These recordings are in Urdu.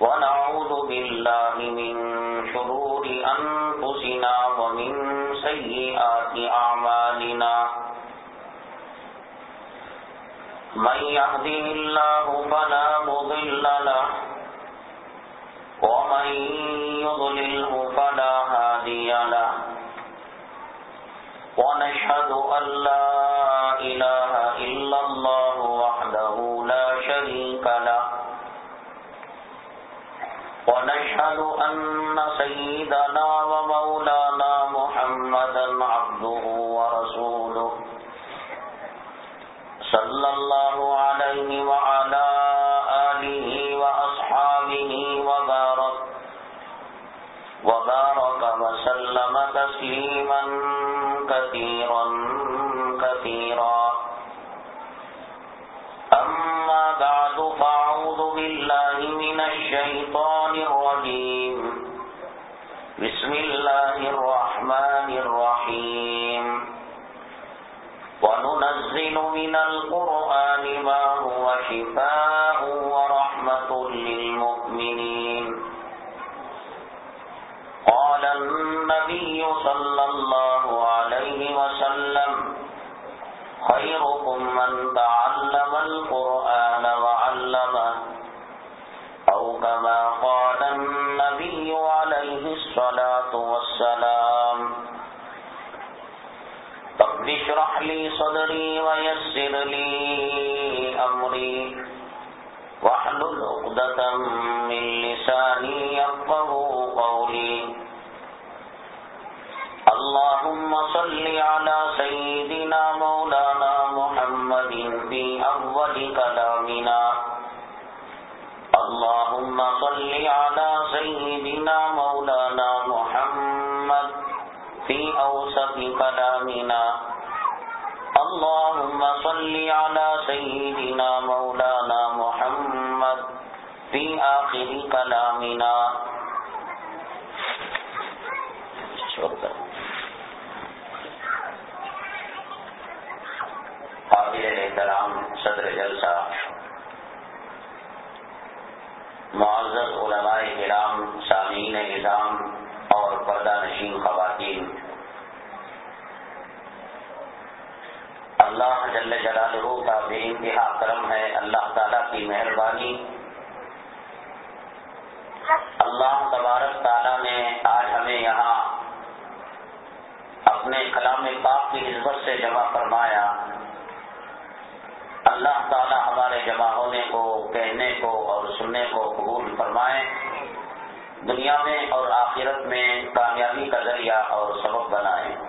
ونعوذ بالله من شرور أنفسنا ومن سيئات أعمالنا. من يهده الله فلا مضل له، ومن يضلله فلا هادي له. ونشهد أن لا إله ونشهد أن سيدنا ومولانا محمدا عبده ورسوله صلى الله عليه صدري ويسر لي أمري. واحلل عقدة من لساني يفقه قولي. اللهم صل على سيدنا مولانا محمد في أول كلامنا. اللهم صل على سيدنا مولانا محمد في أوسط كلامنا. اللهم صل على سيدنا مولانا محمد في آخر كلامنا. شكرا قابل احترام صدر جلسہ. معزز علماء کرام، سامعین نظام اور پردہ نشین خواتین. اللہ جل جلالہ کا بے انتہا کرم ہے، اللہ تعالیٰ کی مہربانی۔ اللہ تبارک تعالیٰ نے آج ہمیں یہاں اپنے کلام پاک کی نسبت سے جمع فرمایا۔ اللہ تعالیٰ ہمارے جمع ہونے کو، کہنے کو اور سننے کو قبول فرمائے۔ دنیا میں اور آخرت میں کامیابی کا ذریعہ اور سبب بنائے۔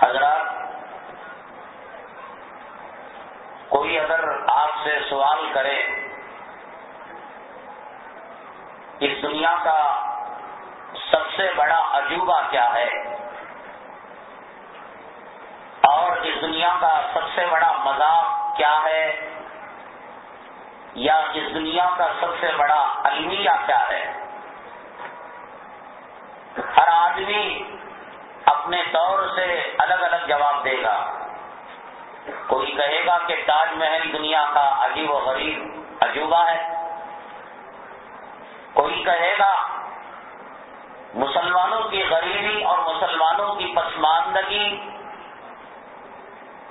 حضرات کوئی اگر آپ سے سوال کرے اس دنیا کا سب سے بڑا عجوبہ کیا ہے؟ اور اس دنیا کا سب سے بڑا مذاق کیا ہے؟ یا اس دنیا کا سب سے بڑا المیہ کیا ہے؟ ہر آدمی اپنے طور سے الگ الگ جواب دے گا۔ کوئی کہے گا کہ تاج محل دنیا کا عجیب و غریب عجوبہ ہے۔ کوئی کہے گا مسلمانوں کی غریبی اور مسلمانوں کی پسماندگی،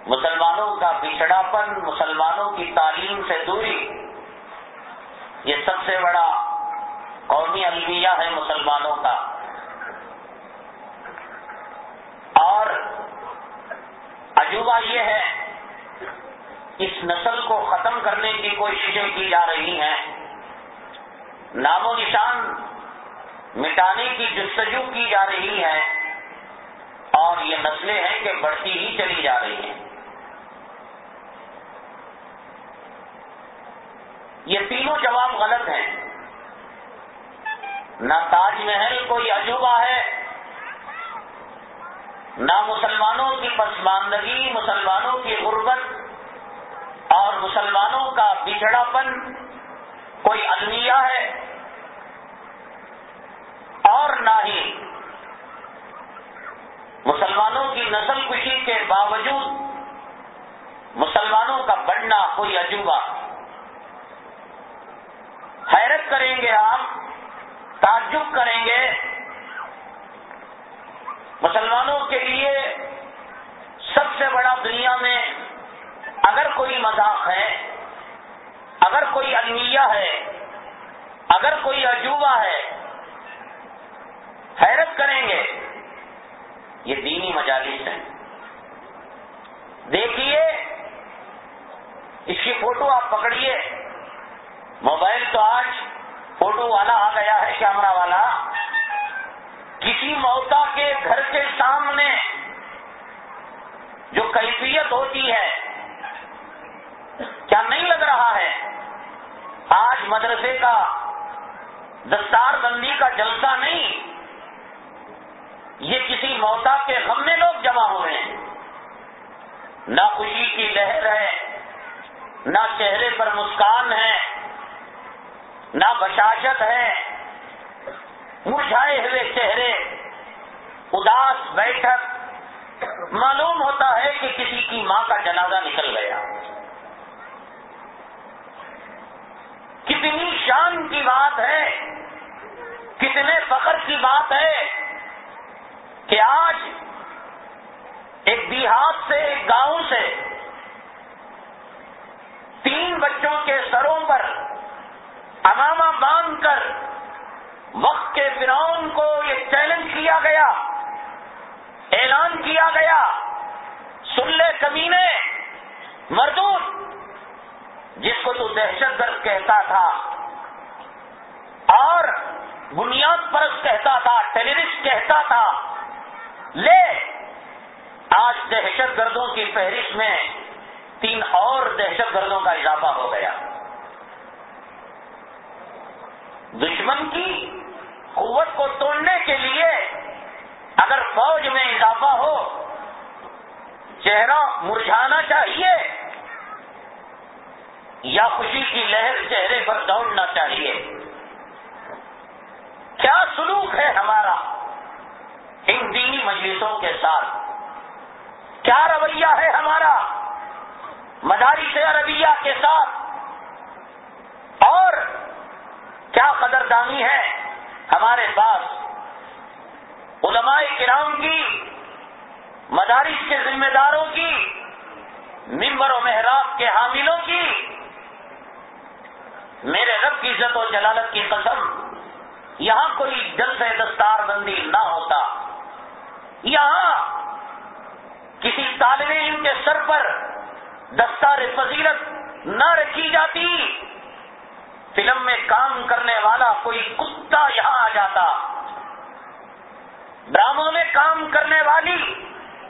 مسلمانوں کا بچھڑاپن، مسلمانوں کی تعلیم سے دوری۔ یہ سب سے بڑا قومی المیہ ہے مسلمانوں کا۔ اور عجوبہ یہ ہے، اس نسل کو ختم کرنے کی کوششیں کی جا رہی ہیں۔ نام و نشان مٹانے کی جستجو کی جا رہی ہے اور یہ نسلیں ہیں کہ بڑھتی ہی چلی جا رہی ہیں۔ یہ تینوں جواب غلط ہیں۔ نہ تاج محل کوئی عجوبہ ہے نہ مسلمانوں کی پسماندگی، مسلمانوں کی غربت اور مسلمانوں کا بچھڑا پن کوئی المیہ ہے اور نہ ہی مسلمانوں کی نسل کشی کے باوجود مسلمانوں کا بڑھنا کوئی عجوبہ۔ حیرت کریں گے آپ، تعجب کریں گے مسلمانوں کے لیے سب سے بڑا دنیا میں اگر کوئی مذاق ہے، اگر کوئی المیہ ہے، اگر کوئی عجوبہ ہے، حیرت کریں گے، یہ دینی مجالس ہیں۔ دیکھیے، اس کی فوٹو آپ پکڑیے۔ موبائل تو آج فوٹو والا آ گیا ہے، کیمرہ والا۔ کسی موتا کے گھر کے سامنے جو کیفیت ہوتی ہے، کیا نہیں لگ رہا ہے؟ آج مدرسے کا، دستار بندی کا جلسہ نہیں، یہ کسی موتا کے غم میں لوگ جمع ہو رہے ہیں۔ نہ خوشی کی لہر ہے، نہ چہرے پر مسکان ہے، نہ بشاشت ہے۔ مرجھائے ہوئے چہرے، اداس بیٹھک، معلوم ہوتا ہے کہ کسی کی ماں کا جنازہ نکل گیا۔ کتنی شان کی بات ہے، کتنے فخر کی بات ہے کہ آج ایک دیہات سے، ایک گاؤں سے تین بچوں کے سروں پر امامہ باندھ کر وقت کے فرعون کو یہ چیلنج کیا گیا، اعلان کیا گیا سن لے کمینے مردود، جس کو تو دہشت گرد کہتا تھا، اور بنیاد پرست کہتا تھا ٹیررسٹ کہتا تھا۔ لے، آج دہشت گردوں کی فہرست میں تین اور دہشت گردوں کا اضافہ ہو گیا۔ دشمن کی قوت کو توڑنے کے لیے اگر فوج میں اضافہ ہو، چہرہ مرجھانا چاہیے یا خوشی کی لہر چہرے پر دوڑنا چاہیے۔ کیا سلوک ہے ہمارا ان دینی مجلسوں کے ساتھ؟ کیا رویہ ہے ہمارا مدارس عربیہ کے ساتھ؟ اور کیا قدردانی ہے ہمارے پاس علماء کرام کی، مدارس کے ذمہ داروں کی ممبر و محراب کے حاملوں کی، میرے رب کی عزت و جلالت کی قسم، یہاں کوئی جل سے دستار بندی نہ ہوتا۔ یہاں کسی طالب علم کے سر پر دستار فضیلت نہ رکھی جاتی۔ فلم میں کام کرنے والا کوئی کتا یہاں آ جاتا۔ ڈراموں میں کام کرنے والی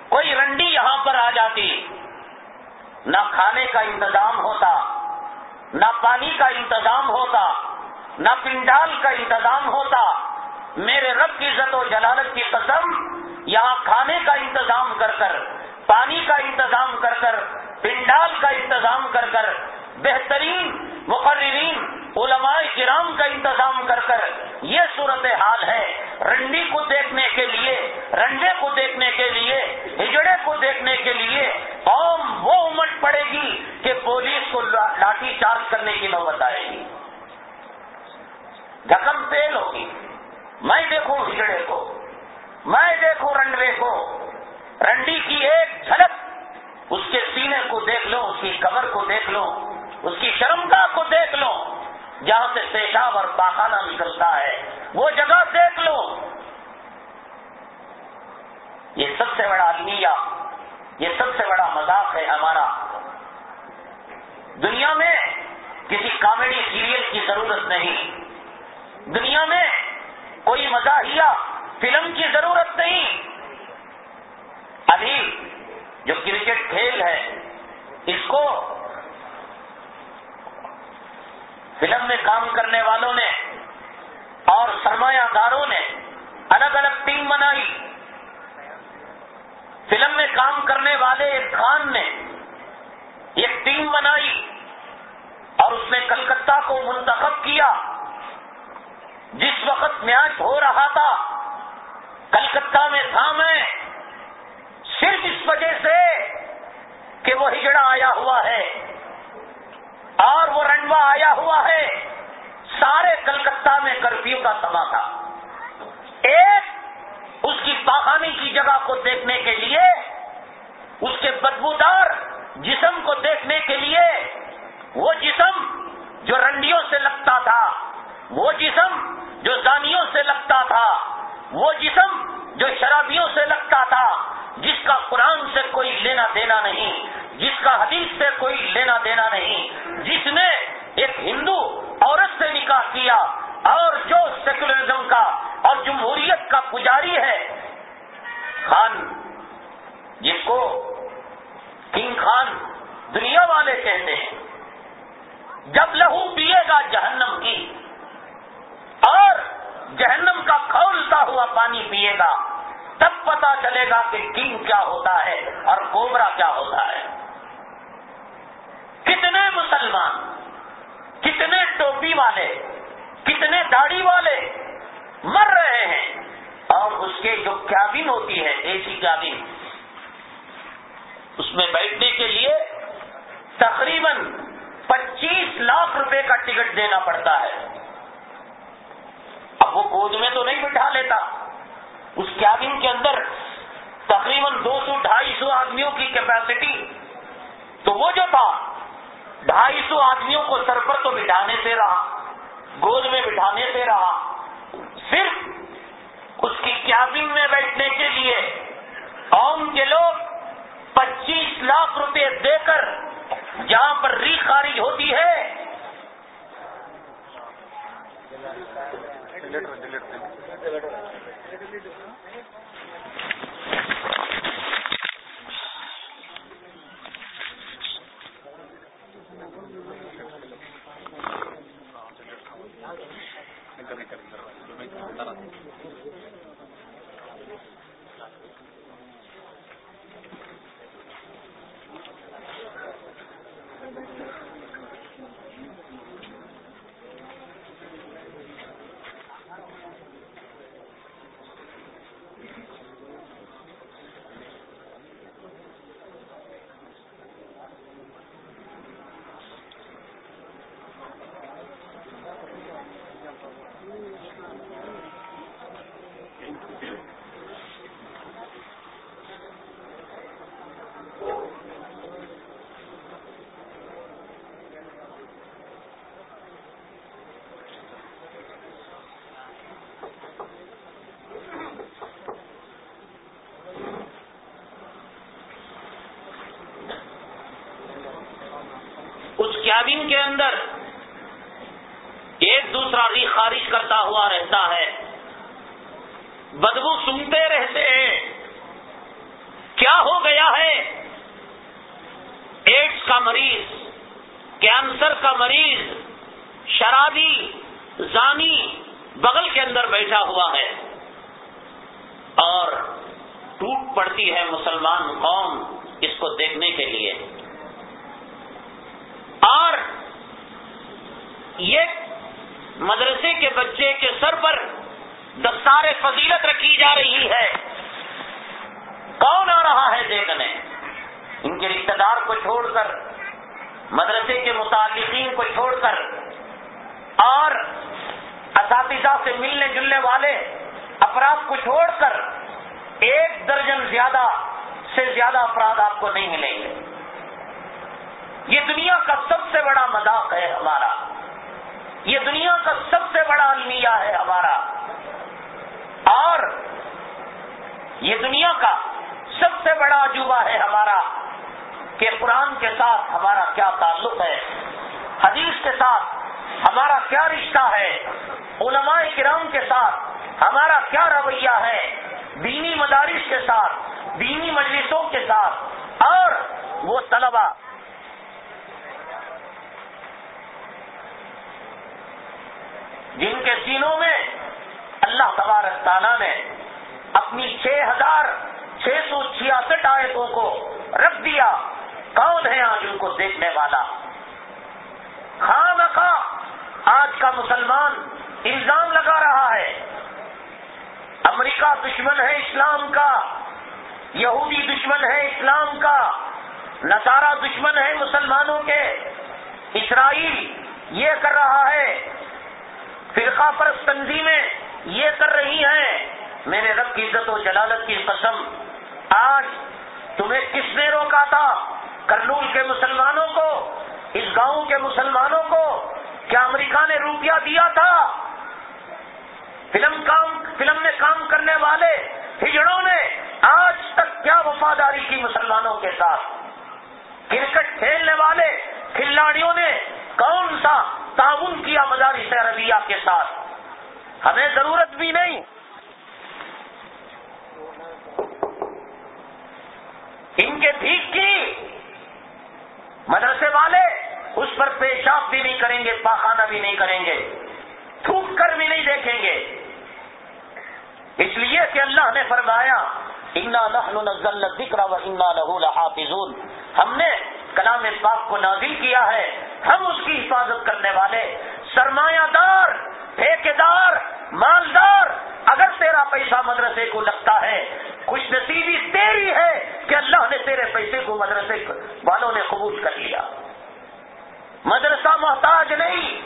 کوئی رنڈی یہاں پر آ جاتی۔ نہ کھانے کا انتظام ہوتا، نہ پانی کا انتظام ہوتا، نہ پنڈال کا انتظام ہوتا۔ میرے رب کی عزت و جلالت کی قسم، یہاں کھانے کا انتظام کر کر، پانی کا انتظام کر کر، پنڈال کا انتظام کر کر بہترین مقررین، علماء کرام کا انتظام کر کر یہ صورت حال ہے۔ رنڈی کو دیکھنے کے لیے، رنڈے کو دیکھنے کے لیے، ہجڑے کو دیکھنے کے لیے قوم وہ امٹ پڑے گی کہ پولیس کو لاٹھی چارج کرنے کی نوبت آئے گی۔ دھکم تیل ہوگی۔ میں دیکھوں ہجڑے کو، میں دیکھوں رنڈوے کو۔ رنڈی کی ایک جھلک، اس کے سینے کو دیکھ لو، اس کی کمر کو دیکھ لو۔ اس کی شرمگاہ کو دیکھ لو، جہاں سے پیشاب اور پاخانہ نکلتا ہے، وہ جگہ دیکھ لو۔ یہ سب سے بڑا المیہ یہ سب سے بڑا مذاق ہے ہمارا۔ دنیا میں کسی کامیڈی سیریل کی ضرورت نہیں۔ دنیا میں کوئی مزاحیہ فلم کی ضرورت نہیں۔ ابھی جو کرکٹ کھیل ہے، اس کو فلم میں کام کرنے والوں نے اور سرمایہ داروں نے الگ الگ ٹیم بنائی۔ فلم میں کام کرنے والے ایک خان نے ایک ٹیم بنائی اور اس نے کلکتہ کو منتخب کیا۔ جس وقت میچ ہو رہا تھا، کلکتہ میں تھا میں۔ صرف اس وجہ سے کہ وہ ہجڑا آیا ہوا ہے۔ اور وہ رنڈوا آیا ہوا ہے۔ سارے کلکتہ میں کرفیو کا سما تھا۔ ایک اس کی پاخانی کی جگہ کو دیکھنے کے لیے، اس کے بدبودار جسم کو دیکھنے کے لیے، وہ جسم جو رنڈیوں سے لگتا تھا، وہ جسم جو زانیوں سے لگتا تھا، وہ جسم جو شرابیوں سے لگتا تھا۔ جس کا قرآن سے کوئی لینا دینا نہیں، جس کا حدیث سے کوئی لینا دینا نہیں، جس نے ایک ہندو عورت سے نکاح کیا اور جو سیکولرزم کا اور جمہوریت کا پجاری ہے، خان، جس کو کنگ خان دنیا والے کہتے ہیں، جب لہو پیے گا جہنم کی اور جہنم کا کھولتا ہوا پانی پیے گا۔ تب پتا چلے گا کہ کنگ کیا ہوتا ہے اور کوبرا کیا ہوتا ہے۔ کتنے مسلمان، کتنے ٹوپی والے، کتنے داڑھی والے مر رہے ہیں اور اس کے جو کیابن ہوتی ہے اے سی کیابن اس میں بیٹھنے کے لیے تقریباً پچیس لاکھ روپے کا ٹکٹ دینا پڑتا ہے۔ اب وہ گود میں تو نہیں بٹھا لیتا۔ اس کیبن کے اندر تقریباً دو سو ڈھائی سو آدمیوں کی کیپیسٹی تو وہ جو تھا، ڈھائی سو آدمیوں کو سر پر تو بٹھانے سے رہا، گود میں بٹھانے سے رہا۔ صرف اس کی کیبن میں بیٹھنے کے لیے قوم کے لوگ پچیس لاکھ روپے دے کر جہاں پر ری خارج ہوتی ہے Delivered, delivered. کیابن کے اندر ایک دوسرا ری خارج کرتا ہوا رہتا ہے۔ بدبو سنتے رہتے ہیں۔ کیا ہو گیا ہے؟ ایڈس کا مریض، کینسر کا مریض، شرابی، زانی بغل کے اندر بیٹھا ہوا ہے۔ اور ٹوٹ پڑتی ہے مسلمان قوم اس کو دیکھنے کے لیے اور یہ مدرسے کے بچے کے سر پر دستار فضیلت رکھی جا رہی ہے۔ کون آ رہا ہے دیکھنے؟ ان کے رشتے دار کو چھوڑ کر، مدرسے کے متعلقین کو چھوڑ کر، اور اساتذہ سے ملنے جلنے والے افراد کو چھوڑ کر ایک درجن زیادہ سے زیادہ افراد آپ کو نہیں ملیں گے۔ یہ دنیا کا سب سے بڑا مذاق ہے ہمارا۔ یہ دنیا کا سب سے بڑا المیہ ہے ہمارا۔ اور یہ دنیا کا سب سے بڑا عجوبہ ہے ہمارا کہ قرآن کے ساتھ ہمارا کیا تعلق ہے۔ حدیث کے ساتھ ہمارا کیا رشتہ ہے۔ علماء کرام کے ساتھ ہمارا کیا رویہ ہے۔ دینی مدارس کے ساتھ، دینی مجلسوں کے ساتھ۔ اور وہ طلبا جن کے سینوں میں اللہ تبارک تعالیٰ نے اپنی چھ ہزار چھ سو چھیاسٹھ آیتوں کو رکھ دیا، کون ہے آج ان کو دیکھنے والا؟ خام خواہ آج کا مسلمان الزام لگا رہا ہے۔ امریکہ دشمن ہے اسلام کا، یہودی دشمن ہے اسلام کا، نصارہ دشمن ہے مسلمانوں کے۔ اسرائیل یہ کر رہا ہے فرقہ پرست تنظیمیں یہ کر رہی ہیں۔ میرے رب کی عزت و جلالت کی قسم، آج تمہیں کس نے روکا تھا؟ کرنول کے مسلمانوں کو، اس گاؤں کے مسلمانوں کو، کیا امریکہ نے روپیہ دیا تھا؟ فلم کام، فلم میں کام کرنے والے، ہجڑوں نے آج تک کیا وفاداری کی مسلمانوں کے ساتھ؟ کرکٹ کھیلنے والے، کھلاڑیوں نے کون سا تعاون کیا مدارس عربیہ کے ساتھ۔ ہمیں ضرورت بھی نہیں۔ ان کے بھیک کی۔ مدرسے والے اس پر پیشاب بھی نہیں کریں گے، پاخانہ بھی نہیں کریں گے۔ تھوک کر بھی نہیں دیکھیں گے۔ اس لیے کہ اللہ نے فرمایا، انا نحن نزلنا الذکر و انا له لحافظون۔ ہم نے کلام پاک کو نازل کیا ہے، ہم اس کی حفاظت کرنے والے، سرمایہ دار ٹھیکے دار مالدار، اگر تیرا پیسہ مدرسے کو لگتا ہے، خوش نصیبی تیری ہے کہ اللہ نے تیرے پیسے کو مدرسے والوں نے قبول کر لیا۔ مدرسہ محتاج نہیں۔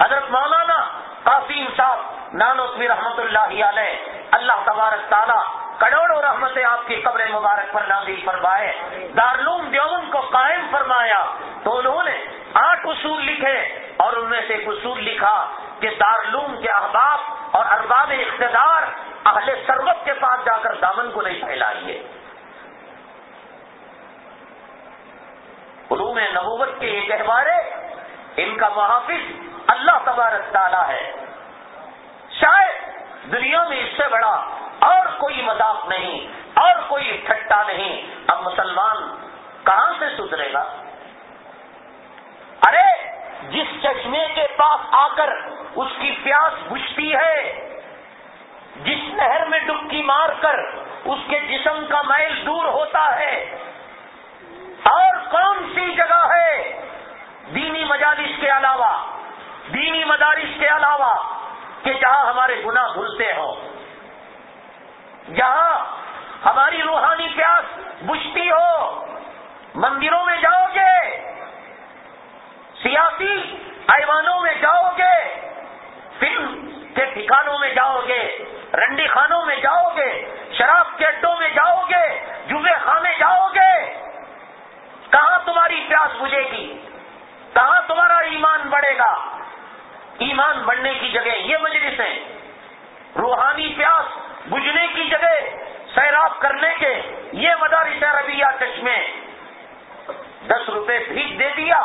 حضرت مولانا قاسم صاحب نانوسمی رحمت اللہ علیہ، اللہ تبارک تعالیٰ کروڑوں رحمتیں آپ کی قبر مبارک پر نازل فرمائے دارلوم دیوم کو قائم فرمایا۔ تو انہوں نے آٹھ اصول لکھے اور ان میں سے ایک اصول لکھا کہ دارلوم کے احباب اور ارباب اقتدار اہل سروت کے پاس جا کر دامن کو نہیں پھیلائیے۔ علوم نبوت کے یہ گہوارے ان کا محافظ اللہ تبارک تعالیٰ ہے۔ شاید دنیا میں اس سے بڑا اور کوئی مذاق نہیں اور کوئی ٹھٹا نہیں۔ اب مسلمان کہاں سے سدھرے گا؟ ارے، جس چشمے کے پاس آ کر اس کی پیاس بجھتی ہے، جس نہر میں ڈبکی مار کر اس کے جسم کا میل دور ہوتا ہے، اور کون سی جگہ ہے؟ دینی مجالس کے علاوہ، دینی مدارس کے علاوہ کہ جہاں ہمارے گناہ بھولتے ہوں، جہاں ہماری روحانی پیاس بجھتی ہو، مندروں میں جاؤ گے، سیاسی ایوانوں میں جاؤ گے، فلم کے ٹھکانوں میں جاؤ گے، رنڈی خانوں میں جاؤ گے، شراب کے اڈوں میں جاؤ گے جبے خانے جاؤ گے، کہاں تمہاری پیاس بجھے گی؟ کہاں تمہارا ایمان بڑھے گا؟ ایمان بڑھنے کی جگہ یہ مجلس ہے۔ روحانی پیاس بجنے کی جگہ سیراب کرنے کے یہ مدارس ربیہ چشمے دس روپے بھیج دے دیا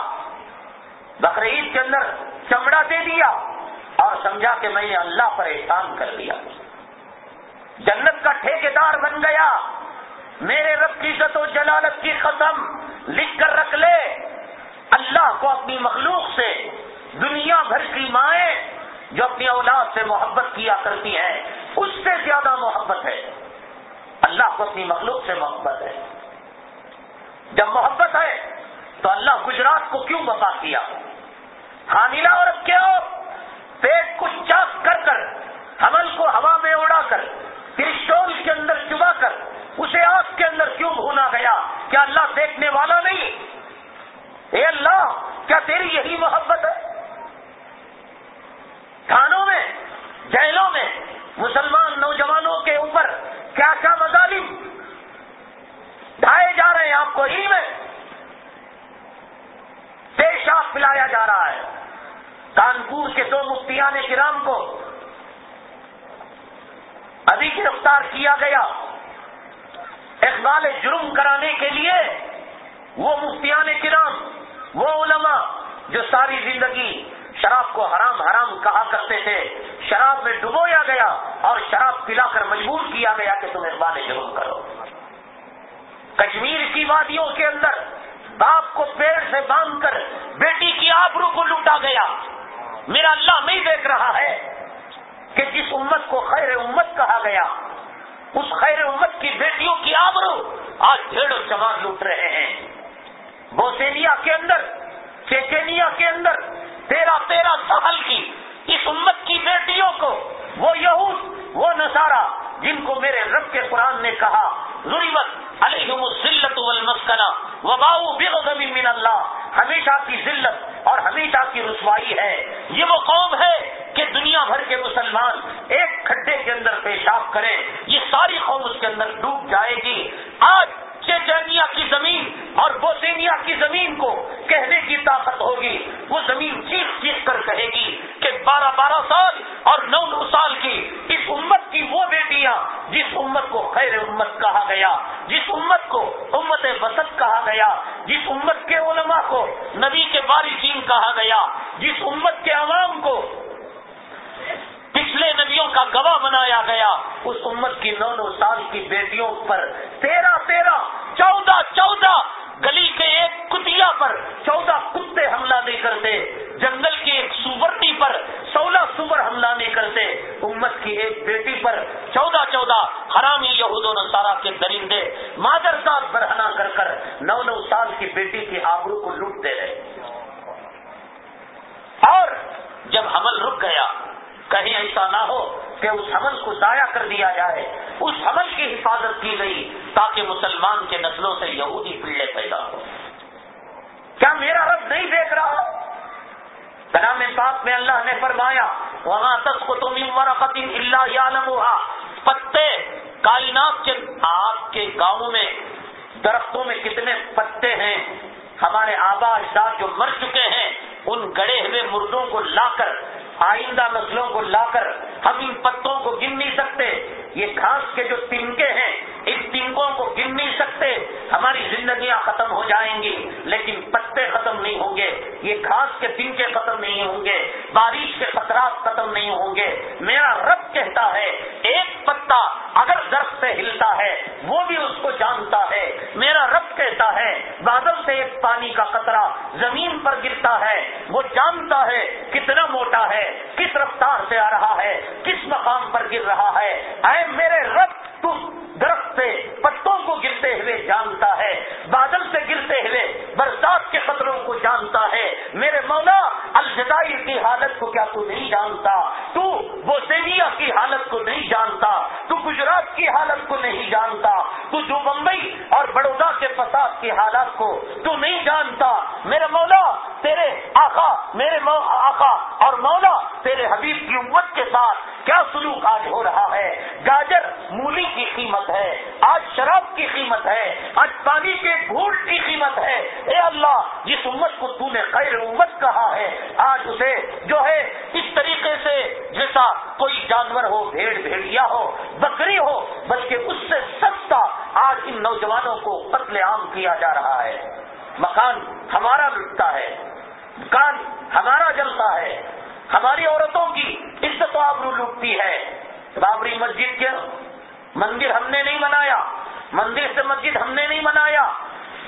بقرعید کے اندر چمڑا دے دیا اور سمجھا کہ میں نے اللہ پر احسان کر دیا جنت کا ٹھیکیدار بن گیا۔ میرے رب کی عزت و جلالت کی قسم لکھ کر رکھ لے۔ اللہ کو اپنی مخلوق سے دنیا بھر کی مائیں جو اپنی اولاد سے محبت کیا کرتی ہیں، اس سے زیادہ محبت ہے۔ اللہ کو اپنی مخلوق سے محبت ہے۔ جب محبت ہے، تو اللہ گجرات کو کیوں بپا کیا؟ حاملہ اور کیوں پیٹ کو چاک کر کر، حمل کو ہوا میں اڑا کر ترشول کے اندر چبا کر، اسے آگ کے اندر کیوں بھونا گیا؟ کیا اللہ دیکھنے والا نہیں؟ اے اللہ، کیا تیری یہی محبت ہے؟ تھانوں میں، جیلوں میں مسلمان نوجوانوں کے اوپر کیا کیا مظالم ڈھائے جا رہے ہیں آپ کو علم ہے۔ پیشاب پلایا جا رہا ہے۔ کانپور کے دو مفتیان کرام کو ابھی گرفتار کیا گیا۔ اقبال جرم کرانے کے لیے وہ مفتیان کرام، وہ علماء جو ساری زندگی شراب کو حرام حرام کہا کرتے تھے۔ شراب میں ڈبویا گیا اور شراب پلا کر مجبور کیا گیا کہ تم اقبال جرم کرو۔ کشمیر کی وادیوں کے اندر باپ کو پیڑ سے باندھ کر بیٹی کی آبرو کو لوٹا گیا۔ میرا اللہ نہیں دیکھ رہا ہے کہ جس امت کو خیر امت کہا گیا، اس خیر امت کی بیٹیوں کی آبرو آج بھیڑ و چمار لوٹ رہے ہیں۔ بوسینیا کے اندر چیچینیا کے اندر تیرہ تیرہ سال کی، اس امت کی بیٹیوں کو، وہ یہود، وہ نصارہ، جن کو میرے رب کے قرآن نے کہا ضرورت علیہم السلت والمسکنہ، وباؤ بغضب من اللہ، ہمیشہ کی ذلت اور ہمیشہ کی رسوائی ہے۔ یہ وہ قوم ہے کہ دنیا بھر کے مسلمان ایک کھڈے کے اندر پیشاب کریں، یہ ساری قوم اس کے اندر ڈوب جائے گی۔ آج چیچینیا کی زمین اور بوسینیا کی زمین کو کہنے کی طاقت ہوگی۔ وہ زمین چیخ چیخ کر کہے گی کہ بارہ بارہ سال اور نو نو سال کی اس امت کی وہ بیٹیاں جس امت کو خیر امت کہا گیا، جس امت کو امت وسط کہا گیا، جس امت کے علماء کو نبی کے بارشین کہا گیا، جس امت کے عوام کو پچھلے نبیوں کا گواہ بنایا گیا۔ اس امت کی نو نو سال کی بیٹیوں پر تیرہ تیرہ، چودہ چودہ گلی کے ایک کتیا پر چودہ کتے حملہ نہیں کرتے، جنگل کی ایک سورٹی پر سولہ سور حملہ نہیں کرتے، امت کی ایک بیٹی پر چودہ چودہ حرامی یہود و نصارہ کے درندے مادر داد برہنا کر کر نو نو سال کی بیٹی کی آبرو کو لوٹتے رہے۔ اور جب حمل رک گیا کہیں ایسا نہ ہو کہ اس حمل کو ضائع کر دیا جائے، اس حمل کی حفاظت کی گئی تاکہ مسلمان کے نسلوں سے یہودی پیڑے پیدا ہو۔ کیا میرا رب نہیں دیکھ رہا؟ کلام پاک میں اللہ نے فرمایا وہاں تک کو تم فتیم اللہ یا پتے کائنات کے، آپ کے گاؤں میں، درختوں میں کتنے پتے ہیں؟ ہمارے آبا اجداد جو مر چکے ہیں، ان گڑے ہوئے مردوں کو لا کر آئندہ نسلوں کو لا کر ہم ان پتوں کو گن نہیں سکتے۔ یہ گھاس کے جو تنکے ہیں، ان تنکوں کو گن نہیں سکتے۔ ہماری زندگیاں ختم ہو جائیں گی، لیکن پتے ختم نہیں ہوں گے، یہ گھاس کے تنکے ختم نہیں ہوں گے، بارش کے خطرات ختم نہیں ہوں گے۔ میرا رب کہتا ہے، ایک پتا اگر درخت سے ہلتا ہے، وہ بھی اس کو جانتا ہے۔ میرا رب کہتا ہے، بادل سے ایک پانی کا قطرہ زمین پر گرتا ہے، وہ جانتا ہے کتنا موٹا ہے، کس رفتار سے آ رہا ہے، کس مقام پر گر رہا ہے۔ اے میرے رب تو درخت سے پتوں کو گرتے ہوئے جانتا ہے، بادل سے گرتے ہوئے برسات کے خطروں کو جانتا ہے۔ میرے مولا الجزائر کی حالت کو کیا تو نہیں جانتا؟ تو بوسینیا کی حالت کو نہیں جانتا، تو گجرات کی حالت کو نہیں جانتا، تو جو بمبئی اور بڑودا کے فساد کی حالات کو تو نہیں جانتا۔ میرے مولا، تیرے آقا، میرے آقا اور مولا، تیرے حبیب کی امت کے ساتھ کیا سلوک آج ہو رہا ہے؟ گاجر، مولی کی قیمت ہے، آج شراب کی قیمت ہے، آج پانی کے گھوٹ کی قیمت ہے۔ اے اللہ، جس امت کو تو نے خیر امت کہا ہے، آج اسے جو ہے، اس طریقے سے جیسا کوئی جانور ہو، بھیڑ بھیڑیا ہو، بکری ہو، بلکہ اس سے سستا آج ان نوجوانوں کو قتل عام کیا جا رہا ہے۔ مکان ہمارا لٹتا ہے، مکان ہمارا جلتا ہے۔ ہماری عورتوں کی عزت و آبرو لوٹتی ہے۔ بابری مسجد کے مندر ہم نے نہیں بنایا۔ مندر سے مسجد ہم نے نہیں بنایا۔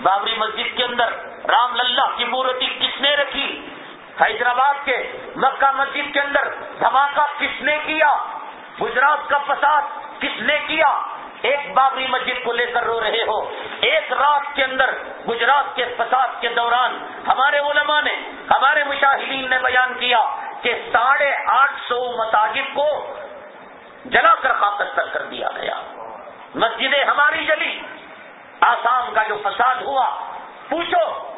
بابری مسجد کے اندر رام للہ کی مورتی کس نے رکھی؟ حیدرآباد کے مکہ مسجد کے اندر دھماکہ کس نے کیا؟ گجرات کا فساد کس نے کیا؟ ایک بابری مسجد کو لے کر رو رہے ہو۔ ایک رات کے اندر گجرات کے فساد کے دوران ہمارے علماء نے، ہمارے مشاہدین نے بیان کیا کہ ساڑھے آٹھ سو مساجد کو جلا کر خاکستر کر دیا گیا۔ مسجدیں ہماری جلی۔ آسام کا جو فساد ہوا، پوچھو۔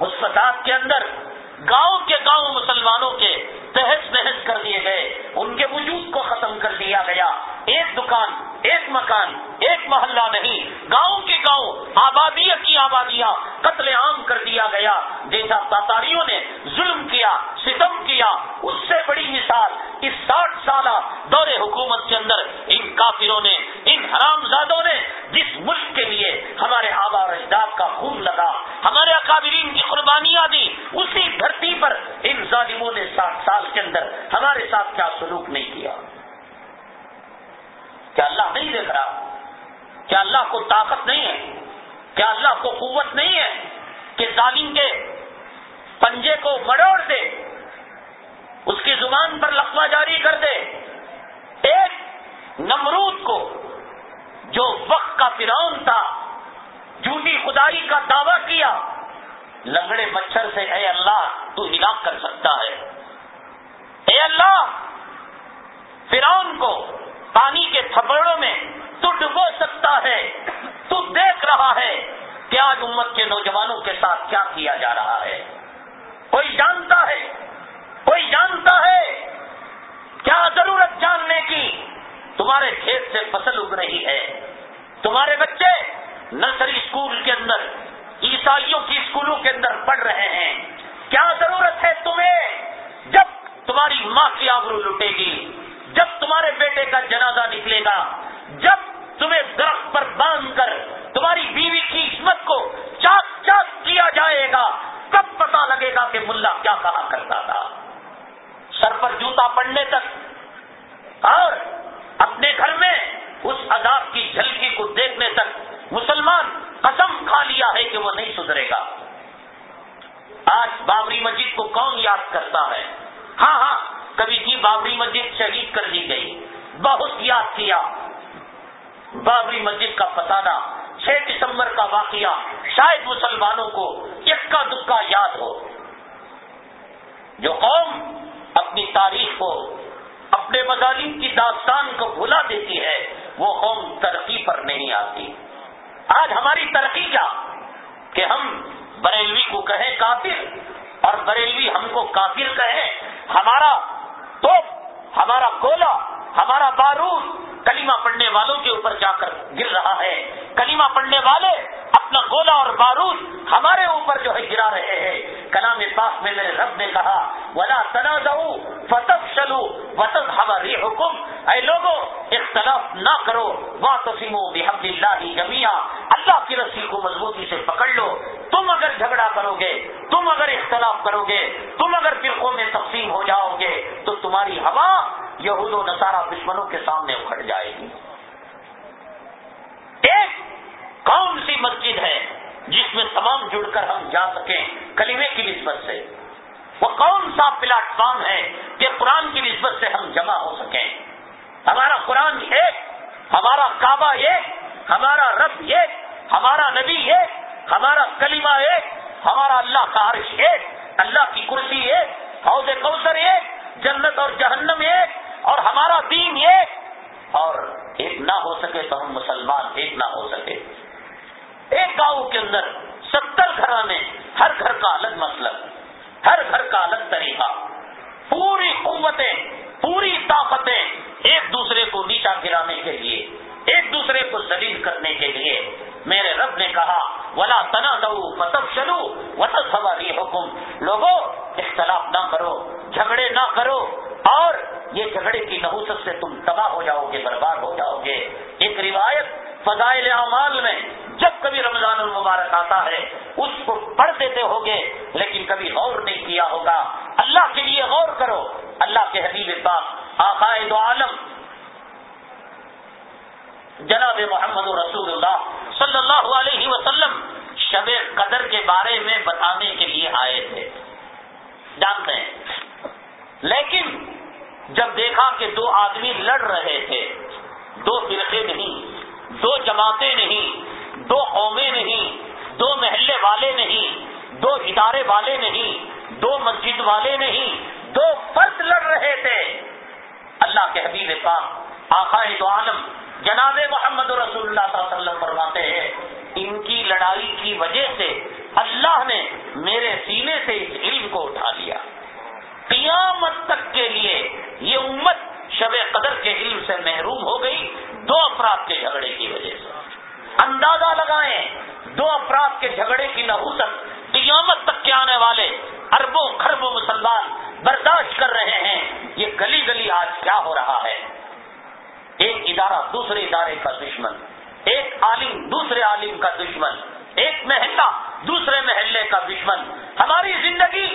اس فساد کے اندر، گاؤں کے گاؤں مسلمانوں کے تحس نحس کر دیے گئے۔ ان کے وجود کو ختم کر دیا گیا۔ ایک دکان، ایک مکان، ایک محلہ نہیں، گاؤں کے گاؤں آبادی کی آبادیاں قتل عام کر دیا گیا۔ جیسا تاتاریوں نے ظلم کیا، ستم کیا، اس سے بڑی مثال اس ساٹھ سالہ دور حکومت کے اندر ان کافروں نے، ان حرام زادوں نے جس ملک کے لیے ہمارے آبا اجداد کا خون لگا، ہمارے اکابرین کی قربانیاں دی، اسی دھرتی پر ان ظالموں نے ساٹھ سال کے اندر ہمارے ساتھ کیا سلوک نہیں کیا۔ کیا اللہ نہیں دیکھ رہا؟ کیا اللہ کو طاقت نہیں ہے؟ کیا اللہ کو قوت نہیں ہے کہ ظالم کے پنجے کو مڑوڑ دے، اس کی زبان پر لقمہ جاری کر دے؟ ایک نمرود کو جو وقت کا فرعون تھا، جھوٹی خدائی کا دعویٰ کیا، لنگڑے مچھر سے اے اللہ تو ہلاک کر سکتا ہے۔ اے اللہ، فرعون کو پانی کے تھپڑوں میں تو ڈبو سکتا ہے، تو دیکھ رہا ہے کہ آج امت کے نوجوانوں کے ساتھ کیا کیا جا رہا ہے۔ کوئی جانتا ہے، کوئی جانتا ہے کیا ضرورت جاننے کی؟ تمہارے کھیت سے فصل اگ رہی ہے۔ تمہارے بچے نرسری اسکول کے اندر، عیسائیوں کی اسکولوں کے اندر پڑھ رہے ہیں۔ کیا ضرورت ہے تمہیں؟ جب تمہاری ماں کی آبرو لٹے گی۔ جب تمہارے بیٹے کا جنازہ نکلے گا، جب تمہیں درخت پر باندھ کر تمہاری بیوی کی عصمت کو چاک چاک کیا جائے گا کب پتا لگے گا کہ ملا کیا کہا کرتا تھا۔ سر پر جوتا پڑنے تک اور اپنے گھر میں اس عذاب کی جھلکی کو دیکھنے تک مسلمان قسم کھا لیا ہے کہ وہ نہیں سدھرے گا۔ آج بابری مسجد کو کون یاد کرتا ہے؟ ہاں ہاں کبھی کی بابری مسجد شہید کر دی گئی۔ بہت یاد کیا۔ بابری مسجد کا فسادہ، چھ دسمبر کا واقعہ، شاید مسلمانوں کو اکا دکا یاد ہو۔ جو قوم اپنی تاریخ کو، اپنے مظالم کی داستان کو بھلا دیتی ہے، وہ قوم ترقی پر نہیں آتی۔ آج ہماری ترقی کیا؟ کہ ہم بریلوی کو کہیں کافر اور بریلوی ہم کو کافر کہیں ہمارا توپ ہمارا گولا ہمارا بارود کلیمہ پڑھنے والوں کے اوپر جا کر گر رہا ہے۔ کلیمہ پڑھنے والے اپنا گولا اور بارود ہمارے اوپر جو ہے گرا رہے ہیں۔ کلام پاک میں میرے رب نے کہا، ولا تنا دو فتح چلو وطن ہماری حکم اے لوگوں، اختلاف نہ کرو۔ وا تسیم بحمد اللہ جمیا اللہ کی رسی کو مضبوطی سے پکڑ لو۔ تم اگر جھگڑا کرو گے، تم اگر اختلاف کرو گے، تم اگر فرقوں میں تقسیم ہو جاؤ گے، تو تمہاری ہوا یہود و نصارہ دشمنوں کے سامنے اکھڑ جائے گی۔ ایک کون سی مسجد ہے جس میں تمام جڑ کر ہم جا سکیں کلیمے کی نسبت سے؟ وہ کون سا پلیٹ فارم ہے کہ قرآن کی نسبت سے ہم جمع ہو سکیں؟ ہمارا قرآن ایک، ہمارا کعبہ ایک، ہمارا رب ایک، ہمارا نبی ایک، ہمارا کلمہ ایک، ہمارا اللہ کا عرش ایک، اللہ کی کرسی ایک، حوض کوثر ایک، جنت اور جہنم ایک اور ہمارا دین ایک اور ایک نہ ہو سکے تو ہم مسلمان ایک نہ ہو سکے۔ ایک گاؤں کے اندر ستر گھرانے، ہر گھر کا الگ مسلک ہر گھر کا الگ طریقہ۔ پوری قوتیں، پوری طاقتیں ایک دوسرے کو نیچا گرانے کے لیے، ایک دوسرے کو زلیل کرنے کے لیے۔ میرے رب نے کہا ولا تنا دو متب چلو وطب سواری حکم لوگوں اختلاف نہ کرو، جھگڑے نہ کرو، اور یہ جھگڑے کی نحوست سے تم تباہ ہو جاؤ گے، برباد ہو جاؤ گے۔ ایک روایت فضائل اعمال میں، جب کبھی رمضان المبارک آتا ہے، اس کو پڑھ دیتے ہوگے، لیکن کبھی غور نہیں کیا ہوگا۔ اللہ کے لیے غور کرو۔ اللہ کے حبیب پاک، آقائد عالم جناب محمد رسول اللہ صلی اللہ علیہ وسلم شب قدر کے بارے میں بتانے کے لیے آئے تھے۔ جانتے ہیں۔ لیکن جب دیکھا کہ دو آدمی لڑ رہے تھے، دو فرقے نہیں، دو جماعتیں نہیں، دو قومیں نہیں، دو محلے والے نہیں، دو ادارے والے نہیں، دو مسجد والے نہیں، دو فرد لڑ رہے تھے۔ اللہ کے حبیب پاک آخائے دو عالم۔ جناب محمد رسول اللہ صلی اللہ علیہ وسلم فرماتے ہیں، ان کی لڑائی کی وجہ سے اللہ نے میرے سینے سے اس علم کو اٹھا لیا۔ قیامت تک کے لیے یہ امت شب قدر کے علم سے محروم ہو گئی۔ دو افراد کے جھگڑے کی وجہ سے۔ اندازہ لگائیں، دو افراد کے جھگڑے کی نحوست قیامت تک کے آنے والے اربوں خربوں مسلمان برداشت کر رہے ہیں۔ یہ گلی گلی آج کیا ہو رہا ہے؟ ایک ادارہ دوسرے ادارے کا دشمن، ایک عالم دوسرے عالم کا دشمن، ایک محلہ دوسرے محلے کا دشمن۔ ہماری زندگی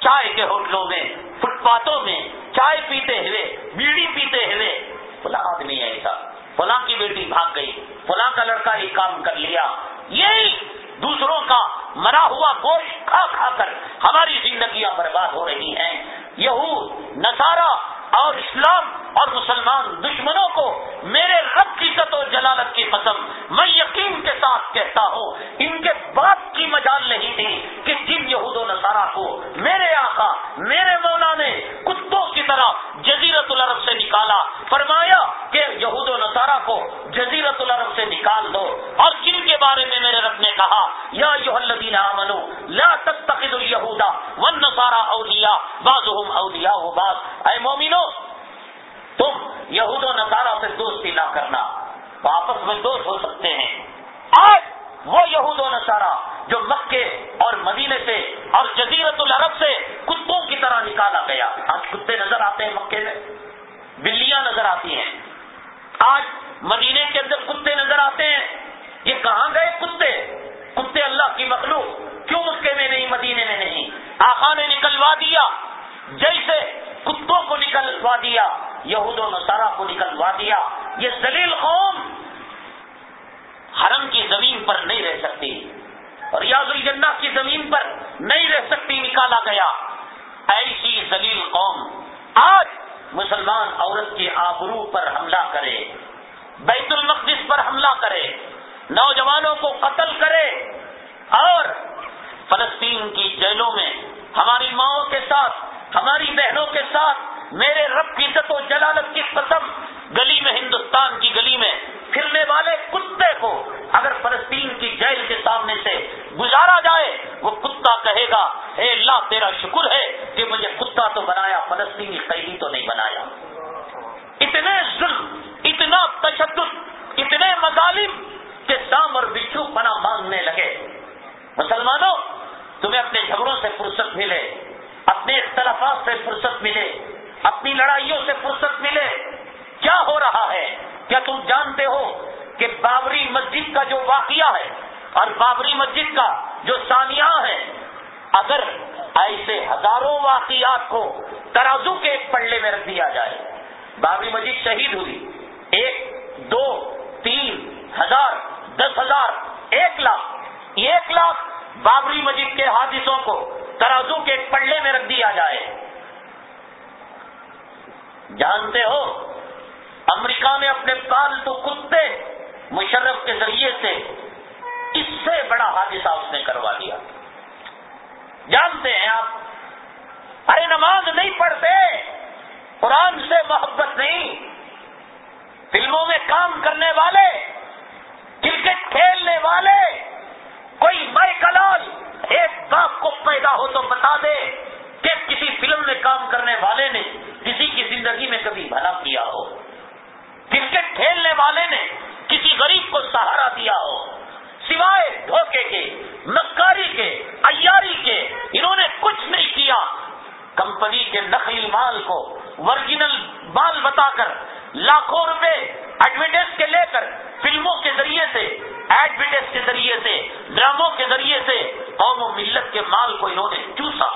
چائے کے ہوٹلوں میں فٹ پاتھوں میں، چائے پیتے ہوئے، بیڑی پیتے ہوئے۔ بلا آدمی ایسا، فلاں کی بیٹی بھاگ گئی، فلاں کا لڑکا یہ کام کر لیا۔ یہی دوسروں کا مرا ہوا گوشت کھا کھا کر ہماری زندگیاں برباد ہو رہی ہیں۔ یہود نسارا اور اسلام اور مسلمان دشمنوں کو میرے رب کی عزت و جلالت کی قسم میں یقین کے ساتھ کہتا ہوں، ان کے باپ کی مجال نہیں تھی کہ جن یہود و نصارہ کو میرے آقا، میرے مولا نے کتوں کی طرح جزیرت العرب سے نکالا۔ فرمایا کہ یہود و نصارہ کو جزیرت العرب سے نکال دو۔ اور جن کے بارے میں میرے رب نے کہا، یا الدین منو لا تتخذوا اليهود والنصارى اولیاء بعضهم اولیاء بعض۔ اے مومنو تم یہود و نصارہ سے دوستی نہ کرنا آپس میں دوست ہو سکتے ہیں۔ آج وہ یہود و نصارہ جو مکے اور مدینے سے اور جزیرت العرب سے کتوں کی طرح نکالا گیا۔ آج کتے نظر آتے ہیں مکے میں، بلیاں نظر آتی ہیں۔ آج مدینے کے اندر کتے نظر آتے ہیں۔ یہ کہاں گئے کتے؟ کتے اللہ کی مخلوق، کیوں مکے میں نہیں مدینے میں نہیں؟ آخا نے نکلوا دیا۔ جیسے کتوں کو نکلوا دیا؟ یہود و نصارہ کو نکلوا دیا؟ یہ زلیل قوم حرم کی زمین پر نہیں رہ سکتی اور یاد الجنہ کی زمین پر نہیں رہ سکتی، نکالا گیا۔ ایسی زلیل قوم آج مسلمان عورت کے آبرو پر حملہ کرے، بیت المقدس پر حملہ کرے، نوجوانوں کو قتل کرے اور فلسطین کی جیلوں میں ہماری ماؤں کے ساتھ ہماری بہنوں کے ساتھ میرے رب کی عزت و جلالت کی قسم، گلی میں ہندوستان کی گلی میں پھرنے والے کتے کو اگر فلسطین کی جیل کے سامنے سے گزارا جائے، وہ کتا کہے گا، اے اللہ، تیرا شکر ہے کہ مجھے کتا تو بنایا، فلسطینی قیدی تو نہیں بنایا۔ اتنے ظلم، اتنا تشدد، اتنے مظالم کے سام اور بچھو پنا مانگنے لگے۔ مسلمانوں، تمہیں اپنے جھگڑوں سے فرصت ملے۔ اپنے اختلافات سے فرصت ملے، اپنی لڑائیوں سے فرصت ملے۔ کیا ہو رہا ہے؟ کیا تم جانتے ہو کہ بابری مسجد کا جو واقعہ ہے اور بابری مسجد کا جو سانیہ ہے، اگر ایسے ہزاروں واقعات کو ترازو کے ایک پلڑے میں رکھ دیا جائے، بابری مسجد شہید ہوئی۔ ایک، دو، تین ہزار، دس ہزار، ایک لاکھ ایک لاکھ بابری مسجد کے حادثوں کو ترازو کے ایک پلڑے میں رکھ دیا جائے۔ جانتے ہو، امریکہ نے اپنے پالتو کتے مشرف کے ذریعے سے اس سے بڑا حادثہ اس نے کروا لیا جانتے ہیں آپ، ارے نماز نہیں پڑھتے، قرآن سے محبت نہیں۔ فلموں میں کام کرنے والے، کرکٹ کھیلنے والے کوئی مائی کلال ایک باپ کو پیدا ہو تو بتا دے کہ کسی فلم میں کام کرنے والے نے کسی کی زندگی میں کبھی بھلا کیا ہو۔ کرکٹ کھیلنے والے نے کسی غریب کو سہارا دیا ہو۔ سوائے دھوکے کے نکاری کے ایاری کے، انہوں نے کچھ نہیں کیا۔ کمپنی کے نقلی مال کو ورجنل مال بتا کر لاکھوں روپے ایڈورٹائز کے لے کر فلموں کے ذریعے سے ایڈورٹائز کے ذریعے سے، ڈراموں کے ذریعے سے قوم و ملت کے مال کو انہوں نے چوسا،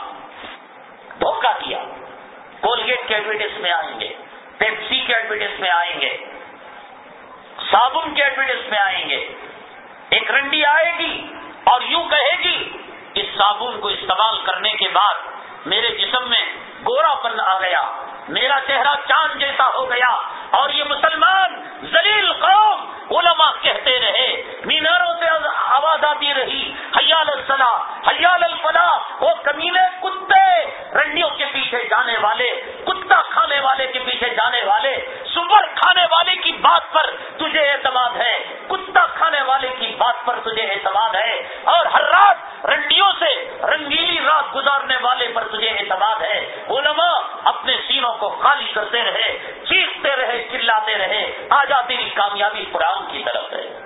دھوکہ کیا کولگیٹ کے ایڈورٹائز میں آئیں گے، پیپسی کے ایڈورٹائز میں آئیں گے، صابن کے ایڈورٹائز میں آئیں گے۔ ایک رنڈی آئے گی اور یوں کہے گی، اس صابن کو استعمال کرنے کے بعد میرے جسم میں گورا پن آ گیا، میرا چہرہ چاند جیسا ہو گیا، اور یہ مسلمان زلیل قوم علماء کہتے رہے۔ میناروں سے آواز آتی رہی، حیال الصلاح، حیال الفلاح، وہ کمینے کتے رنڈیوں کے پیچھے جانے والے، کتا کھانے والے کے پیچھے جانے والے، سور کھانے والے کی بات پر تجھے اعتماد ہے، کتا کھانے والے کی بات پر تجھے اعتماد ہے، اور ہر رات رنڈیوں سے رنگیلی رات گزارنے والے پر تجھے اعتماد ہے علماء اپنے سینوں کو خالی کرتے رہے چیختے رہے، چلاتے رہے۔ آ جا تیری کامیابی قرآن کی طرف ہے۔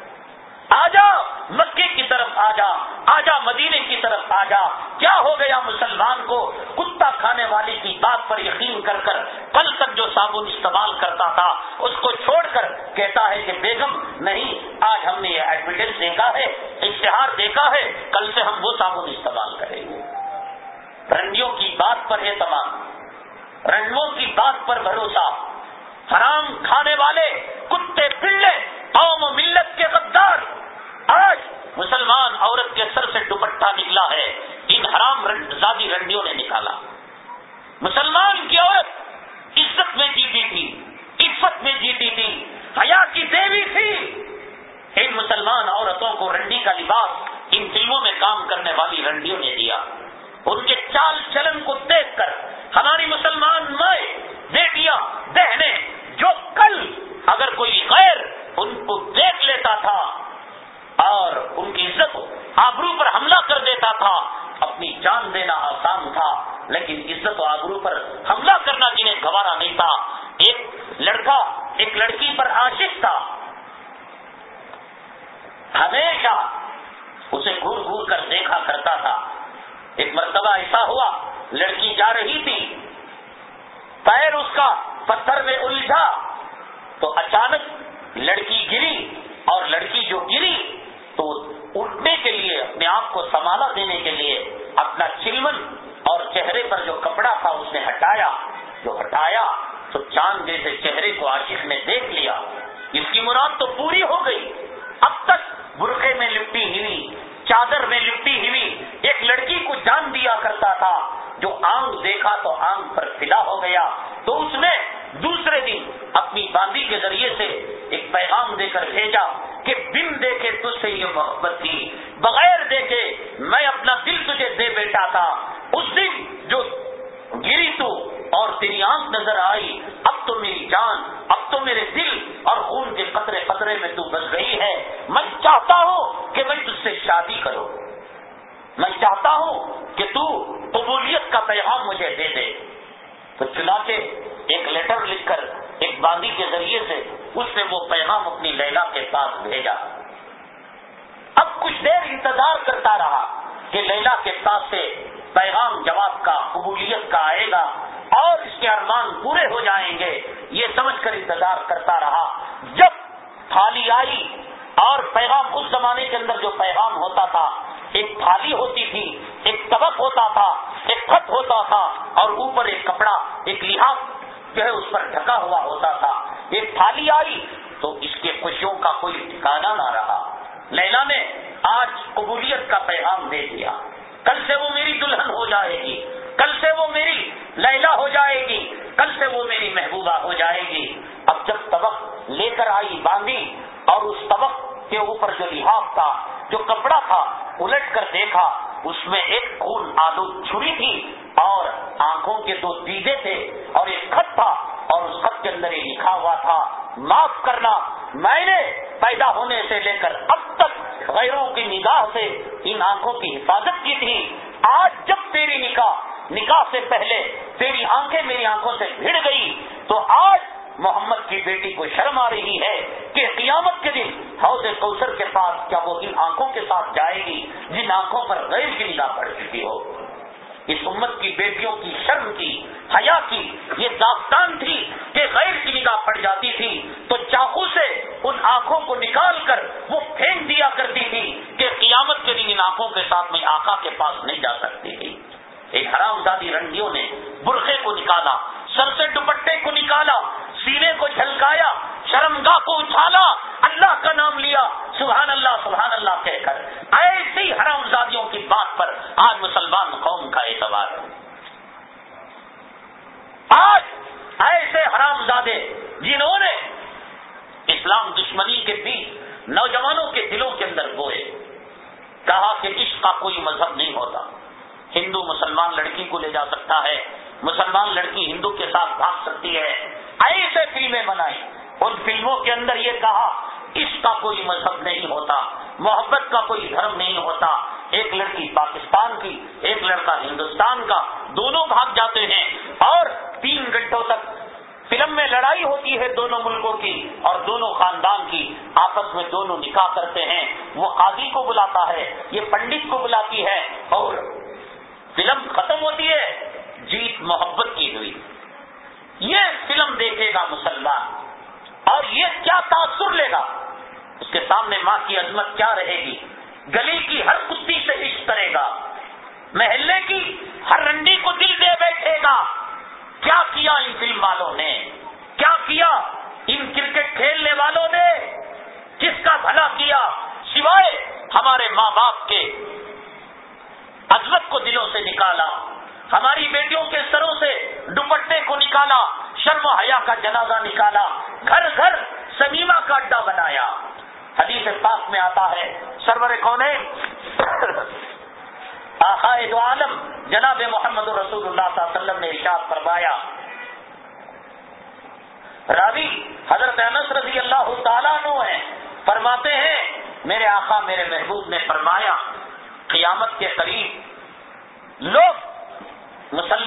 آ جا مکے کی طرف آ جا آ جا مدینے کی طرف آ جا کیا ہو گیا مسلمان کو؟ کتا کھانے والی کی بات پر یقین کر کر کل تک جو صابن استعمال کرتا تھا، اس کو چھوڑ کر کہتا ہے کہ بیگم، نہیں، آج ہم نے یہ ایڈورٹائز دیکھا ہے، اشتہار دیکھا ہے، کل سے ہم وہ صابن استعمال کریں گے۔ رنڈیوں کی بات پر اعتماد رنڈوں کی بات پر بھروسہ، حرام کھانے والے، کتے، پلے، قوم و ملت کے غدار۔ آج مسلمان عورت کے سر سے دوپٹہ نکلا ہے، ان حرام زادی رنڈیوں نے نکالا۔ مسلمان کی عورت عزت میں جیتی تھی عزت میں جیتی تھی، حیا کی دیوی تھی۔ ان مسلمان عورتوں کو رنڈی کا لباس، ان فلموں میں کام کرنے والی رنڈیوں نے دیا۔ ان کے چال چلن کو دیکھ کر ہماری مسلمان مائیں، بیٹیاں، بہنیں، جو کل اگر کوئی غیر ان کو دیکھ لیتا تھا اور ان کی عزت آبرو پر حملہ کر دیتا تھا، اپنی جان دینا آسان تھا، لیکن عزت و آبرو پر حملہ کرنا جنہیں گوارا نہیں تھا۔ ایک لڑکا، ایک لڑکی پر عاشق تھا۔ ہمیشہ اسے گور گور کر دیکھا کرتا تھا۔ ایک مرتبہ ایسا ہوا لڑکی جا رہی تھی، پیر اس کا پتھر میں الجھا تو اچانک لڑکی گری اور لڑکی جو گری تو اٹھنے کے لیے، اپنے آپ کو سنبھالا دینے کے لیے اپنا چلمن اور چہرے پر جو کپڑا تھا اس نے ہٹایا۔ جو ہٹایا تو چاند جیسے چہرے کو عاشق نے دیکھ لیا۔ اس کی مراد تو پوری ہو گئی۔ اب تک برقے میں لپٹی ہوئی چادر میں لپٹی ہوئی ایک لڑکی کو جان دیا کرتا تھا، جو آنکھ دیکھا تو آنکھ پر فلا ہو گیا۔ تو اس نے دوسرے دن اپنی باندھی کے ذریعے سے ایک پیغام دے کر بھیجا کہ بن دے کے تجھ سے یہ محبت تھی۔ بغیر دیکھے میں اپنا دل تجھے دے بیٹا تھا۔ اس دن جو گری تو اور تیری آنکھ نظر آئی، اب تو میری جان، اب تو میرے دل اور خون کے قطرے قطرے میں تو بس گئی ہے۔ میں چاہتا ہوں کہ میں تجھ سے شادی کروں۔ میں چاہتا ہوں کہ تو قبولیت کا پیغام مجھے دے دے۔ تو چنا کے ایک لیٹر لکھ کر ایک باندھی کے ذریعے سے اس نے وہ پیغام اپنی لیلا کے پاس بھیجا۔ اب کچھ دیر انتظار کرتا رہا کہ لیلا کے پاس سے پیغام جواب کا، قبولیت کا آئے گا اور اس کے ارمان پورے ہو جائیں گے۔ یہ سمجھ کر انتظار کرتا رہا۔ جب تھالی آئی اور پیغام اس زمانے کے اندر جو پیغام ہوتا تھا، ایک تھالی ہوتی تھی، ایک طبق ہوتا تھا، ایک خط ہوتا تھا اور اوپر ایک کپڑا، ایک لحاظ جو ہے اس پر ڈھکا ہوا ہوتا تھا۔ ایک تھالی آئی تو اس کے خوشیوں کا کوئی ٹھکانا نہ رہا۔ لیلا نے آج قبولیت کا پیغام دے دیا۔ کل سے وہ میری دلہن ہو جائے گی۔ کل سے وہ میری لیلا ہو جائے گی۔ کل سے وہ میری محبوبہ ہو جائے گی۔ اب جب طبق لے کر آئی باندھی اور اس طبق کے اوپر جو لحاظ تھا، جو کپڑا تھا، الٹ کر دیکھا، اس میں ایک خون آلو چھری تھی اور آنکھوں کے دو دیدے تھے اور ایک خط تھا اور اس خط کے اندر یہ لکھا ہوا تھا، معاف کرنا، میں نے پیدا ہونے سے لے کر اب تک غیروں کی نگاہ سے ان آنکھوں کی حفاظت کی تھی۔ آج جب تیری نکاح نکاح سے پہلے تیری آنکھیں میری آنکھوں سے بھیڑ گئی، تو آج محمد کی بیٹی کو شرم آ رہی ہے کہ قیامت کے دن حوض کوثر کے ساتھ کیا وہ ان آنکھوں کے ساتھ جائے گی جن آنکھوں پر غیر کی نگاہ پڑ چکی ہو۔ اس امت کی بیٹیوں کی شرم کی، حیا کی، یہ داستان تھی کہ غیر کی نگاہ پڑ جاتی تھی۔ تو چاقو سے ان آنکھوں کو نکال کر وہ پھینک دیا کرتی تھی کہ قیامت کے دن ان آنکھوں کے ساتھ میں آقا کے پاس نہیں جا سکتی تھی۔ ایک حرام دادی رنگیوں نے برقعے کو نکالا۔ سر سے دوپٹے کو نکالا، سینے کو جھلکایا شرمگاہ کو اچھالا اللہ کا نام لیا سبحان اللہ سبحان اللہ کہہ کر ایسی حرام زادیوں کی بات پر آج مسلمان قوم کا اعتبار ہے۔ آج ایسے حرام زادے جنہوں نے اسلام دشمنی کے بیچ نوجوانوں کے دلوں کے اندر گوئے کہا کہ عشق کا کوئی مذہب نہیں ہوتا، ہندو مسلمان لڑکی کو لے جا سکتا ہے مسلمان لڑکی ہندو کے ساتھ بھاگ سکتی ہے۔ ایسے فلمیں بنائی ان فلموں کے اندر یہ کہا، اس کا کوئی مذہب نہیں ہوتا، محبت کا کوئی دھرم نہیں ہوتا۔ ایک لڑکی پاکستان کی، ایک لڑکا ہندوستان کا، دونوں بھاگ جاتے ہیں۔ اور تین گھنٹوں تک فلم میں لڑائی ہوتی ہے دونوں ملکوں کی، اور دونوں خاندان کی۔ آپس میں دونوں نکاح کرتے ہیں۔ وہ قاضی کو بلاتا ہے، یہ پنڈت کو بلاتی ہے اور فلم ختم ہوتی ہے۔ جیت محبت کی ہوئی۔ یہ فلم دیکھے گا مسلمان اور یہ کیا تاثر لے گا؟ اس کے سامنے ماں کی عظمت کیا رہے گی؟ گلی کی ہر کتی سے عشق کرے گا۔ محلے کی ہر رنڈی کو دل دے بیٹھے گا۔ کیا کیا ان فلم والوں نے؟ کیا کیا ان کرکٹ کھیلنے والوں نے؟ کس کا بھلا کیا؟ سوائے ہمارے ماں باپ کے عزمت کو دلوں سے نکالا۔ ہماری بیٹیوں کے سروں سے دوپٹے کو نکالا، شرم و حیا کا جنازہ نکالا، گھر گھر سمیما کا اڈا بنایا۔ حدیث پاک میں آتا ہے، سرور کون دو عالم جناب محمد رسول اللہ صلی اللہ علیہ وسلم نے ارشاد فرمایا۔ راوی حضرت انس رضی اللہ تعالیٰ نو ہے فرماتے ہیں، میرے آقا میرے محبوب نے فرمایا، قیامت کے قریب لوگ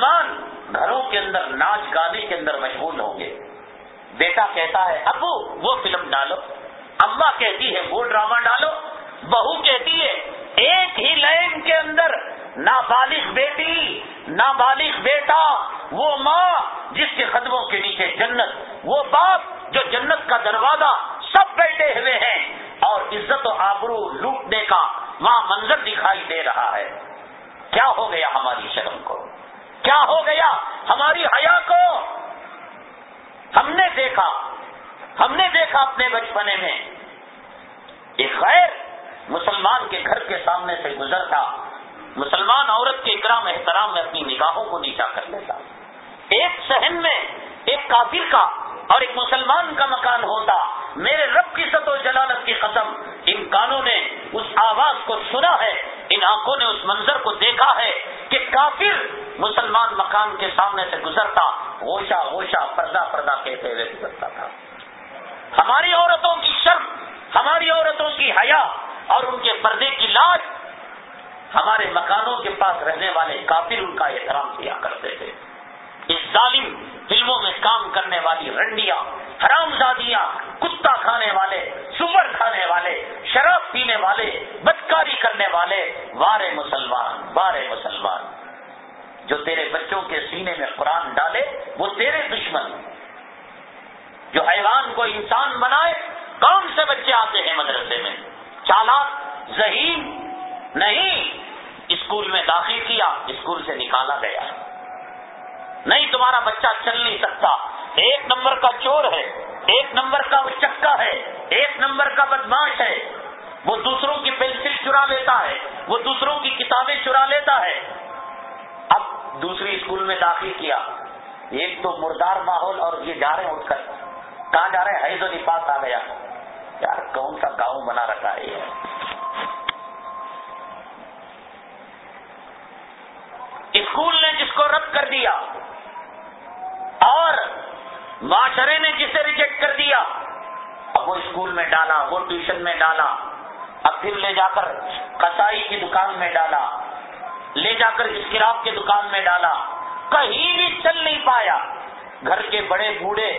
مسلمان گھروں کے اندر ناچ گانے کے اندر مشغول ہوں گے۔ بیٹا کہتا ہے، ابو، وہ فلم ڈالو۔ اما کہتی ہے، وہ ڈرامہ ڈالو۔ بہو کہتی ہے، ایک ہی لائن کے اندر نابالغ بیٹی، نابالغ بیٹا، وہ ماں جس کے قدموں کے نیچے جنت، وہ باپ جو جنت کا دروازہ سب بیٹھے ہوئے ہیں اور عزت و آبرو لوٹنے کا وہاں منظر دکھائی دے رہا ہے۔ کیا ہو گیا ہماری شرم کو؟ کیا ہو گیا؟ ہماری حیا کو ہم نے دیکھا، ہم نے دیکھا اپنے بچپنے میں۔ ایک غیر مسلمان کے گھر کے سامنے سے گزرتا مسلمان عورت کے اکرام احترام میں اپنی نگاہوں کو نیچا کر لیتا۔ ایک سہن میں ایک کافر کا اور ایک مسلمان کا مکان ہوتا۔ میرے رب کی سط و جلالت کی قسم، ان کانوں نے اس آواز کو سنا ہے، ان آنکھوں نے اس منظر کو دیکھا ہے کہ کافر مسلمان مکان کے سامنے سے گزرتا ہوشا ہوشا پردہ پردہ کہتے ہوئے گزرتا تھا۔ ہماری عورتوں کی شرم، ہماری عورتوں کی حیا اور ان کے پردے کی لاج، ہمارے مکانوں کے پاس رہنے والے کافر ان کا احترام کیا کرتے تھے۔ اس ظالم فلموں میں کام کرنے والی رنڈیاں حرام زادیاں کتا کھانے والے سور کھانے والے، شراب پینے والے، بدکاری کرنے والے، وارے مسلمان وارے مسلمان۔ جو تیرے بچوں کے سینے میں قرآن ڈالے، وہ تیرے دشمن۔ جو حیوان کو انسان بنائے، کون سے بچے آتے ہیں مدرسے میں؟ چالاک، ذہین، نہیں، اسکول میں داخل کیا، اسکول سے نکالا گیا۔ نہیں تمہارا بچہ چل نہیں سکتا۔ ایک نمبر کا چور ہے، ایک نمبر کا وہ چکا ہے، ایک نمبر کا بدماش ہے۔ وہ دوسروں کی پینسل چرا لیتا ہے، وہ دوسروں کی کتابیں چرا لیتا ہے۔ اب دوسری اسکول میں داخل کیا۔ ایک تو مردار ماحول اور یہ جا رہے ہیں اٹھ کر۔ کہاں جا رہے ہیں؟ حیض و پاس آ گیا۔ یار، کون سا گاؤں بنا رکھا ہے یہ؟ اسکول نے جس کو رد کر دیا اور معاشرے نے جسے ریجیکٹ کر دیا، اب وہ اسکول میں ڈالا، وہ ٹیوشن میں ڈالا، اب پھر لے جا کر کسائی کی دکان میں ڈالا، لے جا کر اسکراپ کی دکان میں ڈالا، کہیں بھی چل نہیں پایا۔ گھر کے بڑے بوڑھے،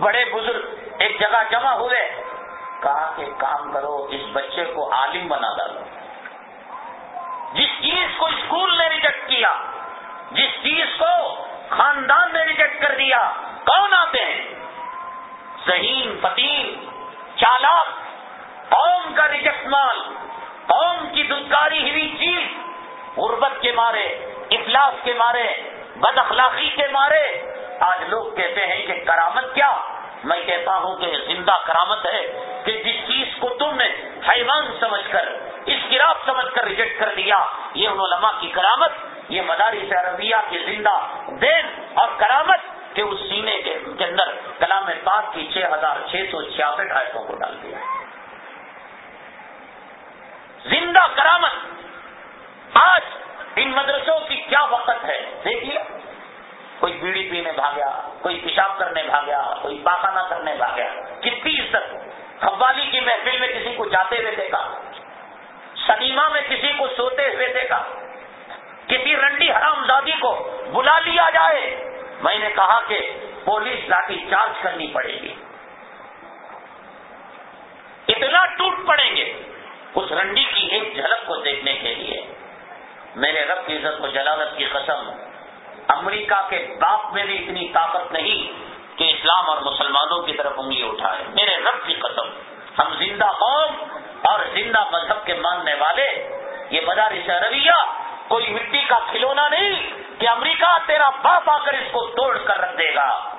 بڑے بزرگ ایک جگہ جمع ہوئے، کہا کہ کام کرو، اس بچے کو عالم بنا ڈالو۔ جس چیز کو اسکول نے ریجیکٹ کیا، جس چیز کو خاندان نے ریجیکٹ کر دیا۔ کون آتے ہیں؟ ذہین فتیم چالاک۔ قوم کا ریجیکٹ مال، قوم کی دکاری ہوئی چیز۔ غربت کے مارے، افلاس کے مارے، بد اخلاقی کے مارے۔ آج لوگ کہتے ہیں کہ کرامت کیا؟ میں کہتا ہوں کہ زندہ کرامت ہے کہ جس چیز کو تم نے حیوان سمجھ کر اس سمجھ کر ریجیکٹ کر دیا. یہ ان علماء کی کرامت، یہ مداری عربیہ کی زندہ دین اور کرامت کہ اس سینے کے اندر کلام پاک کی چھ ہزار چھ سو چھیاسٹھ آیتوں کو ڈال دیا. زندہ کرامت. آج ان مدرسوں کی کیا وقت ہے؟ دیکھیے. کوئی بیڑی پینے بھاگیا، کوئی پیشاب کرنے بھاگیا، کوئی پاخانہ کرنے بھاگیا. کتنی عزت. قوالی کی محفل میں کسی کو جاتے ہوئے دیکھا. سنیما میں کسی کو سوتے ہوئے دیکھا، کسی رنڈی حرام زادی کو بلا لیا جائے، میں نے کہا کہ پولیس لاٹھی چارج کرنی پڑے گی۔ اتنا ٹوٹ پڑیں گے اس رنڈی کی ایک جھلک کو دیکھنے کے لیے۔ میرے رب کی عزت و جلالت کی قسم، امریکہ کے باپ میں بھی اتنی طاقت نہیں کہ اسلام اور مسلمانوں کی طرف انگلی اٹھائے۔ میرے رب کی قسم۔ ہم زندہ قوم اور زندہ مذہب کے ماننے والے، یہ مدارس رویہ کوئی مٹی کا کھلونا نہیں کہ امریکہ تیرا باپ آ کر اس کو توڑ کر رکھ دے گا۔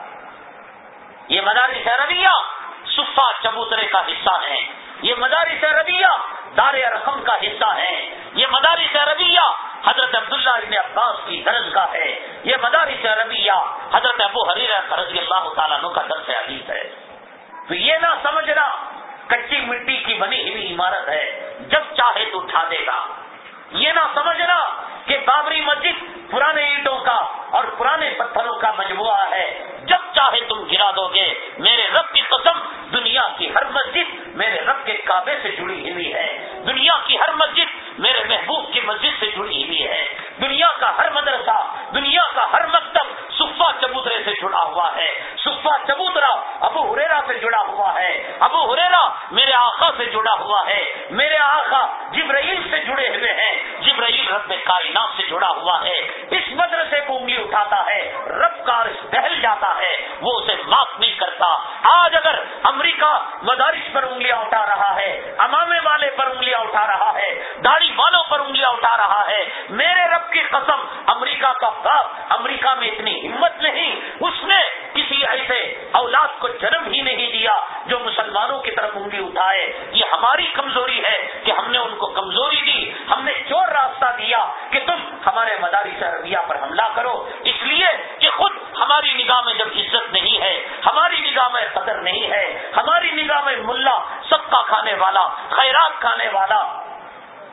یہ مدارس رویہ صفا چبوترے کا حصہ ہیں یہ مدارس ربیہ دار رقم کا حصہ ہے۔ یہ مدارس ربیہ حضرت عبداللہ ابن عباس کی درج کا ہے۔ یہ مدارس ربیہ حضرت ابو حریر رضی اللہ تعالیٰ کا درس عزیز ہے۔ تو یہ نہ سمجھنا کچی مٹی کی بنی ہوئی عمارت ہے، جب چاہے تو اٹھا دے گا۔ یہ نہ سمجھنا کہ بابری مسجد پرانے اینٹوں کا اور پرانے پتھروں کا مجموعہ ہے۔ جب چاہے تم گرا دو گے۔ میرے رب کی قسم، دنیا کی ہر مسجد میرے رب کے کعبے سے جڑی ہوئی ہے۔ دنیا کی ہر مسجد میرے محبوب کی مسجد سے جڑی ہوئی ہے۔ دنیا کا ہر مدرسہ، دنیا کا ہر مکتب صفا چبوترے سے جڑا ہوا ہے۔ صفا چبوترا ابو ہریرا سے جڑا ہوا ہے۔ ابو ہریرا میرے آقا سے جڑا ہوا ہے۔ میرے آقا جبرائیل سے جڑے ہوئے ہیں۔ جبرائیل رب کائنات سے جڑا ہوا ہے۔ اس مدرسے کو انگلی اٹھاتا ہے۔ رب کا بہل جاتا ہے۔ وہ اسے معاف نہیں کرتا۔ آج اگر امریکہ مدارس پر انگلیاں اٹھا رہا ہے، امامے والے پر انگلیاں اٹھا رہا ہے، داڑھی والوں پر انگلیاں اٹھا رہا ہے۔ میرے رب کی قسم، امریکہ کا باپ، امریکہ میں اتنی ہمت نہیں۔ اس نے کسی ایسے اولاد کو جنم ہی نہیں دیا جو مسلمانوں کی طرف انگلی اٹھائے۔ یہ ہماری کمزوری ہے کہ ہم نے ان کو کمزوری دی۔ ہم نے چور راستہ دیا کہ تم ہمارے مداری عربیہ پر حملہ کرو۔ اس لیے کہ خود ہماری نگاہ میں جب عزت نہیں ہے، ہماری نگاہ میں قدر نہیں ہے، ہماری نگاہ میں ملا، سب کا کھانے والا، خیرات کھانے والا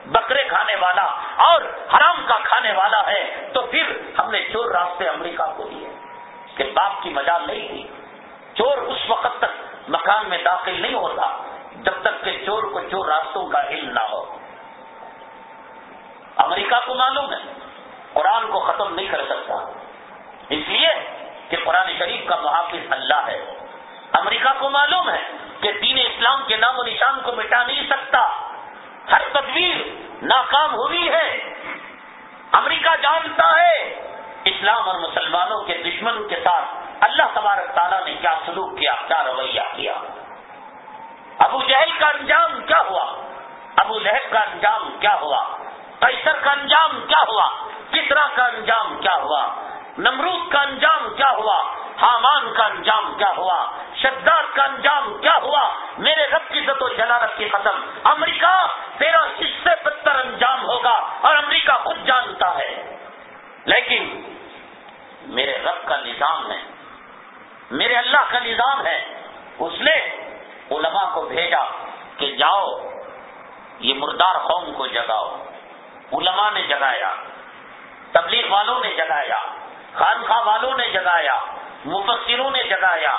بکرے کھانے والا اور حرام کا کھانے والا ہے، تو پھر ہم نے چور راستے امریکہ کو دیے کہ باپ کی مجال نہیں تھی۔ چور اس وقت تک مکان میں داخل نہیں ہوتا جب تک کہ چور کو چور راستوں کا علم نہ ہو۔ امریکہ کو معلوم ہے، قرآن کو ختم نہیں کر سکتا۔ اس لیے کہ قرآن شریف کا محافظ اللہ ہے۔ امریکہ کو معلوم ہے کہ دین اسلام کے نام و نشان کو مٹا نہیں سکتا۔ تدبیر ناکام ہوئی ہے۔ امریکہ جانتا ہے اسلام اور مسلمانوں کے دشمن کے ساتھ اللہ تبارک تعالیٰ نے کیا سلوک کیا کیا رویہ کیا۔ ابو جہل کا انجام کیا ہوا؟ ابو لہب کا انجام کیا ہوا؟ قیصر کا انجام کیا ہوا؟ کسرا کا انجام کیا ہوا؟ نمرود کا انجام کیا ہوا؟ حامان کا انجام کیا ہوا؟ شداد کا انجام کیا ہوا؟ میرے رب کی و جلالت کی قسم، امریکہ تیرا اس سے بدتر انجام ہوگا اور امریکہ خود جانتا ہے۔ لیکن میرے رب کا نظام ہے، میرے اللہ کا نظام ہے۔ اس نے علماء کو بھیجا کہ جاؤ، یہ مردار قوم کو جگاؤ۔ علماء نے جگایا، تبلیغ والوں نے جگایا۔ خانخواہ والوں نے جگایا، مفسروں نے جگایا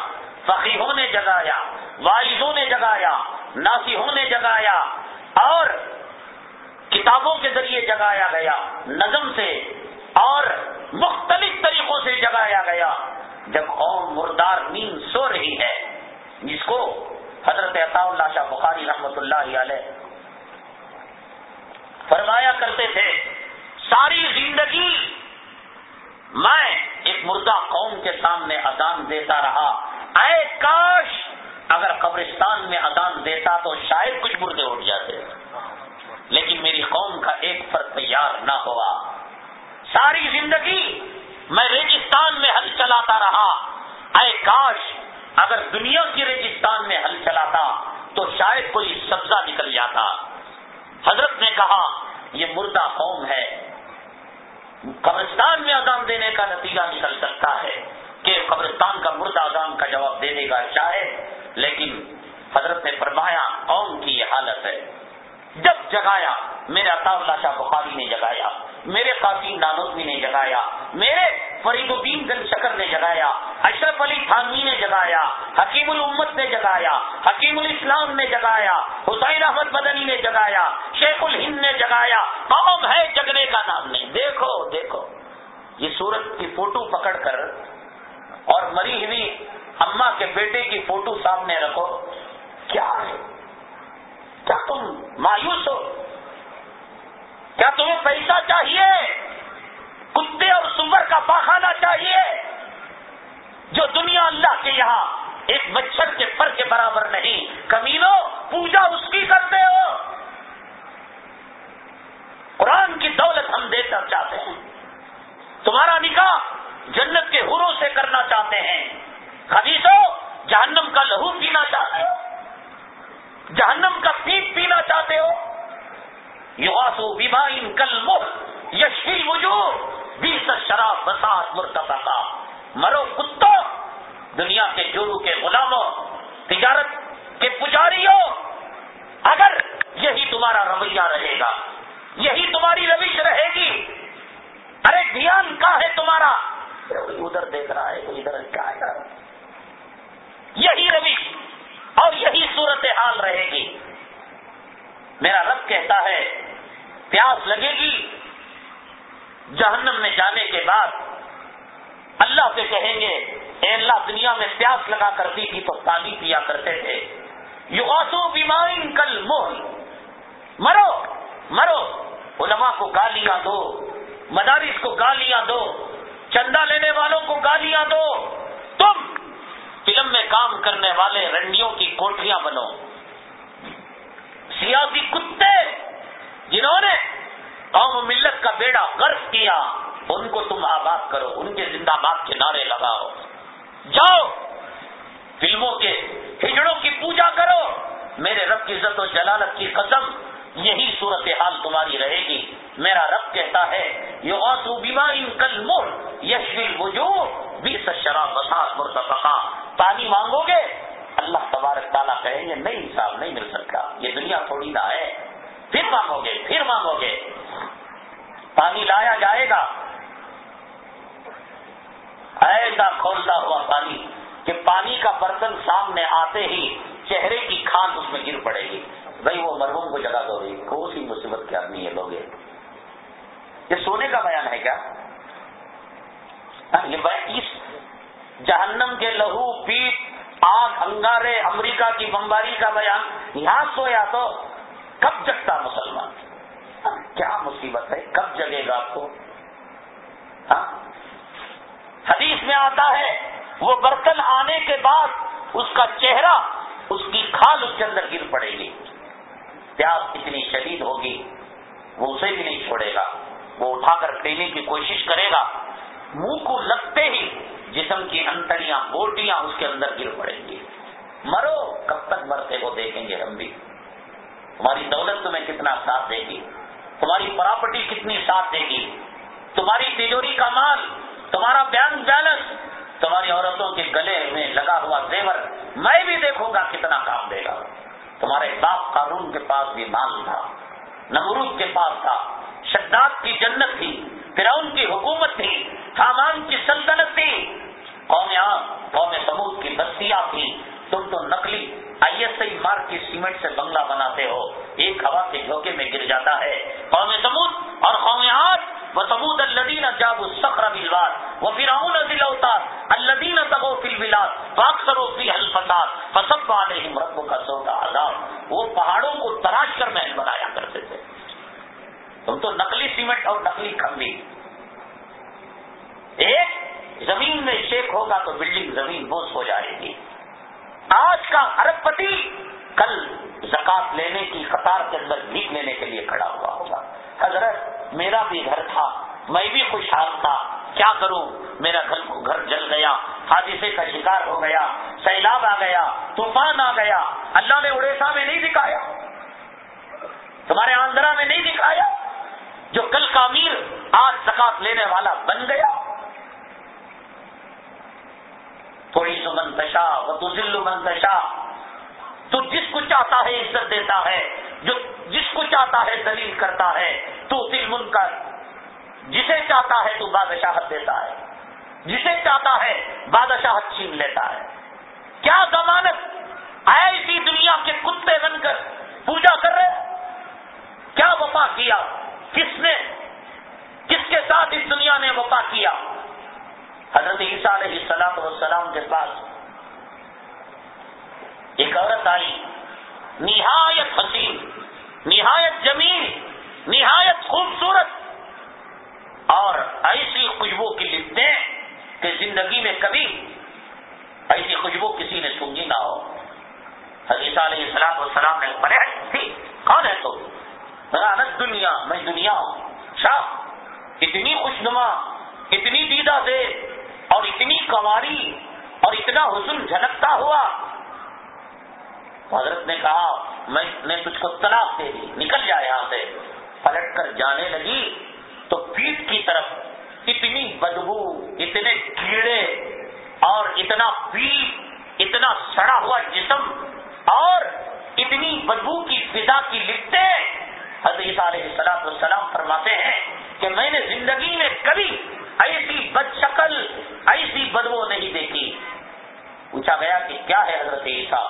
فقیحوں نے جگایا واحدوں نے جگایا ناسیحوں نے جگایا، اور کتابوں کے ذریعے جگایا گیا، نظم سے اور مختلف طریقوں سے جگایا گیا۔ جب قوم مردار نیند سو رہی ہے، جس کو حضرت عطا اللہ شاہ بخاری رحمت اللہ علیہ فرمایا کرتے تھے، ساری زندگی میں ایک مردہ قوم کے سامنے اذان دیتا رہا۔ اے کاش اگر قبرستان میں اذان دیتا تو شاید کچھ مردے اٹھ جاتے۔ لیکن میری قوم کا ایک فرق تیار نہ ہوا۔ ساری زندگی میں ریگستان میں ہل چلاتا رہا۔ اے کاش اگر دنیا کی ریگستان میں ہل چلاتا تو شاید کوئی سبزہ نکل جاتا۔ حضرت نے کہا، یہ مردہ قوم ہے۔ قبرستان میں اذان دینے کا نتیجہ نکل سکتا ہے کہ قبرستان کا مرد اذان کا جواب دے دے گا چاہے لیکن حضرت نے فرمایا، قوم کی یہ حالت ہے۔ جب جگایا، میرے اللہ شاہ بخاری نے جگایا، میرے قاسم نانوی نے جگایا، میرے فرید الدین گن شکر نے جگایا، اشرف علی تھانوی نے جگایا، حکیم الامت نے جگایا، حکیم الاسلام نے جگایا، حسین احمد بدنی نے جگایا، شیخ الہند نے جگایا قوم ہے جگنے کا نام نہیں۔ دیکھو دیکھو، یہ سورت کی فوٹو پکڑ کر اور مری ہوئی اما کے بیٹے کی فوٹو سامنے رکھو۔ کیا ہے؟ کیا تم مایوس ہو؟ کیا تمہیں پیسہ چاہیے؟ کتے اور سور کا پاخانہ چاہیے جو دنیا اللہ کے یہاں ایک مچھر کے پر کے برابر نہیں۔ کمینو پوجا اس کی کرتے ہو۔ قرآن کی دولت ہم دے کر چاہتے ہیں۔ تمہارا نکاح جنت کے حروں سے کرنا چاہتے ہیں۔ خدیثوں جہنم کا لہو پینا چاہتے ہو۔ جہنم کا پیپ پینا چاہتے ہو یواسو بیمائن کل مخ یشی وجوہ بیس شراب بسات مرتبہ مرو کتوں، دنیا کے جورو کے غلاموں، تجارت کے پجاریوں، اگر یہی تمہارا رویہ رہے گا، یہی تمہاری روش رہے گی، ارے دھیان کا ہے تمہارا؟ ادھر دیکھ رہا ہے، کوئی ادھر کیا ہے۔ یہی روش اور یہی صورت حال رہے گی۔ میرا رب کہتا ہے، پیاس لگے گی۔ جہنم میں جانے کے بعد اللہ سے کہیں گے، اے اللہ، دنیا میں پیاس لگا کرتی تھی تو پانی پیا کرتے تھے۔ یو آسو بیمائن کل مول مرو مرو، علماء کو گالیاں دو، مدارس کو گالیاں دو، چندہ لینے والوں کو گالیاں دو۔ تم فلم میں کام کرنے والے رنڈیوں کی کوٹریاں بنو۔ سیاسی کتے جنہوں نے قوم و ملت کا بیڑا غرض کیا، ان کو تم آباد کرو، ان کے زندہ باد کے نعرے لگاؤ۔ جاؤ، فلموں کے ہجڑوں کی پوجا کرو۔ میرے رب کی عزت و جلالت کی قسم، یہی صورت حال تمہاری رہے گی۔ میرا رب کہتا ہے یہ آسو بیماری کل مور یشوی وجوہ بیس شراب بسات مرتفقہ۔ پانی مانگو گے؟ اللہ تبارک تعالیٰ کہیں گے نہیں صاحب نہیں مل سکتا۔ یہ دنیا تھوڑی نہ ہے۔ پھر مانگو گے پھر مانگو گے پانی لایا جائے گا۔ ایسا کھولتا ہوا پانی کہ پانی کا برتن سامنے آتے ہی چہرے کی کھان اس میں گر پڑے گی۔ بھائی وہ مرحوم کو جگہ دو گی کون سی مصیبت کے آدمی ہے، لوگ۔ یہ سونے کا بیان ہے کیا؟ یہ جہنم کے لہو پیٹ آگ انگارے امریکہ کی بمباری کا بیان، یہاں سویا تو کب جگتا مسلمان؟ کیا مصیبت ہے؟ کب جگے گا آپ کو؟ ہاں؟ حدیث میں آتا ہے، وہ برتن آنے کے بعد اس کا چہرہ، اس کی کھال اس کے اندر گر پڑے گی۔ پیاس اتنی شدید ہوگی، وہ اسے بھی نہیں چھوڑے گا۔ وہ اٹھا کر پینے کی کوشش کرے گا۔ منہ کو لگتے ہی جسم کی انتڑیاں، بوٹیاں اس کے اندر گر پڑیں گی۔ مرو، کب تک مرتے وہ دیکھیں گے ہم بھی۔ تمہاری دولت تمہیں کتنا ساتھ دے گی؟ تمہاری پراپرٹی کتنی ساتھ دے گی؟ تمہاری تجوری کا مال، تمہارا بینک بیلنس تمہاری عورتوں کے گلے میں لگا ہوا زیور، میں بھی دیکھوں گا کتنا کام دے گا۔ تمہارے باپ قانون کے پاس بھی مال تھا، نمرود کے پاس تھا، شداد کی جنت تھی۔ فرعون کی حکومت تھی سامان کی سلطنت تھی۔ قوم قوم سمود کی بستیاں تھی تم تو نقلی آئی ایس آئی مارک کی سیمنٹ سے بنگلہ بناتے ہو۔ ایک ہوا کے جھوکے میں گر جاتا ہے۔ قوم سمود اور قوم آج وہ سمود الدین جاب السخر بلوار وہ فراؤن دل اوتار الدین تبو فل بلاد فاکسر فی الفساد فسب علیہم رب کا سو کا عذاب۔ وہ پہاڑوں کو تراش کر محل بنایا کرتے تھے تم تو نقلی سیمنٹ اور نقلی کھمبی ایک زمین میں شیک ہوگا تو بلڈنگ زمین بوس ہو جائے گی۔ آج کا ارب پتی کل زکات لینے کی قطار کے اندر بھیگ لینے کے لیے کھڑا ہوا ہوگا۔ حضرت، میرا بھی گھر تھا، میں بھی خوشحال تھا۔ کیا کروں؟ میرا گھر گھر جل گیا، حادثے کا شکار ہو گیا، سیلاب آ گیا، طوفان آ گیا۔ اللہ نے اڑیسا میں نہیں دکھایا۔ تمہارے آندرا میں نہیں دکھایا؟ جو کل کا امیر آج زکات لینے والا بن گیا۔ تھوڑی سو منتشا وہ تو ذل منتشا تو جس کو چاہتا ہے عزت دیتا ہے، جو جس کو چاہتا ہے دلیل کرتا ہے، تو دل من کر جسے چاہتا ہے تو بادشاہت دیتا ہے۔ جسے چاہتا ہے بادشاہت چھین لیتا ہے۔ کیا ضمانت ایسی دنیا کے کتے بن کر پوجا کر رہے؟ کیا وفا کیا؟ کس نے کس کے ساتھ اس دنیا نے وفا کیا، حضرت عیسیٰ علیہ السلام والسلام کے پاس ایک عورت آئی، نہایت حسین، نہایت جمیل، نہایت خوبصورت، اور ایسی خوشبو کی لپٹیں کہ زندگی میں کبھی ایسی خوشبو کسی نے سنگی نہ ہو۔ حدیث علیہ السلام والسلام نے بڑے تھی کون ہے تو؟ رانت دنیا، میں دنیا ہوں۔ شاہ، اتنی خوشنما، اتنی دیدہ سے اور اتنی کماری، اور اتنا حسن جھلکتا ہوا۔ حضرت نے کہا، میں نے تجھ کو طلاق دے دی، نکل جائے یہاں سے۔ پلٹ کر جانے لگی، تو پیٹ کی طرف اتنی بدبو، اتنے کیڑے، اور اتنا پیٹ اتنا سڑا ہوا جسم، اور اتنی بدبو کی فضا کی لکھتے حضرت علیہ السلام السلام فرماتے ہیں کہ میں نے زندگی میں کبھی ایسی بد شکل ایسی بدبو نہیں دیکھی۔ پوچھا گیا کہ کیا ہے حضرت عیسیٰ؟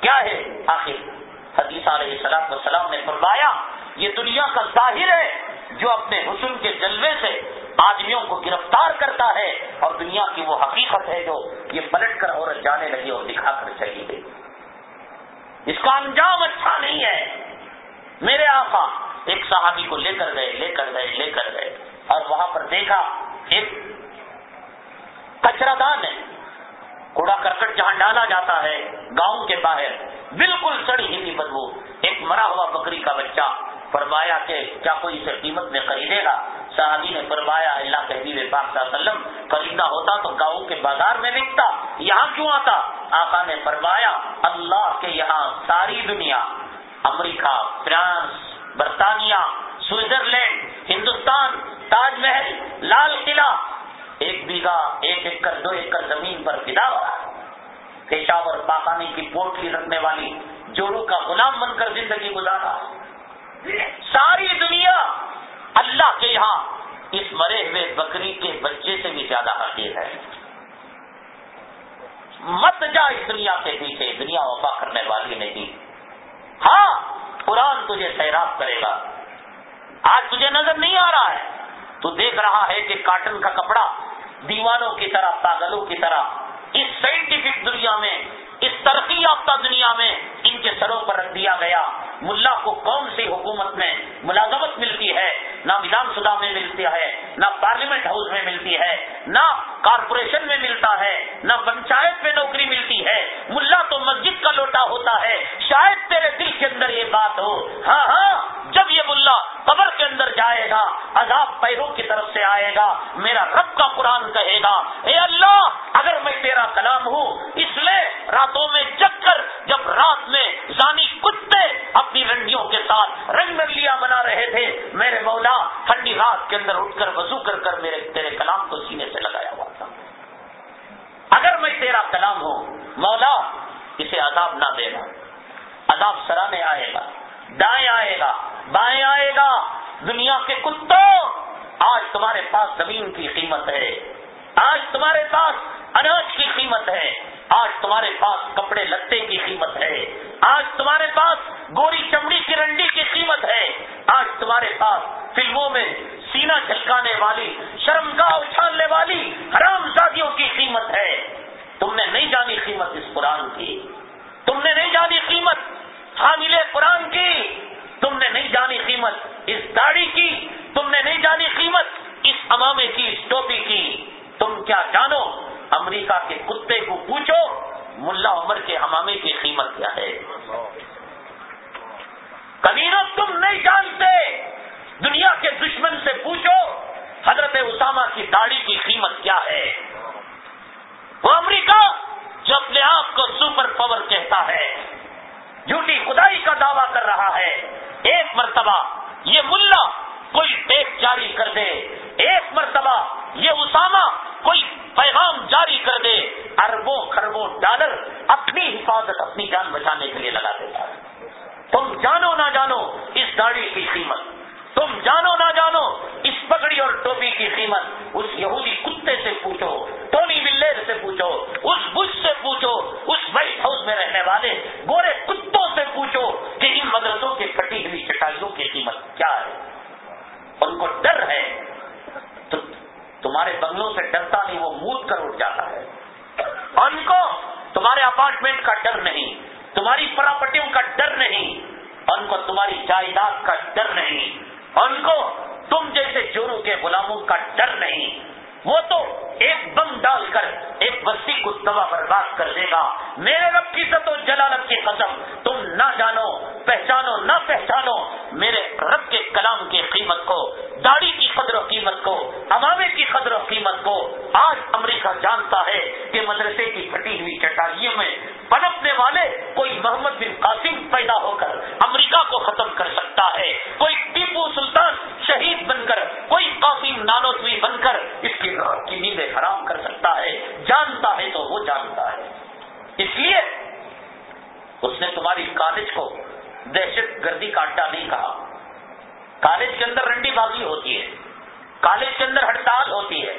کیا ہے؟ آخر حدیث علیہ السلام السلام نے فرمایا، یہ دنیا کا ظاہر ہے جو اپنے حسن کے جلوے سے آدمیوں کو گرفتار کرتا ہے اور دنیا کی وہ حقیقت ہے جو یہ پلٹ کر عورت جانے لگی اور دکھا کر چلی گئی۔ اس کا انجام اچھا نہیں ہے۔ میرے آقا، ایک صحابی کو لے کر گئے، لے کر گئے، لے کر گئے۔ اور وہاں پر دیکھا، ایک کچرا دان ہے۔ کوڑا کرکٹ جہاں ڈالا جاتا ہے، گاؤں کے باہر، بالکل سڑی ہوئی بدبو۔ ایک مرا ہوا بکری کا بچہ فرمایا کہ، کیا کوئی اسے قیمت میں خریدے گا؟ صحابی نے فرمایا، اللہ کے حبیب پاک صلی اللہ علیہ وسلم، خریدنا ہوتا تو گاؤں کے بازار میں بکتا، یہاں کیوں آتا؟ آقا نے فرمایا، اللہ کے یہاں ساری دنیا برطانیہ، سوئٹزرلینڈ، ہندوستان، تاج محل، لال قلعہ۔ ایک بیگا، ایک ایکڑ، دو ایکڑ زمین پر فدا پیشاور پاکانی کی پوٹلی رکھنے والی جوڑوں کا غلام بن کر زندگی گزارا۔ ساری دنیا اللہ کے یہاں اس مرے ہوئے بکری کے بچے سے بھی زیادہ حقیق ہے۔ مت جا اس دنیا کے پیچھے، دنیا وفا کرنے والی نہیں۔ ہاں قرآن تجھے سیراب کرے گا۔ آج تجھے نظر نہیں آ رہا ہے۔ تو دیکھ رہا ہے کہ کاٹن کا کپڑا دیوانوں کی طرح، پاگلوں کی طرح اس سائنٹیفک دنیا میں اس ترقی یافتہ دنیا میں ان کے سروں پر رکھ دیا گیا۔ ملا کو کون سی حکومت میں ملازمت ملتی ہے؟ نہ ودھان سبھا میں ملتی ہے، نہ پارلیمنٹ ہاؤس میں ملتی ہے، نہ کارپوریشن میں ملتا ہے، نہ پنچایت میں نوکری ملتی ہے۔ ملا تو مسجد کا لوٹا ہوتا ہے۔ شاید تیرے دل کے اندر یہ بات ہو۔ ہاں ہاں جب یہ ملا قبر کے اندر جائے گا، عذاب پیروں کی طرف سے آئے گا، میرا رب کا قرآن کہے گا، اے اللہ، اگر میں تیرا کلام ہوں، اس لیے راتوں میں جگ کر جب رات میں زانی کتے اپنی رنڈیوں کے ساتھ رنگ مرلیاں بنا رہے تھے، میرے مولا، ٹھنڈی رات کے اندر اٹھ کر وضو کر کر میرے، تیرے کلام کو سینے سے لگایا ہوا تھا۔ اگر میں تیرا کلام ہوں، مولا، اسے عذاب نہ دینا عذاب سرانے آئے گا، دائیں آئے گا، بائیں آئے گا۔ دنیا کے کتوں، آج تمہارے پاس زمین کی قیمت ہے۔ آج تمہارے پاس اناج کی قیمت ہے۔ آج تمہارے پاس کپڑے لتے کی قیمت ہے۔ آج تمہارے پاس گوری چمڑی کی رنڈی کی قیمت ہے۔ آج تمہارے پاس فلموں میں سینا چھلکانے والی، شرمگاہ اچھالنے والی حرام زادیوں کی قیمت ہے۔ تم نے نہیں جانی قیمت اس قرآن کی۔ تم نے نہیں جانی قیمت حامل قرآن کی۔ تم نے نہیں جانی قیمت اس داڑھی کی۔ تم نے نہیں جانی قیمت اس امامے کی، اس ٹوپی کی۔ تم کیا جانو؟ امریکہ کے کتے کو پوچھو، ملا عمر کے امامے کی قیمت کیا ہے؟ کبینوں تم نہیں جانتے۔ دنیا کے دشمن سے پوچھو، حضرت اسامہ کی داڑھی کی قیمت کیا ہے؟ وہ امریکہ، جو اپنے آپ کو سپر پاور کہتا ہے۔ جھوٹی خدائی کا دعویٰ کر رہا ہے۔ ایک مرتبہ یہ ملا کوئی ٹیک جاری کر دے۔ ایک مرتبہ یہ اسامہ کوئی پیغام جاری کر دے۔ اربوں خربوں ڈالر اپنی حفاظت، اپنی جان بچانے کے لیے لگا دیتا ہے۔ تم جانو نہ جانو اس گاڑی کی قیمت۔ تم جانو نہ جانو اس پگڑی اور ٹوپی کی قیمت۔ اس یہودی کتے سے پوچھو، ٹونی ولیر سے پوچھو، اس بش سے پوچھو، اس وائٹ ہاؤس میں رہنے والے گورے کتوں سے پوچھو کہ ان مدرسوں کی کٹی ہوئی چٹائیوں کی قیمت کیا ہے۔ ان کو ڈر ہے، تو تمہارے بنگلوں سے ڈرتا نہیں، وہ موت کر اٹھ جاتا ہے۔ ان کو تمہارے اپارٹمنٹ کا ڈر نہیں، تمہاری پراپرٹیوں کا ڈر نہیں ان کو تمہاری جائیداد کا ڈر نہیں ان کو تم جیسے جورو کے غلاموں کا ڈر نہیں۔ وہ تو ایک بم ڈال کر ایک بستی کو دوا برباد کر دے گا۔ میرے رب کی ست و جلالت کی قسم، تم نہ جانو، پہچانو نہ پہچانو۔ میرے رب کے کلام کی قیمت کو، داڑھی کی قدر و قیمت کو، امامے کی قدر و قیمت کو آج امریکہ جانتا ہے کہ مدرسے کی پھٹی ہوئی چٹائیوں میں پنپنے والے کوئی محمد بن قاسم پیدا ہو کر امریکہ کو ختم کر سکتا ہے۔ کوئی ٹیپو سلطان شہید بن کر، کوئی قاسم نانوتوی بن کر اس کی کی نیندیں حرام کر سکتا ہے، جانتا ہے تو وہ جانتا ہے۔ اس لیے اس نے تمہاری کالج کو دہشت گردی کا اڈا نہیں کہا۔ کالج کے اندر رنڈی بازی ہوتی ہے۔ کالج کے اندر ہڑتال ہوتی ہے۔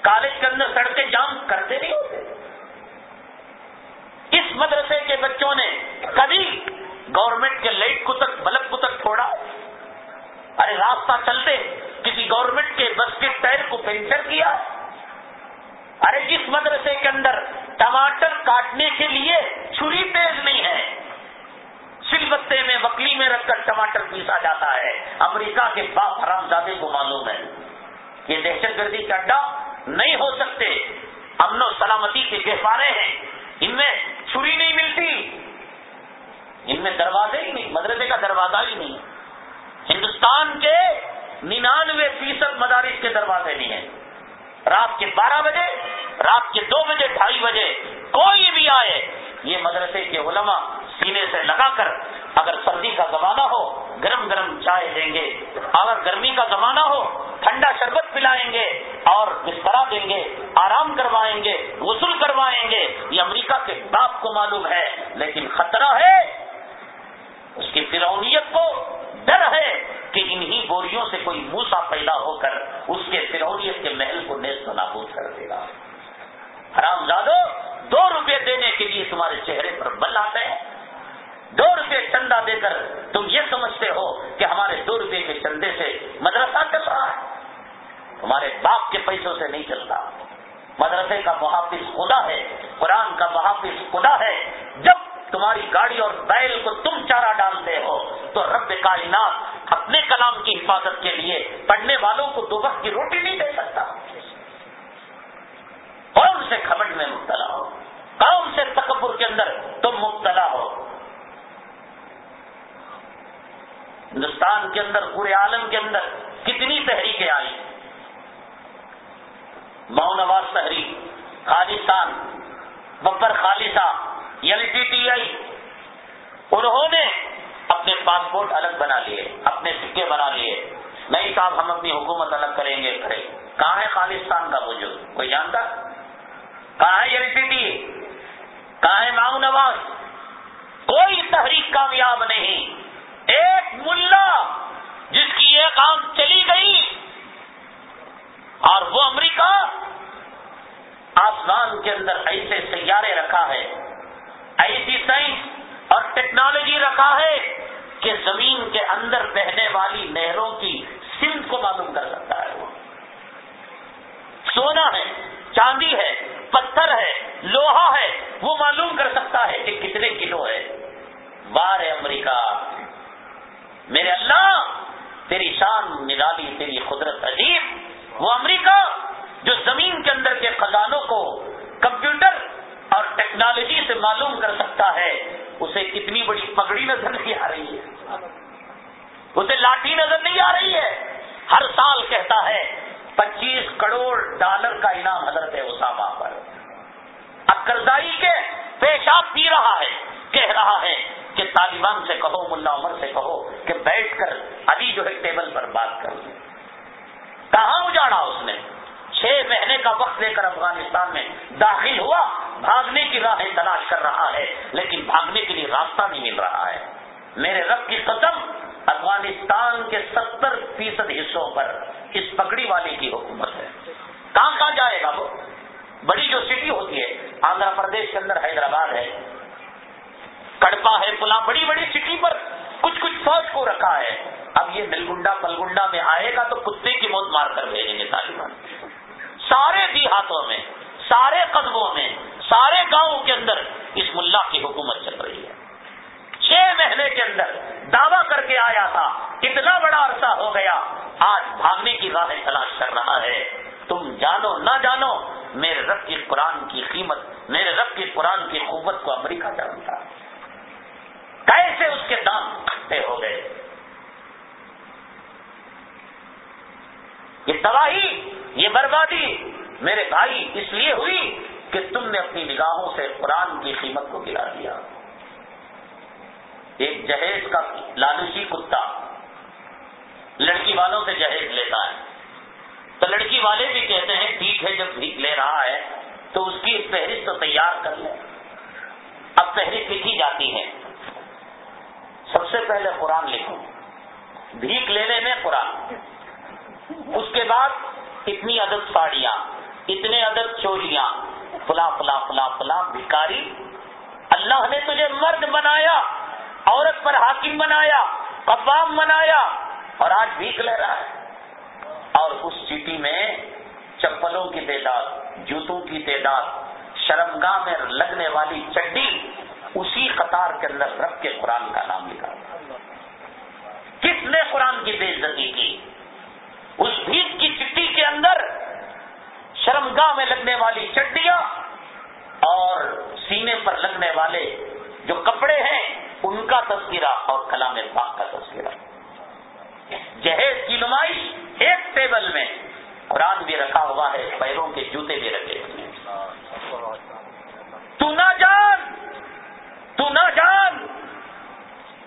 کالج کے اندر سڑکیں جام کرتے نہیں ہوتے۔ اس مدرسے کے بچوں نے کبھی گورنمنٹ کے لائٹ کو تک بلب کو تک چھوڑا ارے راستہ چلتے کسی گورنمنٹ کے بس کے ٹائر کو پینچر کیا؟ ارے جس مدرسے کے اندر ٹماٹر کاٹنے کے لیے چھری تیز نہیں ہے سل بستے میں وکلی میں رکھ کر ٹماٹر پیسا جاتا ہے، امریکہ کے باپ حرام زادے کو معلوم ہے۔ یہ دہشت گردی کا اڈا نہیں ہو سکتے۔ امن و سلامتی کے گہوارے ہیں۔ ان میں چھری نہیں ملتی۔ ان میں دروازے ہی نہیں، مدرسے کا دروازہ ہی نہیں۔ ہندوستان کے ننانوے فیصد مدارس کے دروازے نہیں ہیں۔ رات کے بارہ بجے، رات کے دو بجے، ڈھائی بجے، کوئی بھی آئے، یہ مدرسے کے علماء سینے سے لگا کر اگر سردی کا زمانہ ہو، گرم گرم چائے دیں گے، اگر گرمی کا زمانہ ہو، ٹھنڈا شربت پلائیں گے اور بسترا دیں گے، آرام کروائیں گے، غسل کروائیں گے، یہ امریکہ کے باپ کو معلوم ہے، لیکن خطرہ ہے، اس کی فرونیت کو ڈر ہے کہ انہی بوریوں سے کوئی موسا پیدا ہو کر اس کے فرونیت کے محل کو نیست نابود کر دے گا۔ حرام زادو، دو روپے دینے کے لیے تمہارے چہرے پر بل آتے ہیں۔ دو روپے چندہ دے کر تم یہ سمجھتے ہو کہ ہمارے دو روپے کے چندے سے مدرسہ چل رہا ہے۔ تمہارے باپ کے پیسوں سے نہیں چلتا مدرسے کا محافظ خدا ہے، قرآن کا محافظ خدا ہے۔ جب تمہاری گاڑی اور بیل کو تم چارہ ڈالتے ہو۔ تو رب کائنات اپنے کلام کی حفاظت کے لیے پڑھنے والوں کو دو وقت کی روٹی نہیں دے سکتا۔ کون سے کھمنڈ میں مبتلا ہو؟ کون سے تکبر کے اندر تم مبتلا ہو؟ ہندوستان کے اندر، پورے عالم کے اندر کتنی تحریکیں آئی مئو نواز تحریک خالصان، Babbar Khalsa L T T I. انہوں نے اپنے پاسپورٹ الگ بنا لیے، اپنے سکے بنا لیے۔ نہیں صاحب، ہم اپنی حکومت الگ کریں گے کریں کہاں ہے خالصان کا وجود؟ کوئی جانتا؟ کہاں ہے ایل ٹی ٹی؟ کہاں ہے ماؤ نواز؟ کوئی تحریک کامیاب نہیں۔ ایک ملا جس کی ایک آنکھ چلی گئی۔ اور وہ امریکہ آسمان کے اندر ایسے سیارے رکھا ہے۔ ایسی سائنس اور ٹیکنالوجی رکھا ہے کہ زمین کے اندر بہنے والی نہروں کی سمت کو معلوم کر سکتا ہے وہ۔ سونا ہے، چاندی ہے، پتھر ہے، لوہا ہے، وہ معلوم کر سکتا ہے کہ کتنے کلو ہے۔ بار امریکہ۔ میرے اللہ، تیری شان نرالی تیری قدرت عجیب۔ وہ امریکہ جو زمین کے اندر کے خزانوں کو کمپیوٹر اور ٹیکنالوجی سے معلوم کر سکتا ہے اسے کتنی بڑی پگڑی نظر نہیں آ رہی ہے۔ اسے لاٹھی نظر نہیں آ رہی ہے۔ ہر سال کہتا ہے، پچیس کروڑ ڈالر کا انعام حضرت اسامہ پر۔ اکرزائی کے پیشاب پی رہا ہے، کہہ رہا ہے کہ طالبان سے کہو، ملا عمر سے کہو کہ بیٹھ کر ابھی جو ہے ٹیبل پر بات کر لیں کہاں اجاڑا اس نے؟ چھ مہینے کا وقت لے کر افغانستان میں داخل ہوا، بھاگنے کی راہیں تلاش کر رہا ہے، لیکن بھاگنے کے لیے راستہ نہیں مل رہا ہے۔ میرے رب کی قدم افغانستان کے ستر فیصد حصوں پر اس پگڑی والے کی حکومت ہے۔ کہاں کہاں جائے گا وہ؟ بڑی جو سٹی ہوتی ہے، آندھرا پردیش کے اندر حیدرآباد ہے۔ کڑپا ہے پلا، بڑی بڑی سٹی پر کچھ کچھ فوج کو رکھا ہے۔ اب یہ نلگنڈا پلگنڈا میں آئے گا تو کتے کی موت مار کر بھیجیں گے طالبان۔ سارے دیہاتوں میں، سارے قدموں میں، سارے گاؤں کے اندر اس ملا کی حکومت چل رہی ہے۔ چھ مہینے کے اندر دعویٰ کر کے آیا تھا اتنا بڑا عرصہ ہو گیا، آج بھاگنے کی راہیں تلاش کر رہا ہے۔ تم جانو نہ جانو، میرے رب کی قرآن کی قیمت، میرے رب کی قرآن کی قوت کو امریکہ جانتا کیسے اس کے دام کھٹے ہو گئے؟ یہ تباہی، یہ بربادی میرے بھائی اس لیے ہوئی کہ تم نے اپنی نگاہوں سے قرآن کی قیمت کو گرا دیا۔ ایک جہیز کا لالوسی کتا لڑکی والوں سے جہیز لیتا ہے۔ تو لڑکی والے بھی کہتے ہیں، ٹھیک ہے، جب بھیک لے رہا ہے تو اس کی فہرست تیار کر لیں اب فہرست لکھی جاتی ہے۔ سب سے پہلے قرآن لکھو۔ بھیک لینے میں قرآن۔ اس کے بعد اتنی عدد ساڑیاں، اتنے عدد چوریاں فلا فلا فلا فلا بھکاری۔ اللہ نے تجھے مرد بنایا، عورت پر حاکم بنایا، قوام بنایا، اور آج بھیک لے رہا ہے۔ اور اس سٹی میں چپلوں کی تعداد، جوتوں کی تعداد، شرمگاہ میں لگنے والی چڈی اسی قطار کے اندر رکھ کے قرآن کا نام لکھا۔ کس نے قرآن کی بے عزتی کی؟ اس بھیک کی چٹی کے اندر شرمگاہ میں لگنے والی چڈیاں اور سینے پر لگنے والے جو کپڑے ہیں، ان کا تذکرہ اور کلام پاک کا تذکرہ۔ جہیز کی نمائش ایک ٹیبل میں قرآن بھی رکھا ہوا ہے، پیروں کے جوتے بھی رکھے ہوئے ہیں۔ تو نہ جان، تو نہ جان،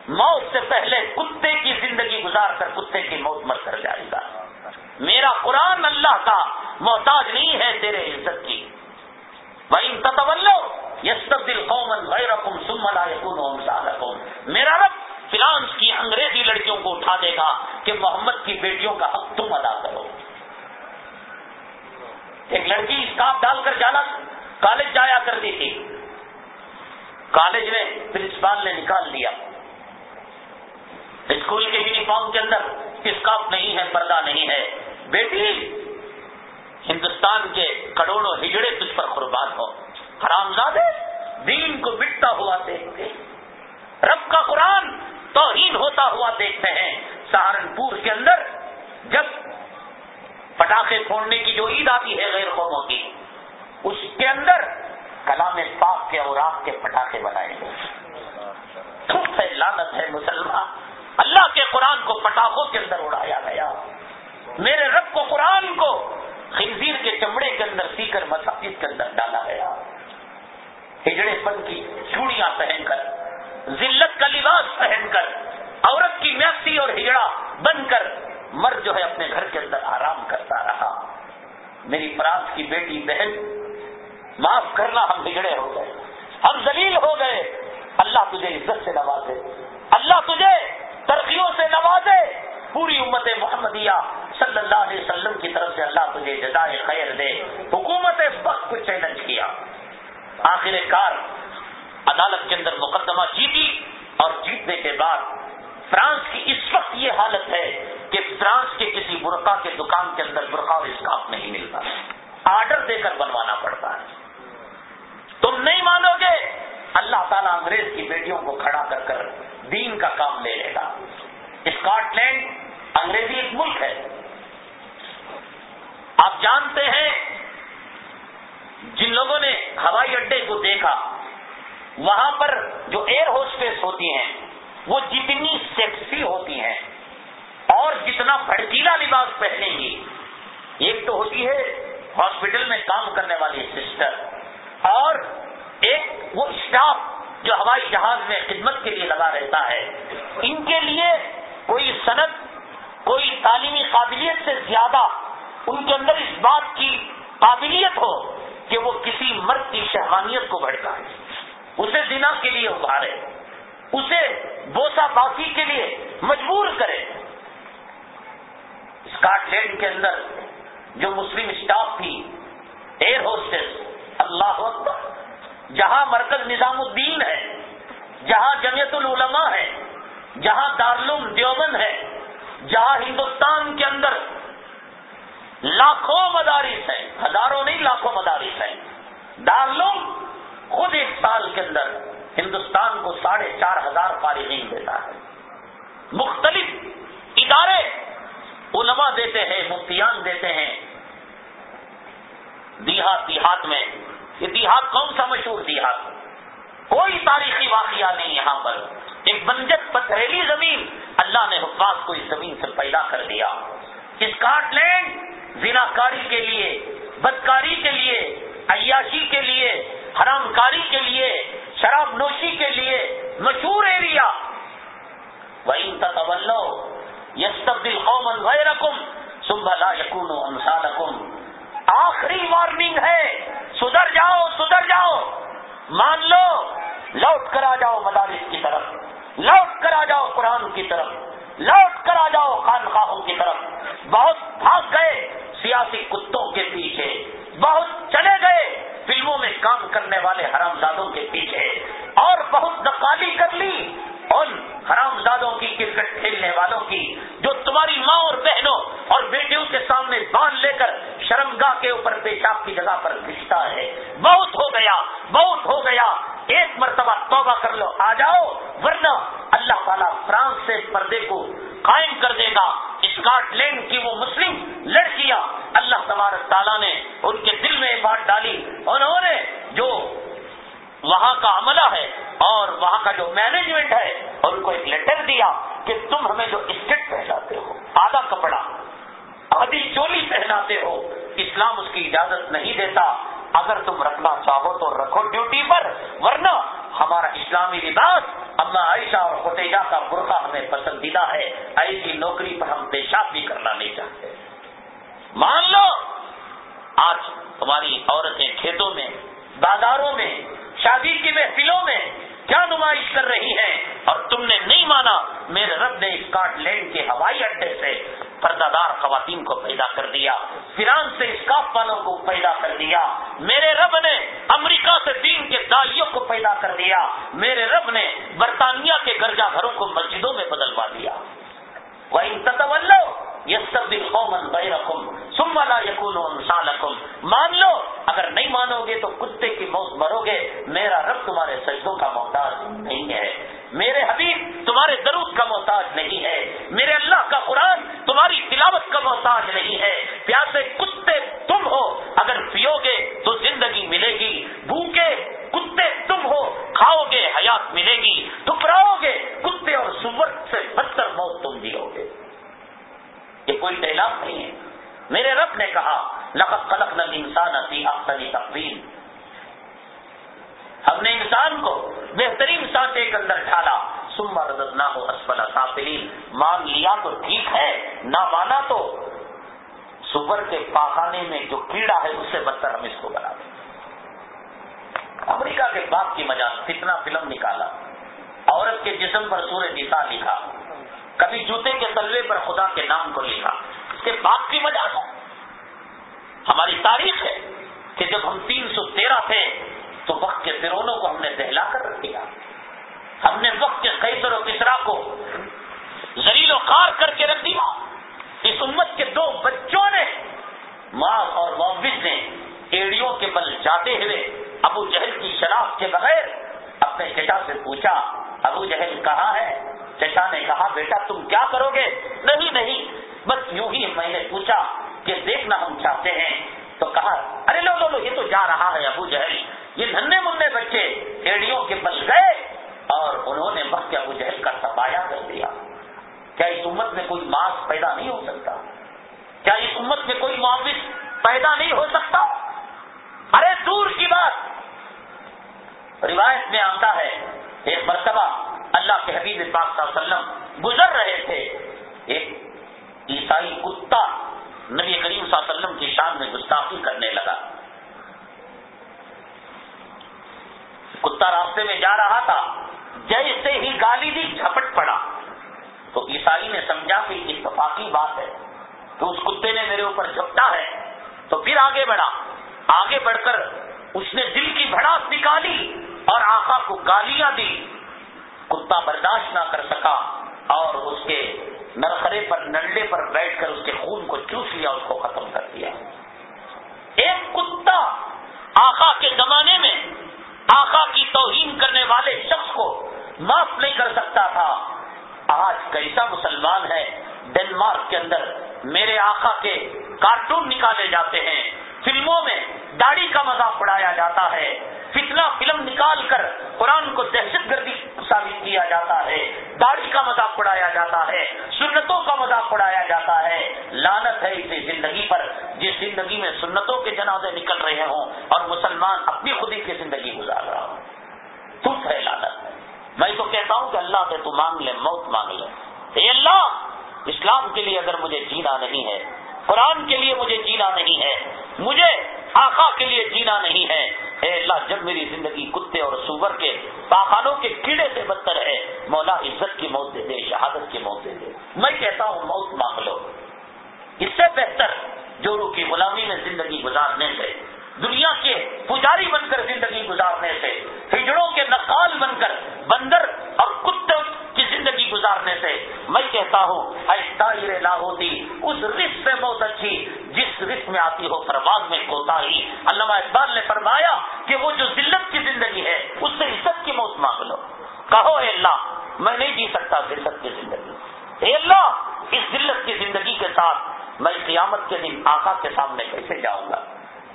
موت سے پہلے کتے کی زندگی گزار کر کتے کی موت مر کر جائے گا۔ میرا قرآن اللہ کا محتاج نہیں ہے تیرے عزت کی۔ بھائی تتولو یس تبدیل قومن غیر رقم سملا یقون میرا رب فلانس کی انگریزی لڑکیوں کو اٹھا دے گا کہ محمد کی بیٹیوں کا حق تم ادا کرو۔ ایک لڑکی اسکاف ڈال کر جانا، کالج جایا کرتی تھی۔ کالج میں پرنسپال نے نکال دیا اسکول کے یونیفارم کے اندر اسکاف نہیں ہے، پردہ نہیں ہے۔ بیٹی، ہندوستان کے کروڑوں ہجڑے تجھ پر قربان ہو حرام زادے دین کو بٹتا ہوا دیکھتے رب کا قرآن توہین ہوتا ہوا دیکھتے ہیں۔ سہارنپور کے اندر جب پٹاخے پھوڑنے کی جو عید آتی ہے غیر قوموں کی، اس کے اندر کلام پاک کے اور آپ کے پٹاخے بنائے گئے۔ ہے لانت ہے مسلمان۔ اللہ کے قرآن کو پٹاخوں کے اندر اڑایا گیا۔ میرے رب کو قرآن کو خنزیر کے چمڑے کے اندر سی کر مساجد کے اندر ڈالا گیا۔ ہجڑے پن کی چوڑیاں پہن کر، ذلت کا لباس پہن کر، عورت کی میاسی اور ہجڑا بن کر مرد جو ہے اپنے گھر کے اندر آرام کرتا رہا۔ میری فراز کی بیٹی بہن، معاف کرنا ہم بگڑے ہو گئے۔ ہم ذلیل ہو گئے۔ اللہ تجھے عزت سے نوازے۔ اللہ تجھے ترقیوں سے نوازے۔ پوری امت محمدیہ صلی اللہ علیہ وسلم کی طرف سے اللہ تجھے جزائے خیر دے۔ حکومت وقت کو چیلنج کیا۔ آخر کار عدالت کے اندر مقدمہ جیتی اور جیتنے کے بعد فرانس کی اس وقت یہ حالت ہے کہ فرانس کے کسی برقع کے دکان کے اندر برقع اور اسکاف نہیں ملتا۔ آرڈر دے کر بنوانا پڑتا ہے۔ تم نہیں مانو گے اللہ تعالیٰ انگریز کی بیٹیوں کو کھڑا کر کر دین کا کام لے لے گا۔ اسکاٹ لینڈ انگریزی ایک ملک ہے۔ آپ جانتے ہیں، جن لوگوں نے ہوائی اڈے کو دیکھا، وہاں پر جو ایئر ہوسٹیس ہوتی ہیں، وہ جتنی سیکسی ہوتی ہیں اور جتنا بھڑکیلا لباس پہنیں گی۔ ایک تو ہوتی ہے ہاسپٹل میں کام کرنے والی سسٹر اور ایک وہ اسٹاف جو ہوائی جہاز میں خدمت کے لیے لگا رہتا ہے۔ ان کے لیے کوئی صنعت، کوئی تعلیمی قابلیت سے زیادہ ان کے اندر اس بات کی قابلیت ہو کہ وہ کسی مرد کی شہوانیت کو بھڑکائے اسے دینا کے لیے ابھارے، اسے بوسا باسی کے لیے مجبور کرے۔ اسکاٹ لینڈ کے اندر جو مسلم اسٹاف تھی، ایئر ہوسٹس، اللہ اکبر جہاں مرکز نظام الدین ہے، جہاں جمیت العلماء ہے، جہاں دارالعلوم دیوبند ہے، جہاں ہندوستان کے اندر لاکھوں مدارس ہیں، ہزاروں نہیں، لاکھوں مدارس ہیں۔ دارالعلوم خود ایک سال کے اندر ہندوستان کو ساڑھے چار ہزار فارغین دیتا ہے۔ مختلف ادارے علماء دیتے ہیں، مفتیان دیتے ہیں۔ دیہات دیہات میں یہ دیہات کون سا مشہور دیہات کوئی تاریخی واقعہ نہیں یہاں پر۔ ایک بنجت پتھریلی زمین، اللہ نے حفاظ کو اس زمین سے پیدا کر دیا۔ اسکاٹ لینڈ زنا کاری کے لیے، بدکاری کے لیے، عیاشی کے لیے حرام کاری کے لیے، شراب نوشی کے لیے مشہور ایریا وہی تولو یس تبدیل قومن بھائی رقم سمبلا یقون انسان آخری وارننگ ہے۔ سدھر جاؤ سدھر جاؤ۔ مان لو، لوٹ کر آ جاؤ مدارس کی طرف۔ لوٹ کر آ جاؤ قرآن کی طرف۔ لوٹ کر آ جاؤ خانخواہوں کی طرف۔ بہت بھاگ گئے۔ سیاسی کتوں کے پیچھے۔ بہت چلے گئے فلموں میں کام کرنے والے حرام زادوں کے پیچھے۔ اور بہت نقالی کر لی ان حرام زادوں کی کرکٹ کھیلنے والوں کی، جو تمہاری ماں اور بہنوں اور بیٹیوں کے سامنے باندھ لے کر شرمگاہ کے اوپر پیشاب کی جگہ پر گھستا ہے۔ بہت ہو گیا، بہت ہو گیا۔ ایک مرتبہ توبہ کر لو، آ جاؤ، ورنہ اللہ تعالیٰ فرانس سے پردے کو قائم کر دے گا۔ اسکاٹ لینڈ کی وہ مسلم لڑکیاں اللہ تبارک تعالیٰ نے ان کے دل میں بات ڈالی۔ انہوں نے جو وہاں کا عملہ ہے اور وہاں کا جو مینجمنٹ ہے، اور ان کو ایک لیٹر دیا کہ تم ہمیں جو اسٹیٹ پہناتے ہو، آدھا کپڑا، آدھی چولی پہناتے ہو، اسلام اس کی اجازت نہیں دیتا۔ اگر تم رکھنا چاہو تو رکھو ڈیوٹی پر، ورنہ ہمارا اسلامی لباس اما عائشہ اور خطیجہ کا برقع ہمیں پسندیدہ ہے۔ ایسی نوکری پر ہم پیشاب بھی کرنا نہیں چاہتے۔ مان لو، آج تمہاری عورتیں کھیتوں میں، بازاروں میں شادی کی محفلوں میں کیا نمائش کر رہی ہیں؟ اور تم نے نہیں مانا میرے رب نے اسکاٹ لینڈ کے ہوائی اڈے سے پردہ دار خواتین کو پیدا کر دیا فران سے اسکاف والوں کو پیدا کر دیا، میرے رب نے امریکہ سے دین کے دائیوں کو پیدا کر دیا، میرے رب نے برطانیہ کے گرجا گھروں کو مسجدوں میں بدلوا دیا۔ مان لو، اگر نہیں مانو گے تو کتے کی موت مرو گے، میرا رب تمہارے سجدوں کا محتاج نہیں ہے۔ میرے حبیب، تمہارے درود کا محتاج نہیں ہے۔ میرے اللہ کا قرآن، تمہاری تلاوت کا محتاج نہیں ہے۔ پیاسے کتے تم ہو، اگر پیو گے تو زندگی ملے گی۔ بھوکے کتے تم ہو، کھاؤ گے، حیات ملے گی ٹکراؤ گے کتے اور سور سے بدتر موت تم دیو گے یہ کوئی تعلق نہیں ہے۔ میرے رب نے کہا لقت قلق نل انسان اپنی تقویم۔ ہم نے انسان کو بہترین سانچے کے اندر ڈھالا۔ سما رضت نہ ہو اسفل سافلین۔ مان لیا تو ٹھیک ہے، نہ مانا تو۔ سور کے پاخانے میں جو کیڑا ہے، اس سے بدتر ہم اس کو بنا دیں۔ امریکہ کے باپ کی مجاز کتنا فلم نکالا۔ عورت کے جسم پر سورج نسا لکھا۔ کبھی جوتے کے تلوے پر خدا کے نام کو لکھا۔ اس کے باپ کی مجاز ہماری تاریخ ہے کہ جب ہم تین سو تیرہ تھے تو وقت کے فرونوں کو ہم نے دہلا کر رکھ دیا۔ ہم نے وقت کے قیصر و کسرا کو زلیل و خار کر کے رکھ دیا۔ اس امت کے دو بچوں نے ماں اور معوض نے ایڑیوں کے بل جاتے ہوئے ابو جہل کی شناخت کے بغیر اپنے چچا سے پوچھا، ابو جہل کہاں ہے، چچا نے کہا، بیٹا تم کیا کرو گے؟ نہیں نہیں، بس یوں ہی میں نے پوچھا کہ دیکھنا ہم چاہتے ہیں۔ تو کہا، ارے لو لو لو، یہ تو جا رہا ہے ابو جہل۔ یہ ننے منہ بچے ایڑیوں کے بل گئے۔ اور انہوں نے وقت ابو جہل کا سفایا کر دیا۔ کیا اس امت میں کوئی ماس پیدا نہیں ہو سکتا؟ کیا اس امت میں کوئی معاوض پیدا نہیں ہو سکتا؟ ارے دور کی بات! روایت میں آتا ہے، ایک مرتبہ اللہ کے حبیب پاک صلی اللہ علیہ وسلم گزر رہے تھے۔ ایک عیسائی کتا نبی کریم صلی اللہ علیہ وسلم کی شان میں گستاخی کرنے لگا۔ کتا راستے میں جا رہا تھا، جیسے ہی گالی دی جھپٹ پڑا۔ تو عیسائی نے سمجھا کہ اتفاقی بات ہے کہ اس کتے نے میرے اوپر جھپٹا ہے۔ تو پھر آگے بڑھا۔ آگے بڑھ کر اس نے دل کی بھڑاس نکالی اور آخا کو گالیاں دی۔ کتا برداشت نہ کر سکا اور اس کے نرخرے پر، ننڈے پر بیٹھ کر اس کے خون کو چوس لیا، اس کو ختم کر دیا۔ ایک کتا آخا کے زمانے میں آخا کی توہین کرنے والے شخص کو معاف نہیں کر سکتا تھا۔ آج کیسا مسلمان ہے ڈینمارک کے اندر میرے آخا کے کارٹون نکالے جاتے ہیں۔ فلموں میں داڑھی کا مذاق اڑایا جاتا ہے۔ فتنا فلم نکال کر قرآن کو دہشت گردی ثابت کیا جاتا ہے۔ داڑھی کا مذاق اڑایا جاتا ہے۔ سنتوں کا مذاق اڑایا جاتا ہے۔ لانت ہے اسے زندگی پر، جس زندگی میں سنتوں کے جنازے نکل رہے ہوں اور مسلمان اپنی خودی کی زندگی گزار رہا ہوں۔ تو ہے لالت میں تو کہتا ہوں کہ اللہ سے تو مانگ لے، موت مانگ لے۔ اے اللہ! اسلام کے لیے اگر مجھے جینا نہیں ہے، قرآن کے لیے مجھے جینا نہیں ہے، مجھے آخا کے لیے جینا نہیں ہے، اے اللہ جب میری زندگی کتے اور سور کے پاخانوں کے کیڑے سے بدتر ہے، مولا عزت کی موت دے دے، شہادت کی موت دے دے۔ میں کہتا ہوں موت مانگ لو۔ اس سے بہتر جورو کی غلامی میں زندگی گزارنے سے، دنیا کے پجاری بن کر زندگی گزارنے سے، ہجڑوں کے نقال بن کر بندر اور کتے گزارنے سے میں کہتا ہوں ایسا لا ہوتی اس رسک سے بہت اچھی، جس رسک میں آتی ہو پرواز میں کوتا ہی۔ علامہ اقبال نے فرمایا کہ وہ جو ذلت کی زندگی ہے، اس سے عزت کی موت مانگ لو۔ کہو، اے اللہ، میں نہیں جی سکتا ذلت کی زندگی۔ اے اللہ، اس ذلت کی زندگی کے ساتھ میں قیامت کے دن آقا کے سامنے کیسے جاؤں گا؟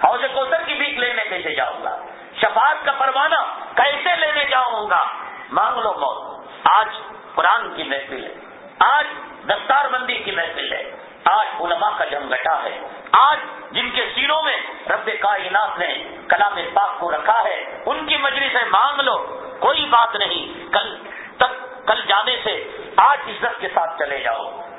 حوض کوثر کی بیک لینے کیسے جاؤں گا؟ شفاعت کا پروانہ کیسے لینے جاؤں گا؟ مانگ لو موت۔ آج قرآن کی محفل ہے۔ آج دستار بندی کی محفل ہے۔ آج علماء کا جمگٹا ہے۔ آج جن کے سینوں میں رب کائنات نے کلام پاک کو رکھا ہے، ان کی مجلس سے مانگ لو، کوئی بات نہیں۔ کل تک، کل جانے سے آج عزت کے ساتھ چلے جاؤ۔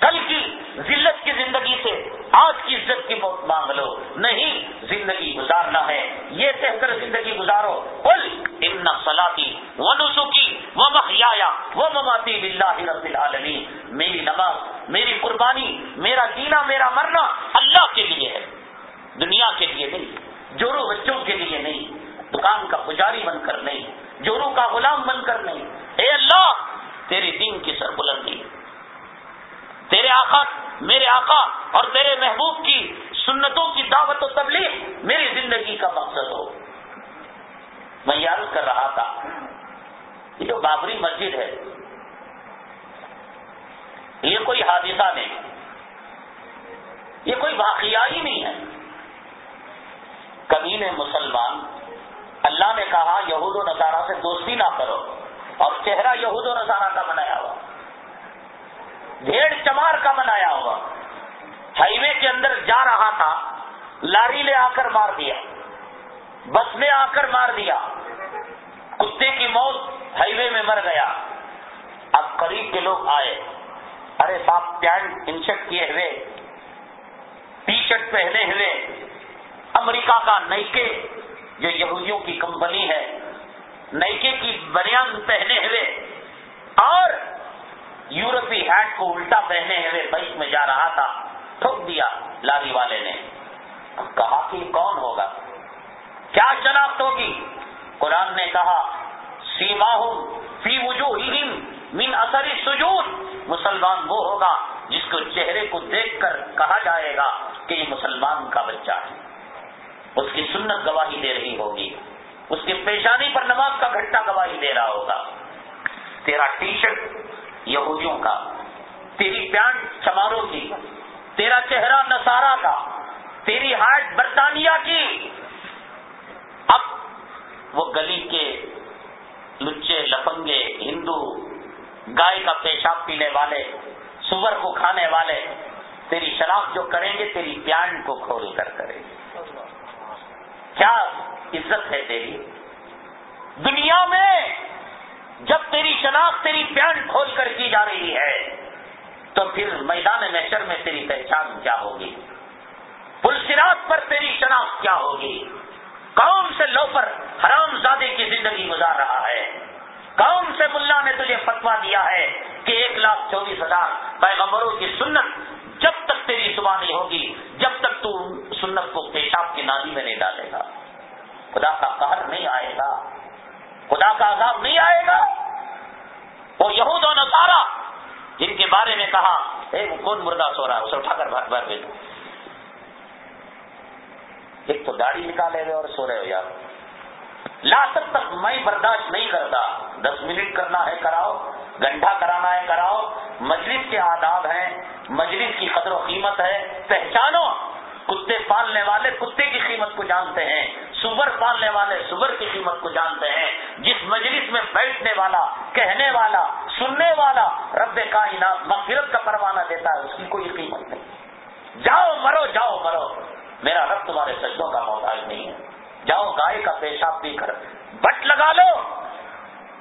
کل کی ذلت کی زندگی سے آج کی عزت کی موت مانگ لو۔ نہیں، زندگی گزارنا ہے۔ یہ کہہ کر زندگی گزارو۔ کل ان سلاتی و نسخی و محیا و مماتی بلّہ رب العالمین۔ میری نماز، میری قربانی، میرا جینا، میرا مرنا اللہ کے لیے ہے۔ دنیا کے لیے نہیں، جورو بچوں کے لیے نہیں، دکان کا پجاری بن کر نہیں، جورو کا غلام بن کر نہیں۔ اے اللہ تیری دین کی سر بلندی تیرے آقا، میرے آقا اور تیرے محبوب کی سنتوں کی دعوت و تبلیغ میری زندگی کا مقصد ہو۔ میں یاد کر رہا تھا، یہ جو بابری مسجد ہے، یہ کوئی حادثہ نہیں، یہ کوئی واقعہ ہی نہیں ہے۔ کبھی نے مسلمان، اللہ نے کہا یہود و نصارہ سے دوستی نہ کرو اور چہرہ یہود و نصارہ کا بنایا ہوا۔ بھیڑ چمار کا بنایا ہوا۔ ہائی وے کے اندر جا رہا تھا، لاری لے آ کر مار دیا۔ بس میں آ کر مار دیا۔ کتے کی موت ہائی وے میں مر گیا۔ اب قریب کے لوگ آئے۔ ارے صاحب پینٹ انشٹ کیے ہوئے ٹی شرٹ پہنے ہوئے، امریکہ کا نئکے جو یہودیوں کی کمپنی ہے نئکے کی بنیاد پہنے ہوئے، اور یورپی ہیٹ کو الٹا پہنے ہوئے بائک میں جا رہا تھا، ٹھوک دیا لاری والے نے۔ کہا کہ کون ہوگا؟ کیا شناخت ہوگی قرآن نے کہا سیما فی وجوہ من اثر سجود مسلمان وہ ہوگا جس کو چہرے کو دیکھ کر کہا جائے گا کہ یہ مسلمان کا بچہ ہے۔ اس کی سنت گواہی دے رہی ہوگی۔ اس کی پیشانی پر نماز کا گھٹا گواہی دے رہا ہوگا۔ تیرا ٹی شرٹ یہودیوں کا۔ تیری پینٹ چماروں کی، تیرا چہرہ نسارا کا، تیری ہائٹ برطانیہ کی۔ اب وہ گلی کے لچے، لفنگے، ہندو، گائے کا پیشاب پینے والے، سور کو کھانے والے، تیری شناخت جو کریں گے، تیری پیانٹ کو کھول کر کریں گے۔ کیا عزت ہے تیری؟ دنیا میں جب تیری شناخت تیری پیانٹ کھول کر کی جا رہی ہے، تو پھر میدان نیچر میں تیری پہچان کیا ہوگی؟ پلسرات پر تیری شناخت کیا ہوگی؟ کون سے لو حرام زادے کی زندگی گزار رہا ہے۔ کون سے ملا نے تجھے فتوا دیا ہے کہ ایک لاکھ چوبیس ہزار پیغمبروں کی سنت جب تک تیری زبانی ہوگی، جب تک تو سنت کو پیشاب کی نالی میں نہیں ڈالے گا۔ خدا کا قہر نہیں آئے گا۔ خدا کا عذاب نہیں آئے گا؟ وہ یہود و نصارہ جن کے بارے میں کہا، اے، وہ کون مردہ سو رہا ہے؟ اسے اٹھا کر بھر دے ایک تو داڑھی نکالے ہوئے اور سو رہے ہو یار لاسٹ تک میں برداشت نہیں کرتا۔ دس منٹ کرنا ہے، کراؤ۔ گنڈا کرانا ہے، کراؤ۔ مجلس کے آداب ہیں۔ مجلس کی قدر و قیمت ہے۔ پہچانو۔ کتے پالنے والے کتے کی قیمت کو جانتے ہیں، سور پالنے والے سور کی قیمت کو جانتے ہیں۔ جس مجلس میں بیٹھنے والا، کہنے والا، سننے والا رب کائنات مغفرت کا پروانہ دیتا ہے، اس کی کوئی قیمت نہیں۔ جاؤ، مرو جاؤ، مرو۔ میرا رب تمہارے سجدوں کا محتاج نہیں ہے۔ جاؤ، گائے کا پیشاب پی کر بٹ لگا لو۔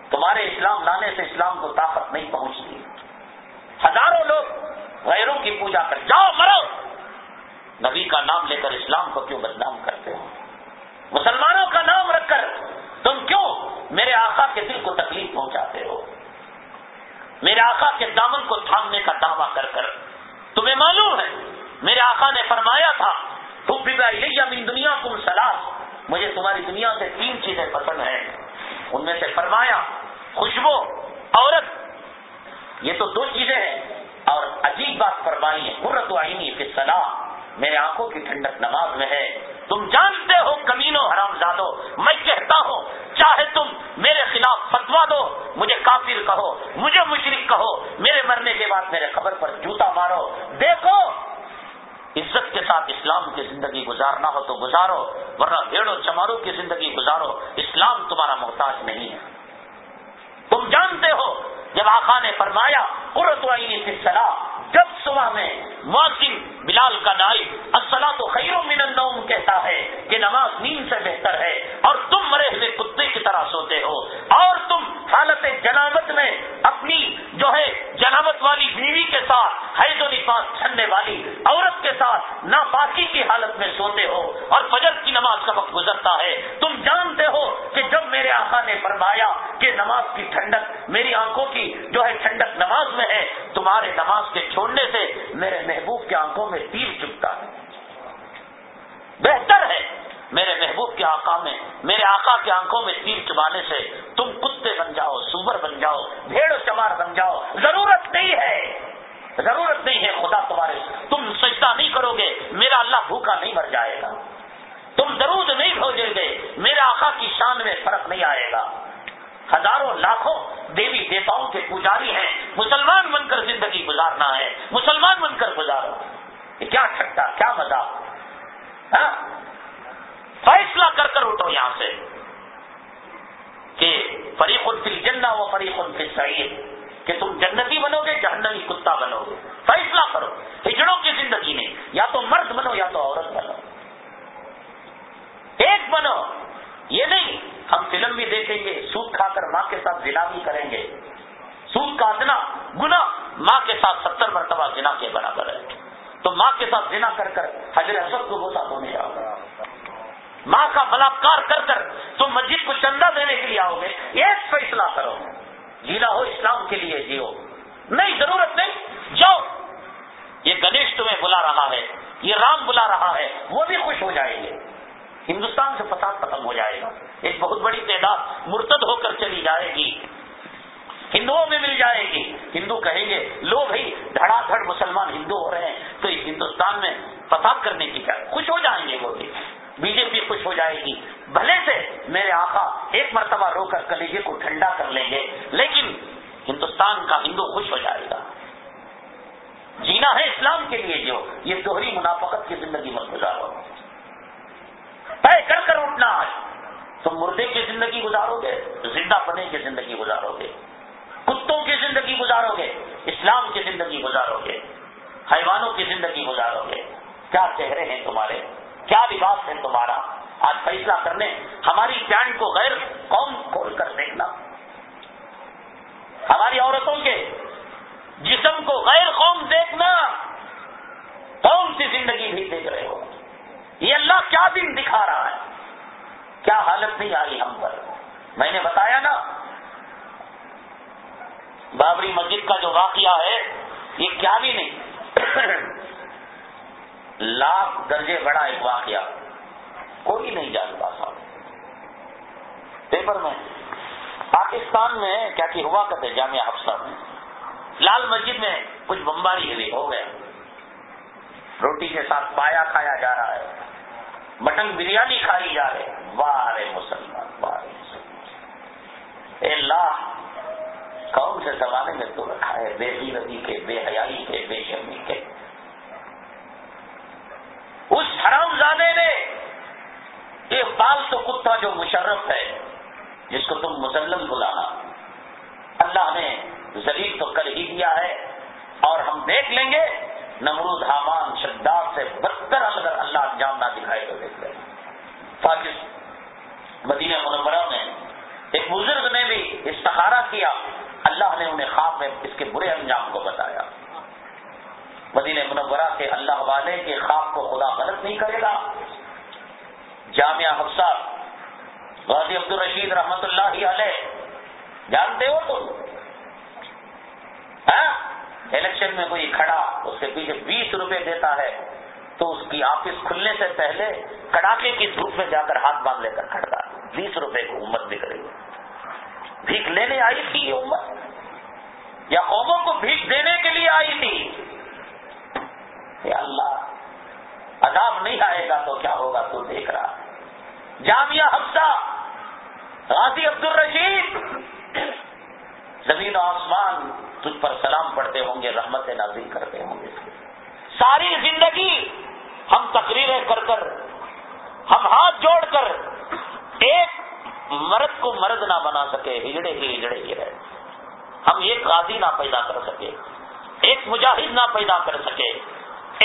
تمہارے اسلام لانے سے اسلام کو طاقت نہیں پہنچتی۔ ہزاروں لوگ غیروں کی پوجا کر جاؤ، مرو۔ نبی کا نام لے کر اسلام کو کیوں بدنام کرتے ہو؟ مسلمانوں کا نام رکھ کر تم کیوں میرے آقا کے دل کو تکلیف پہنچاتے ہو؟ میرے آقا کے دامن کو تھامنے کا دعویٰ کر کر تمہیں معلوم ہے، میرے آقا نے فرمایا تھا تم بھی من دنیا تم سلاح مجھے تمہاری دنیا سے تین چیزیں پسند ہیں۔ ان میں سے فرمایا، خوشبو، عورت۔ یہ تو دو چیزیں ہیں، اور عجیب بات فرمائی ہے قرت آئینی پھر صلاح میرے آنکھوں کی ٹھنڈک نماز میں ہے۔ تم جانتے ہو کمینوں حرام زادو۔ میں کہتا ہوں، چاہے تم میرے خلاف فتوا دو، مجھے کافر کہو، مجھے مشرق کہو، میرے مرنے کے بعد میرے خبر پر جوتا مارو۔ دیکھو، عزت کے ساتھ اسلام کی زندگی گزارنا ہو تو گزارو، ورنہ بھیڑوں چماروں کی زندگی گزارو۔ اسلام تمہارا محتاج نہیں ہے۔ تم جانتے ہو جب آخا نے فرمایا قرت عینی کی صلاح جب صبح میں موسم بلال کا نائب السلام تو خیر من النوم کہتا ہے کہ نماز نیند سے بہتر ہے اور تم مرے ہوئے کتے کی طرح سوتے ہو اور تم حالت جنابت میں اپنی جو ہے جنابت والی بیوی کے ساتھ حید و نفاس چھننے والی عورت کے ساتھ ناپاکی کی حالت میں سوتے ہو اور فجر کی نماز کا وقت گزرتا ہے، تم جانتے ہو کہ جب میرے آقا نے فرمایا کہ نماز کی ٹھنڈک میری آنکھوں کی جو ہے ٹھنڈک نماز میں ہے، تمہارے نماز کے چھوڑنے سے میرے محبوب کے آنکھوں میں تیر چکتا ہے۔ بہتر ہے میرے محبوب کے آقا میں، میرے آقا کے آنکھوں میں تیر چبانے سے تم کتے بن جاؤ سور بن جاؤ، بھیڑ چمار بن جاؤ۔ ضرورت نہیں ہے، ضرورت نہیں ہے خدا تمہارے تم سجدہ نہیں کرو گے، میرا اللہ بھوکا نہیں مر جائے گا۔ تم درود نہیں بھوجے گے، میرے آقا کی شان میں فرق نہیں آئے گا۔ ہزاروں لاکھوں دیوی دیوتاؤں کے پجاری ہیں۔ مسلمان بن کر زندگی گزارنا ہے۔ مسلمان بن کر گزارو یہ کیا ٹھٹا کیا مزہ ہاں؟ فیصلہ کر کر اٹھو یہاں سے کہ فریق الفل جنا و فریق الفل سعید کہ تم جنتی بنو گے، جہنمی کتا بنو گے۔ فیصلہ کرو، ہجڑوں کی زندگی میں، یا تو مرد بنو یا تو عورت بنو۔ ایک بنو، یہ نہیں ہم فلم بھی دیکھیں گے، سود کھا کر ماں کے ساتھ زنا بھی کریں گے۔ سود کا اتنا گنا ماں کے ساتھ ستر مرتبہ زنا کے برابر ہے۔ تو ماں کے ساتھ زنا کر کر حضر حسب کو ہوتا ہونے جاؤ ماں کا بلاکار کر کر تم مسجد کو چندہ دینے کے لیے آؤ گے۔ ایک فیصلہ کرو۔ جینا ہو اسلام کے لیے جیو۔ نہیں، ضرورت نہیں۔ جاؤ۔ یہ گنیش تمہیں بلا رہا ہے۔ یہ رام بلا رہا ہے۔ وہ بھی خوش ہو جائیں گے۔ ہندوستان سے فساد ختم ہو جائے گا۔ ایک بہت بڑی تعداد مرتد ہو کر چلی جائے گی۔ ہندوؤں میں مل جائے گی۔ ہندو کہیں گے، لو بھائی، دھڑا دھڑ مسلمان ہندو ہو رہے ہیں، تو اس ہندوستان میں فساد کرنے کی کیا؟ خوش ہو جائیں گے وہ بھی۔ بی جے پی خوش ہو جائے گی۔ بھلے سے میرے آقا ایک مرتبہ رو کر کلیجے کو ٹھنڈا کر لیں گے، لیکن ہندوستان کا ہندو خوش ہو جائے گا۔ جینا ہے اسلام کے لیے جو، یہ دوہری منافقت کی زندگی میں گزارو طے کر کر اٹھنا آج۔ تم مردے کی زندگی گزارو گے، زندہ پنے کی زندگی گزارو گے۔ کتوں کی زندگی گزارو گے؟ اسلام کی زندگی گزارو گے۔ حیوانوں کی زندگی گزارو گے۔ کیا چہرے ہیں تمہارے؟ کیا لباس ہے تمہارا؟ آج فیصلہ کرنے، ہماری پینٹ کو غیر قوم کھول کر دیکھنا۔ ہماری عورتوں کے جسم کو غیر قوم دیکھنا۔ کون سی زندگی بھی دیکھ رہے ہو؟ یہ اللہ کیا دن دکھا رہا ہے؟ کیا حالت نہیں آئی ہم پر؟ میں نے بتایا نا، بابری مسجد کا جو واقعہ ہے، یہ کیا بھی نہیں۔ لاکھ درجے بڑا ایک واقعہ۔ کوئی نہیں جانتا تھا پیپر میں، پاکستان میں کیا کہ ہوا کرتے جامعہ حفصہ میں۔ لال مسجد میں کچھ بمباری ہوئی ہو گیا روٹی کے ساتھ پایا کھایا جا رہا ہے، مٹن بریانی کھائی جا رہے وارے مسلمان وارے مسلمان۔ اے اللہ کون سے زمانے میں تو رکھا ہے، بے حیرتی کے، بے حیائی کے، بے شمی کے۔ اس حرام زادے نے ایک بال تو کتا جو مشرف ہے، جس کو تم مسلم بلانا، اللہ نے زلیل تو کر ہی دیا ہے اور ہم دیکھ لیں گے نمرود حامان شداد سے بدتر اگر اللہ انجام نہ دکھائے تو دیکھ لیں۔ پاکستان مدینہ منورہ میں ایک بزرگ نے بھی استخارہ کیا۔ اللہ نے انہیں خواب میں اس کے برے انجام کو بتایا۔ مدینہ منورہ کے اللہ والے کے خواب کو خدا غلط نہیں کرے گا۔ جامعہ حفصہ غازی عبد الرشید رحمت اللہ علیہ، جانتے ہو تم؟ ہاں؟ الیکشن میں کوئی کھڑا اس کے پیچھے بیس روپے دیتا ہے، تو اس کی آفس کھلنے سے پہلے کڑاکے کی دھوپ میں جا کر ہاتھ باندھ لے کر کھڑتا بیس روپے کی امت بک رہی بھیک لینے آئی تھی یہ امت؟ یا قوموں کو بھیک دینے کے لیے آئی تھی؟ اللہ، عذاب نہیں آئے گا تو کیا ہوگا؟ تو دیکھ رہا۔ جامعہ حفصہ، غازی عبد الرشید زمین و آسمان تجھ پر سلام پڑھتے ہوں گے، رحمت نازل کرتے ہوں گے۔ ساری زندگی ہم تقریریں کر کر، ہم ہاتھ جوڑ کر ایک مرد کو مرد نہ بنا سکے، ہجڑے ہی ہجڑے ہی رہے۔ ہم ایک غازی نہ پیدا کر سکے، ایک مجاہد نہ پیدا کر سکے،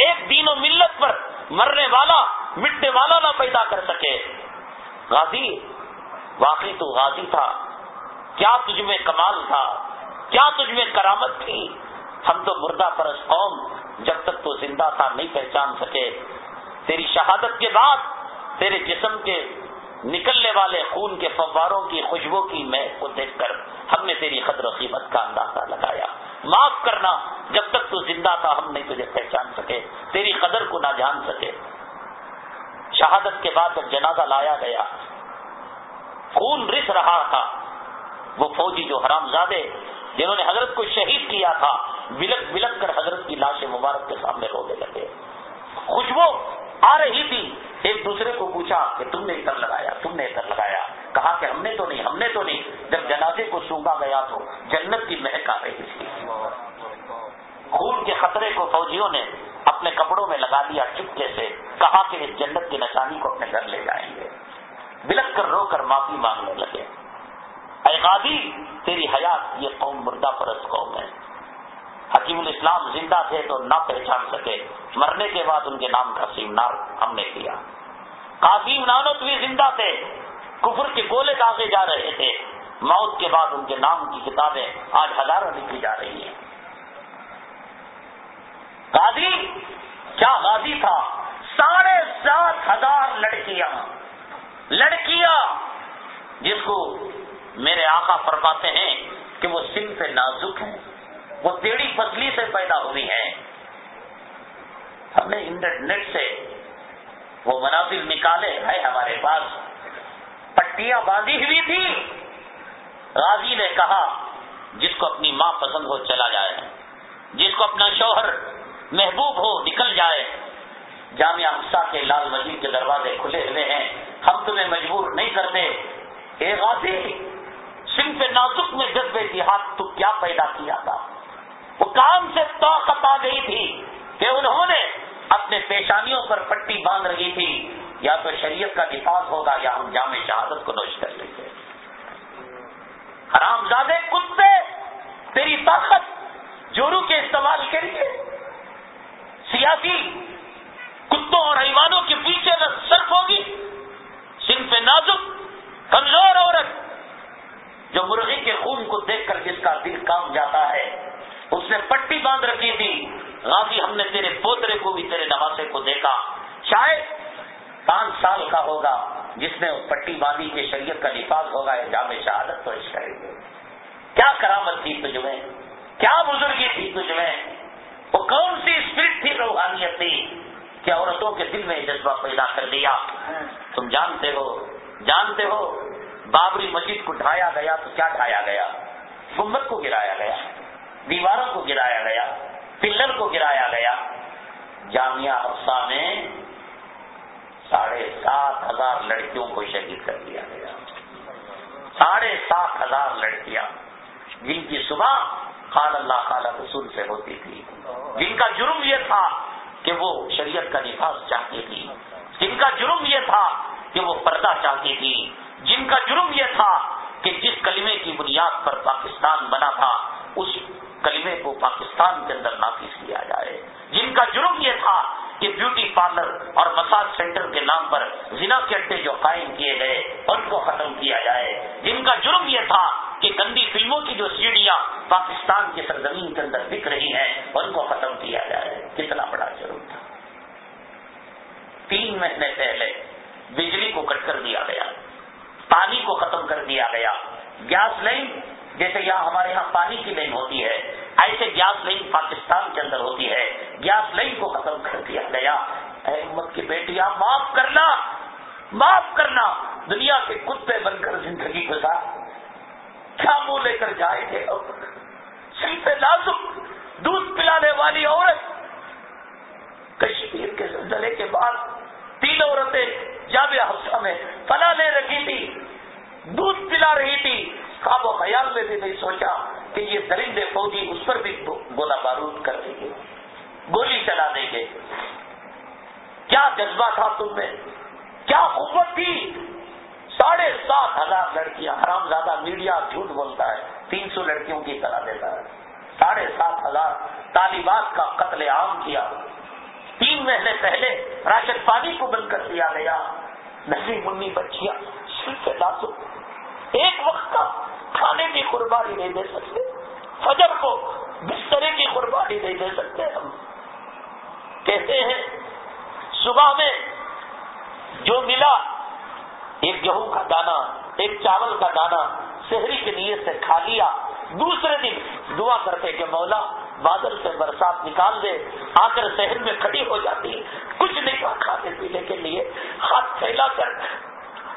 ایک دین و ملت پر مرنے والا، مٹنے والا نہ پیدا کر سکے۔ غازی، واقعی تو غازی تھا۔ کیا تجھ میں کمال تھا؟ کیا تجھ میں کرامت تھی؟ ہم تو مردہ پرس قوم، جب تک تو زندہ تھا نہیں پہچان سکے۔ تیری شہادت کے بعد تیرے جسم کے نکلنے والے خون کے فواروں کی خوشبو کی مہک کو دیکھ کر ہم نے تیری قدر و قیمت کا اندازہ لگایا۔ معاف کرنا، جب تک تو زندہ تھا ہم نہیں تجھے پہچان سکے۔ تیری قدر کو نہ جان سکے۔ شہادت کے بعد جب جنازہ لایا گیا، خون رس رہا تھا۔ وہ فوجی جو حرام زادے جنہوں نے حضرت کو شہید کیا تھا، بلک بلک کر حضرت کی لاش مبارک کے سامنے رونے لگے۔ خوشبو آ رہی تھی۔ ایک دوسرے کو پوچھا کہ تم نے ادھر لگایا، تم نے ادھر لگایا۔ کہا کہ ہم نے تو نہیں، ہم نے تو نہیں۔ جب جنازے کو سونگا گیا تو جنت کی مہک آ رہی تھی۔ خون کے خطرے کو فوجیوں نے اپنے کپڑوں میں لگا دیا چپکے سے۔ کہا کہ اس جنت کی نشانی کو اپنے گھر لے جائیں گے۔ بلک کر رو کر معافی مانگنے لگے۔ اے غازی، تیری حیات یہ قوم مردہ پرست قوم ہے۔ حکیم الاسلام زندہ تھے تو نہ پہچان سکے۔ مرنے کے بعد ان کے نام کا سیمنار ہم نے کیا۔ قاسم نانوت بھی زندہ تھے۔ کفر کے گولے داغے جا رہے تھے۔ موت کے بعد ان کے نام کی کتابیں آج ہزاروں لکھی جا رہی ہیں۔ غازی، کیا غازی تھا؟ ساڑھے سات ہزار لڑکیاں۔ لڑکیاں جس کو میرے آقا فرماتے ہیں کہ وہ سن سے نازک ہیں، وہ تیڑی پتلی سے پیدا ہوئی ہیں۔ ہم نے انٹرنیٹ سے وہ مناظر نکالے۔ ہے ہمارے پاس پٹیاں باندھی ہوئی تھی۔ غازی نے کہا، جس کو اپنی ماں پسند ہو چلا جائے، جس کو اپنا شوہر محبوب ہو نکل جائے۔ جامعہ حفصہ کے لال مسجد کے دروازے کھلے ہوئے ہیں۔ ہم تمہیں مجبور نہیں کرتے۔ اے غازی سن نازک میں جذبے کی ہاتھ تو کیا پیدا کیا تھا؟ وہ کام سے طاقت آ گئی تھی کہ انہوں نے اپنے پیشانیوں پر پٹی باندھ رہی تھی، یا تو شریعت کا نفاذ ہوگا یا ہم جامع شہادت کو نوش کر لیں گے۔ حرام زادے کتے، تیری طاقت جورو کے استعمال کے لیے۔ سیاسی کتوں اور ایوانوں کے پیچھے نہ صرف ہوگی۔ سن پہ نازک، کمزور عورت جو مرغی کے خون کو دیکھ کر جس کا دل کام جاتا ہے، اس نے پٹی باندھ رکھی تھی۔ غازی، ہم نے تیرے پوترے کو بھی تیرے نواسے کو دیکھا۔ شاید پانچ سال کا ہوگا جس نے پٹی باندھی کے شریعت کا نفاذ ہوگا یا جامع شہادت پیش کریں گے کیا کرامت تھی تجھ میں کیا بزرگی تھی تجھ میں وہ کون سی اسپرٹ تھی روحانیت تھی کہ عورتوں کے دل میں جذبہ پیدا کر دیا؟ تم جانتے ہو جانتے ہو بابری مسجد کو ڈھایا گیا تو کیا ڈھایا گیا؟ گمت کو گرایا گیا، دیواروں کو گرایا گیا، پلر کو گرایا گیا۔ جامعہ افسا میں ساڑھے سات ہزار لڑکیوں کو شہید کر دیا گیا۔ ساڑھے سات ہزار لڑکیاں، جن کی صبح خال اللہ خالہ رسول سے ہوتی تھی۔ جن کا جرم یہ تھا کہ وہ شریعت کا نفاذ چاہتی تھی۔ جن کا جرم یہ تھا کہ وہ پردہ چاہتی تھی۔ جن کا جرم یہ تھا کہ جس کلمے کی بنیاد پر پاکستان بنا تھا، اس کلمے کو پاکستان کے اندر نافذ کیا جائے۔ جن کا جرم یہ تھا کہ بیوٹی پارلر اور مساج سینٹر کے نام پر زنا کے اڈے جو قائم کیے گئے، ان کو ختم کیا جائے۔ جن کا جرم یہ تھا کہ گندی فلموں کی جو سیڑھیاں پاکستان کی سرزمین کے اندر بک رہی ہیں، ان کو ختم کیا جائے۔ کتنا بڑا جرم تھا۔ تین مہینے پہلے بجلی کو کٹ کر دیا گیا۔ پانی کو ختم کر دیا گیا۔ گیس لائن جیسے یہاں ہمارے یہاں پانی کی لائن ہوتی ہے، ایسے گیس لائن پاکستان کے اندر ہوتی ہے۔ گیس لائن کو ختم کر دیا گیا۔ احمد کی بیٹیاں، معاف کرنا معاف کرنا۔ دنیا کے کتے بن کر زندگی گزار۔ کیا منہ لے کر جائیں گے صرف لازم، دودھ پلانے والی عورت۔ کشمیر کے زلزلے کے بعد تین عورتیں جامع حفصہ میں پلا لے رکھی تھی، دودھ پلا رہی تھی۔ خواب و خیال میں بھی نہیں سوچا کہ یہ درندے فوجی اس پر بھی گولا بارود کر دیں گے، گولی چلا دیں گے۔ کیا جذبہ تھا تم میں؟ کیا قوت تھی؟ ساڑھے سات ہزار لڑکیاں حرام زیادہ میڈیا جھوٹ بولتا ہے، تین سو لڑکیوں کی طرح دیتا ہے۔ ساڑھے سات ہزار طالبات کا قتل عام کیا۔ تین مہینے پہلے راشن پانی کو بند کر دیا گیا۔ نسی منی بچیاں ایک وقت کا کھانے کی قربانی نہیں دے سکتے۔ فجر کو بسترے کی قربانی نہیں دے سکتے ہم۔ کہتے ہیں، صبح میں جو ملا، ایک گیہوں کا دانا، ایک چاول کا دانا، شہری کے نیت سے کھا لیا۔ دوسرے دن دعا کرتے کہ مولا بادل سے برسات نکال دے آ کر شہر میں کھڑی ہو جاتی، کچھ نہیں کھانے پینے کے لیے ہاتھ پھیلا کر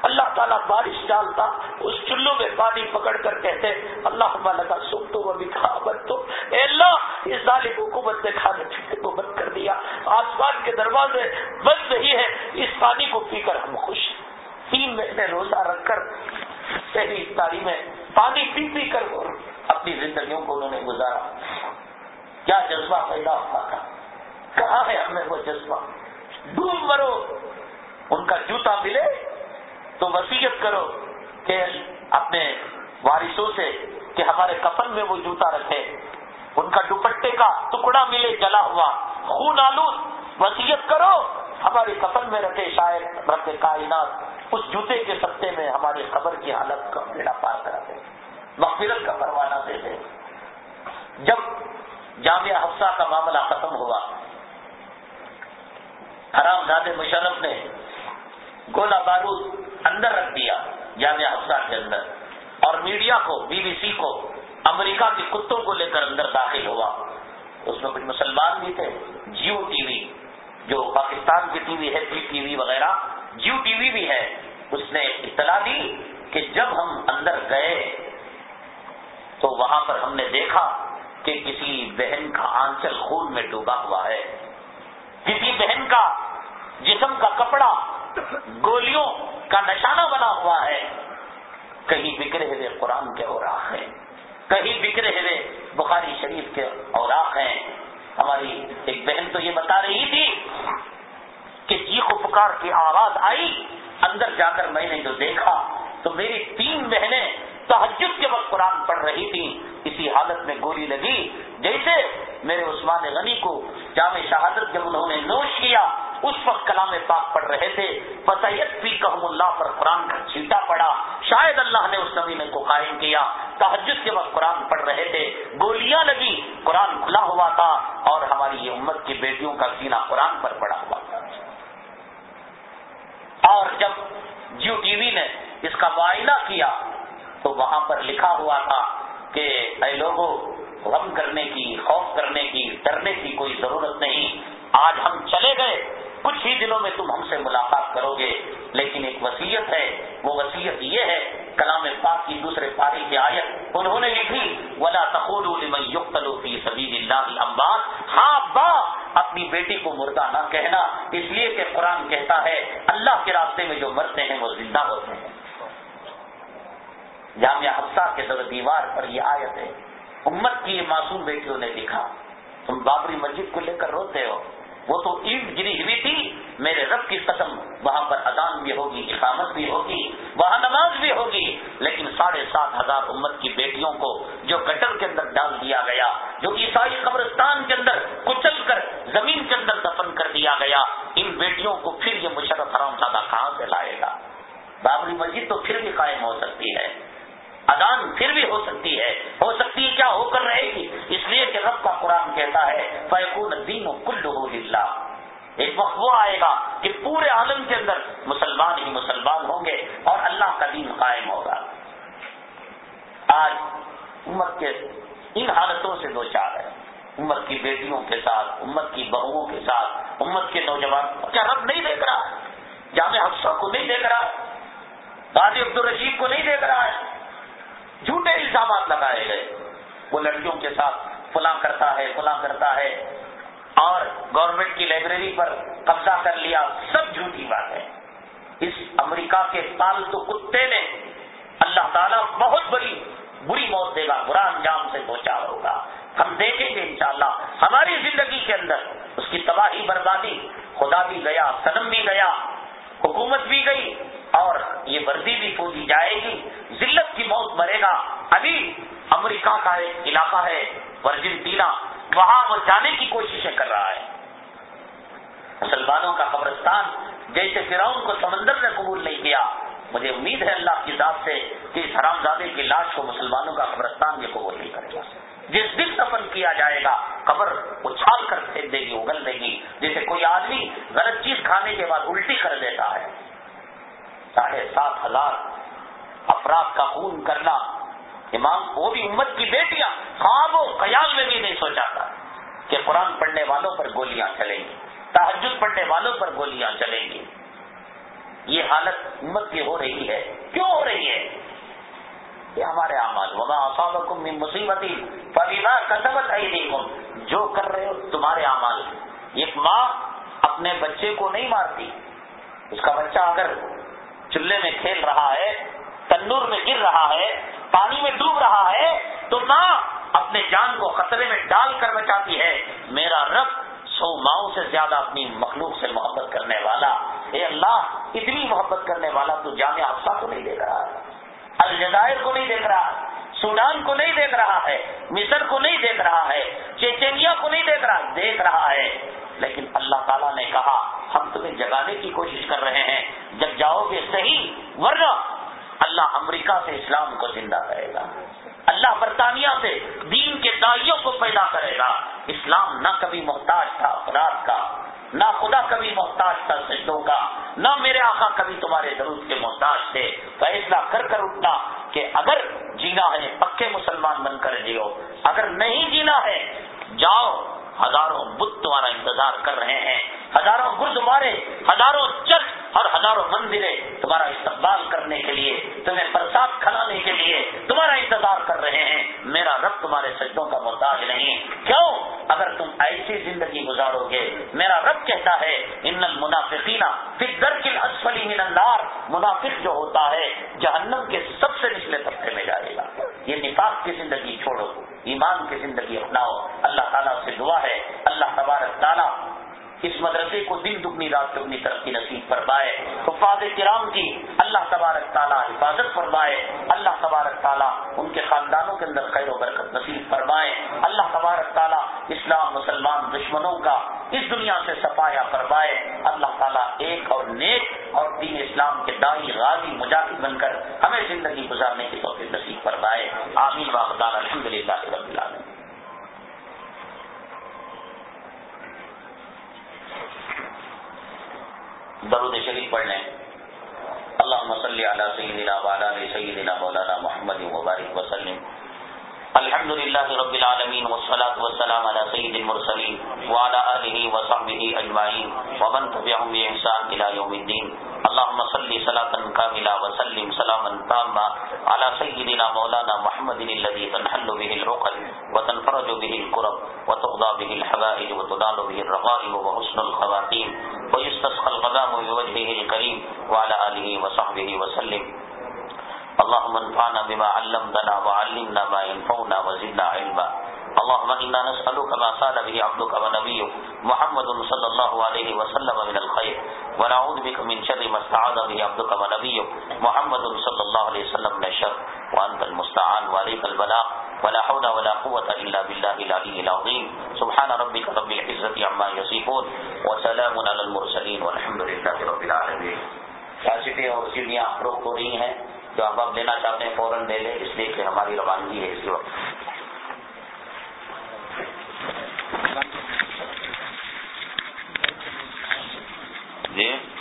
اللہ تعالیٰ بارش ڈالتا، اس چلو میں پانی پکڑ کر کہتے اللہ لگا سن تو وہ بھی کھا بند تو اے اللہ، اس ظالم حکومت نے کھانے پینے کو بند کر دیا، آسمان کے دروازے بند نہیں ہے اس پانی کو پی کر ہم خوش تین مہینے روزہ رکھ کر شہری افطاری میں پانی پی پی کر اپنی زندگیوں کو انہوں نے گزارا۔ کیا جذبہ پیدا ہوا تھا؟ کہاں ہے ہمیں وہ جذبہ؟ ڈوب مرو۔ ان کا جوتا ملے تو وسیعت کرو کہ اپنے وارثوں سے کہ ہمارے کفن میں وہ جوتا رکھے ان کا دوپٹے کا ٹکڑا ملے، جلا ہوا۔ خون آلود۔ وسیعت کرو ہماری کفن میں رکھے شاید، رکھے کائنات۔ اس جوتے کے سطح میں ہماری قبر کی حالت کا بیڑا پار کرا دے مغفرت کا پروانہ دے دے جب جامعہ حفصہ کا معاملہ ختم ہوا۔ حرام زاد مشرف نے گولا بارود اندر رکھ دیا جامعہ افسار کے اندر۔ اور میڈیا کو، بی بی سی کو، امریکہ کے کتوں کو لے کر اندر داخل ہوا۔ اس میں کچھ مسلمان بھی تھے، جیو ٹی وی، جو پاکستان کی ٹی وی ہے پی ٹی وی وغیرہ۔ جیو ٹی وی بھی ہے۔ اس نے اطلاع دی کہ جب ہم اندر گئے تو وہاں پر ہم نے دیکھا کہ کسی بہن کا آنچل خون میں ڈوبا ہوا ہے۔ کسی بہن کا جسم کا کپڑا گولیوں کا نشانہ بنا ہوا ہے۔ کہیں بکرے ہوئے قرآن کے اوراق ہیں۔ کہیں بکرے ہوئے بخاری شریف کے اوراق ہیں۔ ہماری ایک بہن تو یہ بتا رہی تھی کہ چیخ و پکار کی آواز آئی، اندر جا کر میں نے جو دیکھا تو میری تین بہنیں تحجد کے وقت قرآن پڑھ رہی تھی، اسی حالت میں گولی لگی۔ جیسے میرے عثمان غنی کو جامع شہادت جب انہوں نے نوش کیا، اس وقت کلام پاک پڑھ رہے تھے۔ فصیت بھی کہم اللہ پر قرآن کا چھیٹا پڑا۔ شاید اللہ نے اس زمین کو قائم کیا۔ تحجد کے وقت قرآن پڑھ رہے تھے۔ گولیاں لگی۔ قرآن کھلا ہوا تھا اور ہماری یہ امت کی بیٹیوں کا سینہ قرآن پر پڑا ہوا تھا۔ اور جب جیو ٹی وی نے اس کا معائنہ کیا تو وہاں پر لکھا ہوا تھا کہ اے لوگوں غم کرنے کی، خوف کرنے کی، ڈرنے کی کوئی ضرورت نہیں۔ آج ہم چلے گئے۔ کچھ ہی دنوں میں تم ہم سے ملاقات کرو گے۔ لیکن ایک وسیعت ہے۔ وہ وسیعت یہ ہے، کلام پاک کی دوسرے پاری کی آیت انہوں نے لکھی، ولا فی سبیل اللہ امبان ہاں با، اپنی بیٹی کو مردہ نہ کہنا۔ اس لیے کہ قرآن کہتا ہے، اللہ کے راستے میں جو مرتے ہیں وہ زندہ ہوتے ہیں۔ جامعہ حفصہ کے در دیوار پر یہ آیت ہے، امت کی معصوم بیٹیوں نے لکھا، تم بابری مسجد کو لے کر روتے ہو، وہ تو عید گری ہوئی تھی، میرے رب کی قسم، وہاں پر اذان بھی ہوگی، اقامت بھی ہوگی، وہاں نماز بھی ہوگی، لیکن ساڑھے سات ہزار امت کی بیٹیوں کو جو گٹر کے اندر ڈال دیا گیا، جو عیسائی قبرستان کے اندر کچل کر زمین کے اندر دفن کر دیا گیا، ان بیٹیوں کو پھر یہ مشرف حرام زادہ کہاں سے لائے گا؟ بابری مسجد تو پھر بھی قائم ہو سکتی ہے۔ ادان پھر بھی ہو سکتی ہے۔ ہو سکتی ہے، کیا ہو کر رہے گی؟ اس لیے کہ رب کا قرآن کہتا ہے فیقون دین و کل ایک وقت وہ آئے گا کہ پورے عالم کے اندر مسلمان ہی مسلمان ہوں گے اور اللہ کا دین قائم ہوگا۔ آج امت کے ان حالتوں سے دو چار ہے امت کی بیٹیوں کے ساتھ، امت کی بہوؤں کے ساتھ، امت کے نوجوان کیا رب نہیں دیکھ رہا؟ جامع حفصہ کو نہیں دیکھ رہا؟ غازی عبد الرشید کو نہیں دیکھ رہا ہے؟ جھوٹے الزامات لگائے گئے۔ وہ لڑکیوں کے ساتھ فلاں کرتا ہے، فلاں کرتا ہے۔ اور گورنمنٹ کی لائبریری پر قبضہ کر لیا۔ سب جھوٹی بات ہے۔ اس امریکہ کے پالتو کتے نے اللہ تعالیٰ بہت بڑی بری موت دے گا، برا انجام سے پہنچا ہوگا۔ ہم دیکھیں گے انشاءاللہ ہماری زندگی کے اندر اس کی تباہی بربادی، خدا بھی گیا سنم بھی گیا، حکومت بھی گئی۔ اور یہ وردی بھی پوجی جائے گی۔ ذلت کی موت مرے گا۔ ابھی امریکہ کا ایک علاقہ ہے، ورجنٹینا۔ وہاں وہ جانے کی کوششیں کر رہا ہے۔ مسلمانوں کا قبرستان جیسے فراؤن کو سمندر نے قبول نہیں کیا۔ مجھے امید ہے اللہ کی ذات سے کہ اس حرام زادے کی لاش کو مسلمانوں کا قبرستان یہ قبول نہیں کرے گا۔ جس دن دفن کیا جائے گا، قبر اچھال کر پھینک دے گی، اگل دے گی۔ جیسے کوئی آدمی غلط چیز کھانے کے بعد الٹی کر دیتا ہے۔ ساڑھے سات ہزار افراد کا خون کرنا، امام وہ بھی امت کی بیٹیاں خواب و خیال میں بھی نہیں سوچا تھا کہ قرآن پڑھنے والوں پر گولیاں چلیں گی تحجد پڑھنے والوں پر گولیاں چلیں گی۔ یہ حالت امت کی ہو رہی ہے۔ کیوں ہو رہی ہے؟ یہ ہمارے اعمال۔ وما من مصیبتی فبیما کسبت ایدیکم جو کر رہے ہو تمہارے اعمال۔ ایک ماں اپنے بچے کو نہیں مارتی، اس کا بچہ اگر چولہے میں کھیل رہا ہے، تندور میں گر رہا ہے، پانی میں ڈوب رہا ہے، تو ماں اپنے جان کو خطرے میں ڈال کر بچاتی ہے۔ میرا رب سو ماؤں سے زیادہ اپنی مخلوق سے محبت کرنے والا۔ اے اللہ، اتنی محبت کرنے والا تو جامع افسا کو نہیں دیکھ رہا الجزائر کو نہیں دیکھ رہا سوڈان کو نہیں دیکھ رہا ہے، مصر کو نہیں دیکھ رہا ہے چیچینیا کو نہیں دیکھ رہا دیکھ رہا ہے۔ لیکن اللہ تعالیٰ نے کہا، ہم تمہیں جگانے کی کوشش کر رہے ہیں، جب جاؤ گے صحیح، ورنہ اللہ امریکہ سے اسلام کو زندہ کرے گا۔ اللہ برطانیہ سے دین کے دائیوں کو پیدا کرے گا۔ اسلام نہ کبھی محتاج تھا افراد کا، نہ خدا کبھی محتاج تھا سجدوں کا، نہ میرے آقا کبھی تمہارے درود کے محتاج تھے۔ فیصلہ کر کر اٹھنا کہ اگر جینا ہے، پکے مسلمان بن کر جیو۔ اگر نہیں جینا ہے، جاؤ۔ ہزاروں بت تمہارا انتظار کر رہے ہیں۔ ہزاروں گردوارے ہزاروں چرچ اور ہزاروں مندریں تمہارا استقبال کرنے کے لیے، تمہیں برسات کھلانے کے لیے تمہارا انتظار کر رہے ہیں۔ میرا رب تمہارے سجدوں کا محتاج نہیں۔ کیوں؟ اگر تم ایسی زندگی گزارو گے، میرا رب کہتا ہے، ان المنافقین فی الدرک من النار. منافق جو ہوتا ہے، جہنم کے سب سے نچلے طبقے میں جائے گا۔ یہ نفاق کی زندگی چھوڑو، ایمان کی زندگی اپناؤ۔ اللہ تعالیٰ سے دعا ہے، اللہ تبارک تعالیٰ اس مدرسے کو دن دگنی رات دگنی ترقی نصیب فرمائے۔ حفاظ کرام کی اللہ تبارک تعالیٰ حفاظت فرمائے۔ اللہ تبارک تعالیٰ ان کے خاندانوں کے اندر خیر و برکت نصیب فرمائے۔ اللہ تبارک تعالیٰ اسلام، مسلمان دشمنوں کا اس دنیا سے صفایا فرمائے۔ اللہ تعالیٰ ایک اور نیک اور دین اسلام کے دائی غازی مجاہد بن کر ہمیں زندگی گزارنے کی توفیق نصیب فرمائے۔ آمین۔ واقع الحمد للہ رب العالمین۔ درود شریف پڑھ لیں۔ اللہ مسلی علی سیدنا والا سیدنا مولانا محمد مبارک وسلم۔ الحمد للہ رب العالمین والصلاة والسلام على سید المرسلین وعلى آلہ وصحبہ اجمعین ومن تبعهم بإحسان الى يوم الدین۔ اللهم صل صلاة كاملة وسلم سلاما تاما على سيدنا مولانا محمد الذي تنحل به العقد وتنفرج به الكرب وتقضى به الحبائل وتدال به الرغائب وحسن الخواتيم ويستسقى القدام بوجهه الكريم وعلى آله وصحبه وسلم۔ اللهم انفعنا بما علمتنا وعلمنا ما ينفعنا وزدنا علما. اللهم إنا نسألك ما سال به عبدك ونبيك محمد صلى الله عليه وسلم من الخير. ونعوذ بك من شر ما استعاذ به عبدك ونبيك محمد صلى الله عليه وسلم من الشر. وأنت المستعان وعليك البلاء. ولا حول ولا قوة إلا بالله العلي العظيم. سبحان ربك رب العزة عما يصفون. وسلام على المرسلين والحمد لله رب العالمين. کیسٹیں اور سیڑھیاں فروخت ہو رہی ہیں. جو آپ آپ دینا چاہتے ہیں فوراً دے لیں اس لیے کہ ہماری روانگی ہے اس وقت۔ جی؟